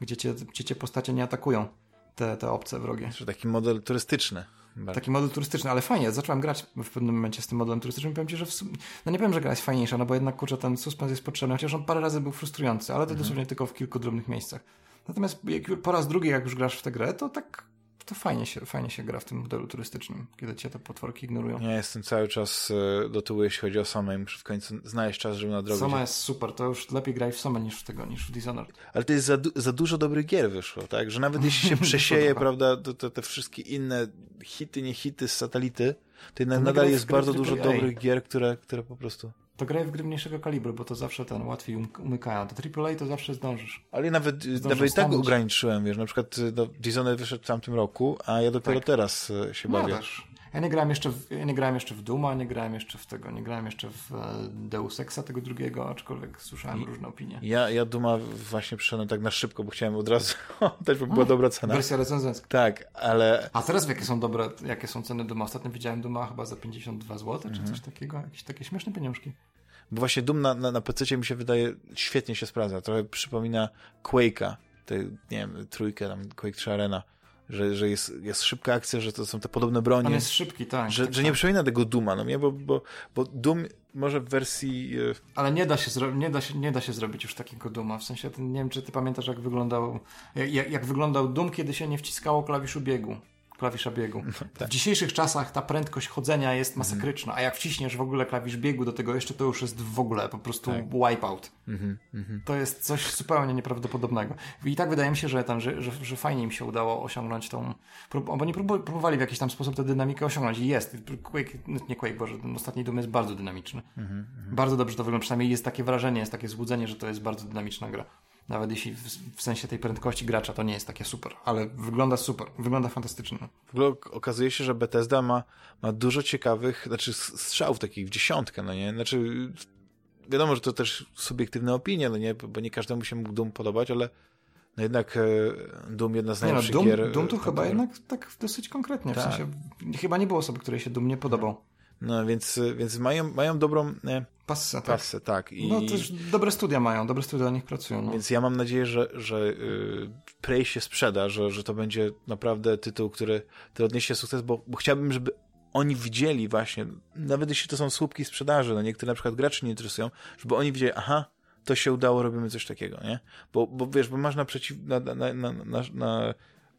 gdzie cię, gdzie cię postacie nie atakują, te, te obce wrogie. Taki model turystyczny. Bardzo. Taki model turystyczny, ale fajnie, zacząłem grać w pewnym momencie z tym modelem turystycznym i powiem Ci, że sum... no nie powiem, że gra jest fajniejsza, no bo jednak kurczę, ten suspens jest potrzebny, chociaż on parę razy był frustrujący, ale to mhm. dosłownie tylko w kilku drobnych miejscach. Natomiast jak, po raz drugi, jak już grasz w tę grę, to tak to fajnie się, fajnie się gra w tym modelu turystycznym, kiedy cię te potworki ignorują. Ja jestem cały czas e, do tyłu, jeśli chodzi o Samę i muszę w końcu znaleźć czas, żeby nadrobić. Sama jest super, to już lepiej graj w Samę niż w tego, niż w Dishonored. Ale to jest za, du za dużo dobrych gier wyszło, tak? Że nawet jeśli się przesieje, prawda, to, to, te wszystkie inne hity, nie hity z satelity, to jednak to nadal jest bardzo dużo dobrych gier, które, które po prostu to graj w gry mniejszego kalibru, bo to zawsze ten łatwiej um umykają. To AAA to zawsze zdążysz. Ale nawet, zdążysz nawet i tak ograniczyłem, wiesz, na przykład no, Dishonored wyszedł w tamtym roku, a ja dopiero tak. teraz e, się bawię. też. Ja nie grałem jeszcze w, ja nie grałem jeszcze w Duma, nie grałem jeszcze w tego, nie grałem jeszcze w e, Deus Exa tego drugiego, aczkolwiek słyszałem I, różne opinie. Ja, ja Duma właśnie przyszedłem tak na szybko, bo chciałem od razu, też by była dobra cena. Wersja recenzencka. Tak, ale... A teraz jakie są dobre, jakie są ceny Duma? Ostatnio widziałem Duma chyba za 52 zł, mhm. czy coś takiego, jakieś takie śmieszne pieniążki. Bo właśnie Doom na, na, na PC mi się wydaje, świetnie się sprawdza. Trochę przypomina Quake'a, te, nie wiem, trójkę, tam Quake 3 Arena. Że, że jest, jest szybka akcja, że to są te podobne bronie. On jest szybki, tak. Że, tak, że nie tak. przypomina tego Duma, no nie? Bo, bo, bo Doom może w wersji... E, Ale nie da, się nie, da się, nie da się zrobić już takiego Duma. W sensie, nie wiem, czy ty pamiętasz, jak wyglądał, jak, jak wyglądał Doom, kiedy się nie wciskało klawiszu biegu klawisza biegu. No, tak. W dzisiejszych czasach ta prędkość chodzenia jest masakryczna, a jak wciśniesz w ogóle klawisz biegu do tego jeszcze, to już jest w ogóle po prostu tak. wipeout. Mm -hmm. To jest coś zupełnie nieprawdopodobnego. I tak wydaje mi się, że, tam, że, że, że fajnie im się udało osiągnąć tą... Bo nie próbowali w jakiś tam sposób tę dynamikę osiągnąć. I jest. Quake, nie Quake, bo ten ostatni Doom jest bardzo dynamiczny. Mm -hmm. Bardzo dobrze to wygląda. Przynajmniej jest takie wrażenie, jest takie złudzenie, że to jest bardzo dynamiczna gra. Nawet jeśli w, sensie tej prędkości gracza to nie jest takie super, ale wygląda super, wygląda fantastycznie. W ogóle okazuje się, że Bethesda ma, ma dużo ciekawych, znaczy strzałów takich w dziesiątkę, no nie? Znaczy wiadomo, że to też subiektywne opinie, no nie? Bo nie każdemu się mógł Doom podobać, ale no jednak e, Doom jedna z najlepszych nie no, Doom, gier. Doom to chyba jednak tak dosyć konkretnie, tak. w sensie chyba nie było osoby, której się Doom nie podobał. No więc, więc mają, mają dobrą e, Passę, tak. Passę, tak. I... No też dobre studia mają, dobre studia dla nich pracują. No. Więc ja mam nadzieję, że, że yy, Prey się sprzeda, że, że to będzie naprawdę tytuł, który, który odniesie sukces, bo, bo chciałbym, żeby oni widzieli właśnie, nawet jeśli to są słupki sprzedaży, no niektóre na przykład graczy nie interesują, żeby oni widzieli, aha, to się udało, robimy coś takiego, nie? Bo, bo wiesz, bo masz naprzeciw, na, na, na, na, na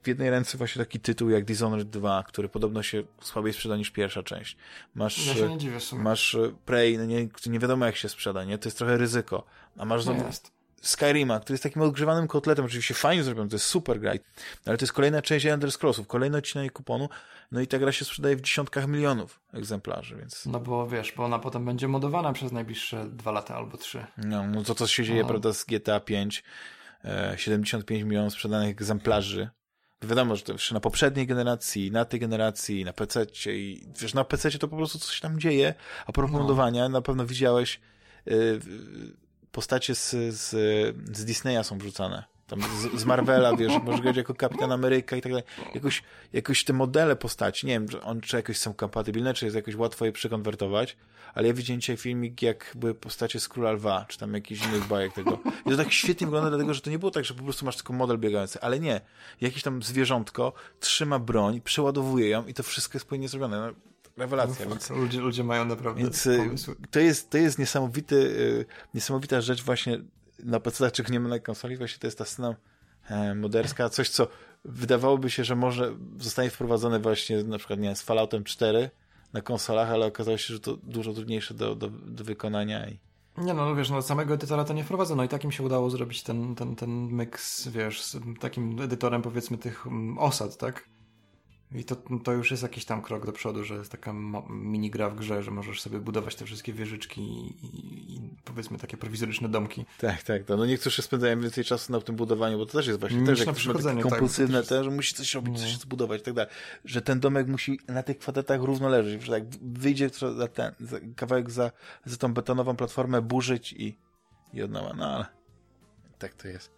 w jednej ręce właśnie taki tytuł jak Dishonored 2, który podobno się słabiej sprzeda niż pierwsza część. Masz, ja się nie dziwię masz Prey, no nie, nie wiadomo jak się sprzeda, nie? To jest trochę ryzyko. A masz znowu Skyrima, który jest takim odgrzewanym kotletem, oczywiście fajnie zrobiony, to jest super gra, ale to jest kolejna część Elder Scrollsów, kolejne odcinanie kuponu, no i ta gra się sprzedaje w dziesiątkach milionów egzemplarzy, więc... No bo wiesz, bo ona potem będzie modowana przez najbliższe dwa lata albo trzy. No, no to co się dzieje, no. prawda, z GTA 5, e, 75 milionów sprzedanych egzemplarzy, wiadomo, że to na poprzedniej generacji, na tej generacji, na PC i wiesz, na PC to po prostu coś tam dzieje, a propos no. na pewno widziałeś y, postacie z, z, z Disneya są wrzucane. Tam z, z Marvela, wiesz, może grać jako Kapitan Ameryka i tak dalej. Jakoś, jakoś te modele postaci, nie wiem, czy, on, czy jakoś są kompatybilne, czy jest jakoś łatwo je przekonwertować, ale ja widziałem dzisiaj filmik, jak były postacie z Króla Lwa, czy tam jakiś innych bajek tego. I to tak świetnie wygląda, dlatego, że to nie było tak, że po prostu masz tylko model biegający, ale nie. Jakieś tam zwierzątko trzyma broń, przeładowuje ją i to wszystko jest płynnie zrobione. No, rewelacja. No, więc, ludzie, ludzie mają naprawdę więc, y, To jest, to jest niesamowity, y, niesamowita rzecz właśnie na PC, czego nie ma na konsoli, właśnie to jest ta scena e, moderska, coś co wydawałoby się, że może zostanie wprowadzone właśnie na przykład, nie wiem, z Falloutem 4 na konsolach, ale okazało się, że to dużo trudniejsze do, do, do wykonania i nie no, no wiesz, no samego edytora to nie wprowadzono i tak im się udało zrobić ten, ten, ten mix, wiesz, z takim edytorem powiedzmy tych mm, osad, tak? I to, to już jest jakiś tam krok do przodu, że jest taka mini gra w grze, że możesz sobie budować te wszystkie wieżyczki i, i, i powiedzmy takie prowizoryczne domki. Tak, tak. No, no niektórzy spędzają więcej czasu na tym budowaniu, bo to też jest właśnie też jakieś takie kompulsywne tak, też, że musi coś robić, coś no. zbudować i tak dalej. Że ten domek musi na tych kwadratach równo leżeć, że tak wyjdzie za ten, za kawałek za, za tą betonową platformę burzyć i, i od nowa. No ale tak to jest.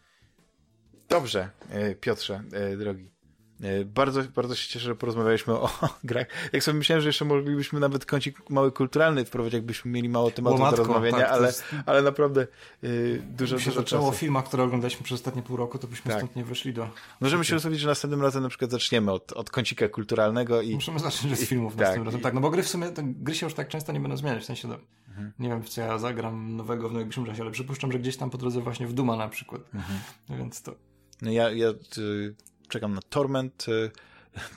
Dobrze, e, Piotrze, e, drogi. E, bardzo, bardzo się cieszę, że porozmawialiśmy o, grach. Jak sobie myślałem, że jeszcze moglibyśmy nawet kącik mały kulturalny wprowadzić, jakbyśmy mieli mało tematów matko, do rozmawiania, tak, ale, jest... ale naprawdę yy, dużo, się dużo zaczęło o filmach, które oglądaliśmy przez ostatnie pół roku, to byśmy tak. stąd nie wyszli do... Możemy się ustawić, że następnym razem na przykład zaczniemy od, od kącika kulturalnego i... Musimy zacząć z filmów i, następnym tak, razem. Tak, no bo gry w sumie, gry się już tak często nie będą zmieniać, w sensie, no, mhm. nie wiem, co ja zagram nowego w najbliższym czasie, ale przypuszczam, że gdzieś tam po drodze właśnie w Duma na przykład. Mhm. Więc to... No ja, ja y, czekam na Torment, y,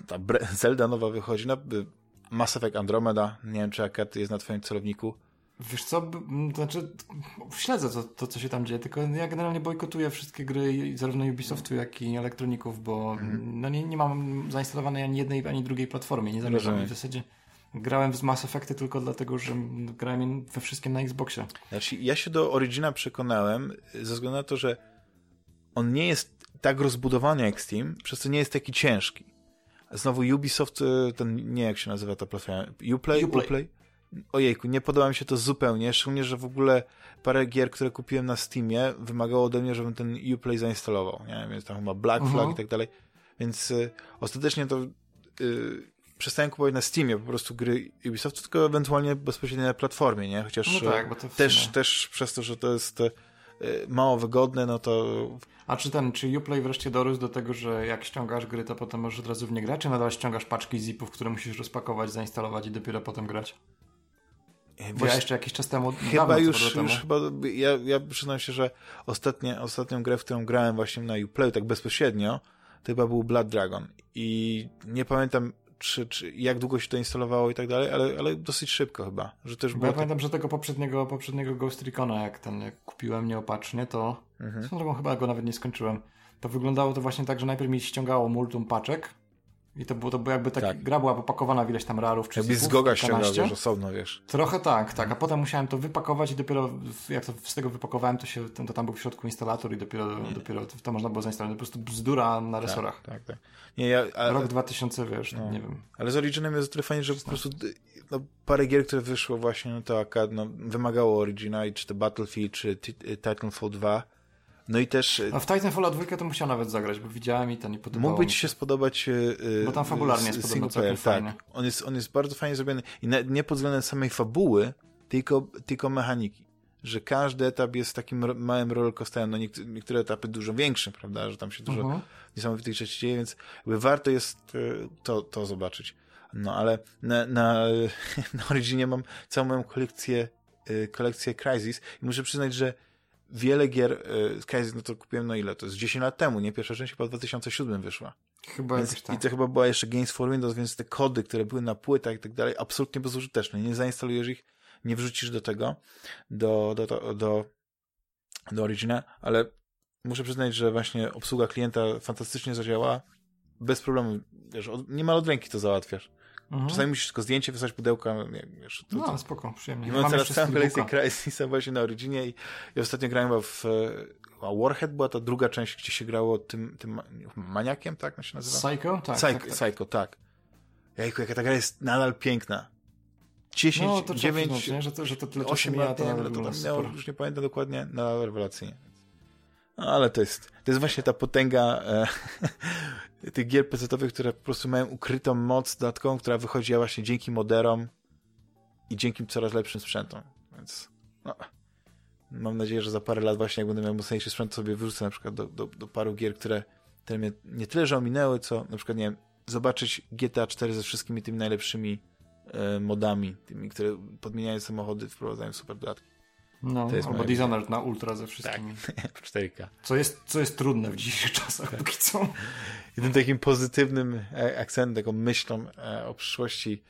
ta Zelda nowa wychodzi, no, y, Mass Effect Andromeda, nie wiem czy jaka jest na twoim celowniku. Wiesz co, to znaczy śledzę to, to, co się tam dzieje, tylko ja generalnie bojkotuję wszystkie gry zarówno Ubisoftu, jak i elektroników, bo mhm. no nie, nie mam zainstalowanej ani jednej, ani drugiej platformy, nie zamierzam w zasadzie grałem w Mass Effecty tylko dlatego, że grałem we wszystkim na Xboxie. Znaczy, ja się do Origina przekonałem ze względu na to, że on nie jest tak rozbudowany jak Steam, przez co nie jest taki ciężki. Znowu Ubisoft, y, ten, nie jak się nazywa ta platforma, Uplay? Uplay? Uplay? Ojejku, nie podoba mi się to zupełnie, szczególnie, że w ogóle parę gier, które kupiłem na Steamie, wymagało ode mnie, żebym ten Uplay zainstalował, nie więc tam chyba Black Flag uh -huh. i tak dalej, więc y, ostatecznie to y, przestałem kupować na Steamie po prostu gry Ubisoft, tylko ewentualnie bezpośrednio na platformie, nie? Chociaż no tak, też, też przez to, że to jest mało wygodne, no to a czy ten, czy Uplay wreszcie dorósł do tego, że jak ściągasz gry, to potem możesz od razu w nie grać, czy nadal ściągasz paczki zipów, które musisz rozpakować, zainstalować i dopiero potem grać? Bo ja jeszcze jakiś czas temu. Chyba już, już chyba. Ja, ja przyznam się, że ostatnie, ostatnią grę, w którą grałem właśnie na Uplay, tak bezpośrednio, to chyba był Blood Dragon. I nie pamiętam, czy, czy jak długo się to instalowało i tak dalej, ale, ale dosyć szybko chyba. Że też Bo ja tak... pamiętam, że tego poprzedniego, poprzedniego Ghost Recona, jak ten jak kupiłem nieopatrznie, to mhm. swoją drogą chyba go nawet nie skończyłem. To wyglądało to właśnie tak, że najpierw mi ściągało multum paczek i to było, to było jakby tak, tak. gra była popakowana w ileś tam rarów czy Jakby z Goga ściągał, wiesz, osobno, wiesz. Trochę tak, tak, a potem musiałem to wypakować i dopiero jak to z tego wypakowałem, to się, to tam był w środku instalator i dopiero, dopiero to można było zainstalować. Po prostu bzdura na tak, resorach. Tak, tak. Nie, ja, a, Rok 2000, wiesz, no. nie wiem. Ale z Originem jest tyle fajnie, że po prostu no, parę gier, które wyszło właśnie, no to no, wymagało Origina i czy to Battlefield, czy Titanfall 2, no i też... A w Titanfall 2 to musiał nawet zagrać, bo widziałem i to nie podobało Mógłby ci się spodobać yy, Bo tam fabularnie jest podobno player, tak. On jest, on jest bardzo fajnie zrobiony i nie pod względem samej fabuły, tylko, tylko mechaniki. Że każdy etap jest takim małym rollercoasterem, no niektóre etapy dużo większe, prawda, że tam się dużo uh mhm. -huh. niesamowitych rzeczy dzieje, więc warto jest to, to zobaczyć. No ale na, na, na Originie mam całą moją kolekcję, kolekcję Crysis i muszę przyznać, że wiele gier Skyrim, no to kupiłem, no ile? To jest 10 lat temu, nie? Pierwsza część chyba w 2007 wyszła. Chyba więc, tak. I to chyba była jeszcze Games for Windows, więc te kody, które były na płytach i tak dalej, absolutnie bezużyteczne. Nie zainstalujesz ich, nie wrzucisz do tego, do, do, do, do, do Origina, ale muszę przyznać, że właśnie obsługa klienta fantastycznie zadziała. Bez problemu. Wiesz, od, niemal od ręki to załatwiasz. Mhm. Czasami musisz tylko zdjęcie wysłać pudełka. Wiesz, to, no, spoko, przyjemnie. I mam teraz całą kolekcję Crysisa właśnie na Originie i, i ostatnio grałem w a Warhead była ta druga część, gdzie się grało tym, tym maniakiem, tak on się nazywa? Psycho? Tak. Psycho, tak, tak. Psycho, tak. Jajku, jaka ta gra jest nadal piękna. 10, no, to 9, przyznać, nie? Że to, że to tyle 8 lat, to, nie, to tam miało, już nie pamiętam dokładnie, nadal rewelacyjnie. No, ale to jest, to jest właśnie ta potęga e, tych gier pecetowych, które po prostu mają ukrytą moc dodatkową, która wychodzi właśnie dzięki moderom i dzięki coraz lepszym sprzętom. Więc no, mam nadzieję, że za parę lat właśnie jak będę miał mocniejszy sprzęt, sobie wyrzucę na przykład do, do, do paru gier, które, które mnie nie tyle, że ominęły, co na przykład, nie wiem, zobaczyć GTA 4 ze wszystkimi tymi najlepszymi e, modami, tymi, które podmieniają samochody, wprowadzają super dodatki. No, to jest albo Dishonored na ultra ze wszystkimi. Tak, w 4K. Co jest, co jest trudne w dzisiejszych czasach, tak. póki co. Tym takim pozytywnym e, akcentem, taką myślą e, o przyszłości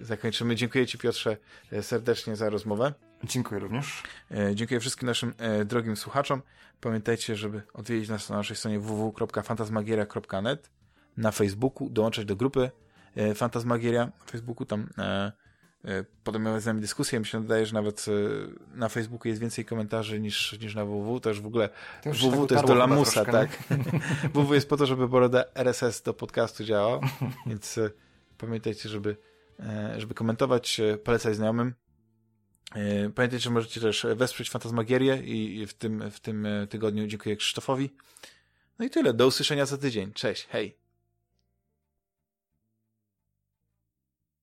zakończymy. Dziękuję Ci Piotrze serdecznie za rozmowę. Dziękuję również. E, dziękuję wszystkim naszym e, drogim słuchaczom. Pamiętajcie, żeby odwiedzić nas na naszej stronie www.fantasmagieria.net na Facebooku, dołączać do grupy e, Fantasmagieria na Facebooku, tam potem miałem z nami dyskusję, mi się wydaje, że nawet na Facebooku jest więcej komentarzy niż, niż na www, to już w ogóle to już www tak to jest do lamusa, troszkę, tak? www jest po to, żeby poroda RSS do podcastu działała, więc pamiętajcie, żeby, żeby komentować, polecać znajomym, E, pamiętajcie, że możecie też wesprzeć Fantasmagierię i w tym, w tym tygodniu dziękuję Krzysztofowi. No i tyle. Do usłyszenia za tydzień. Cześć. Hej.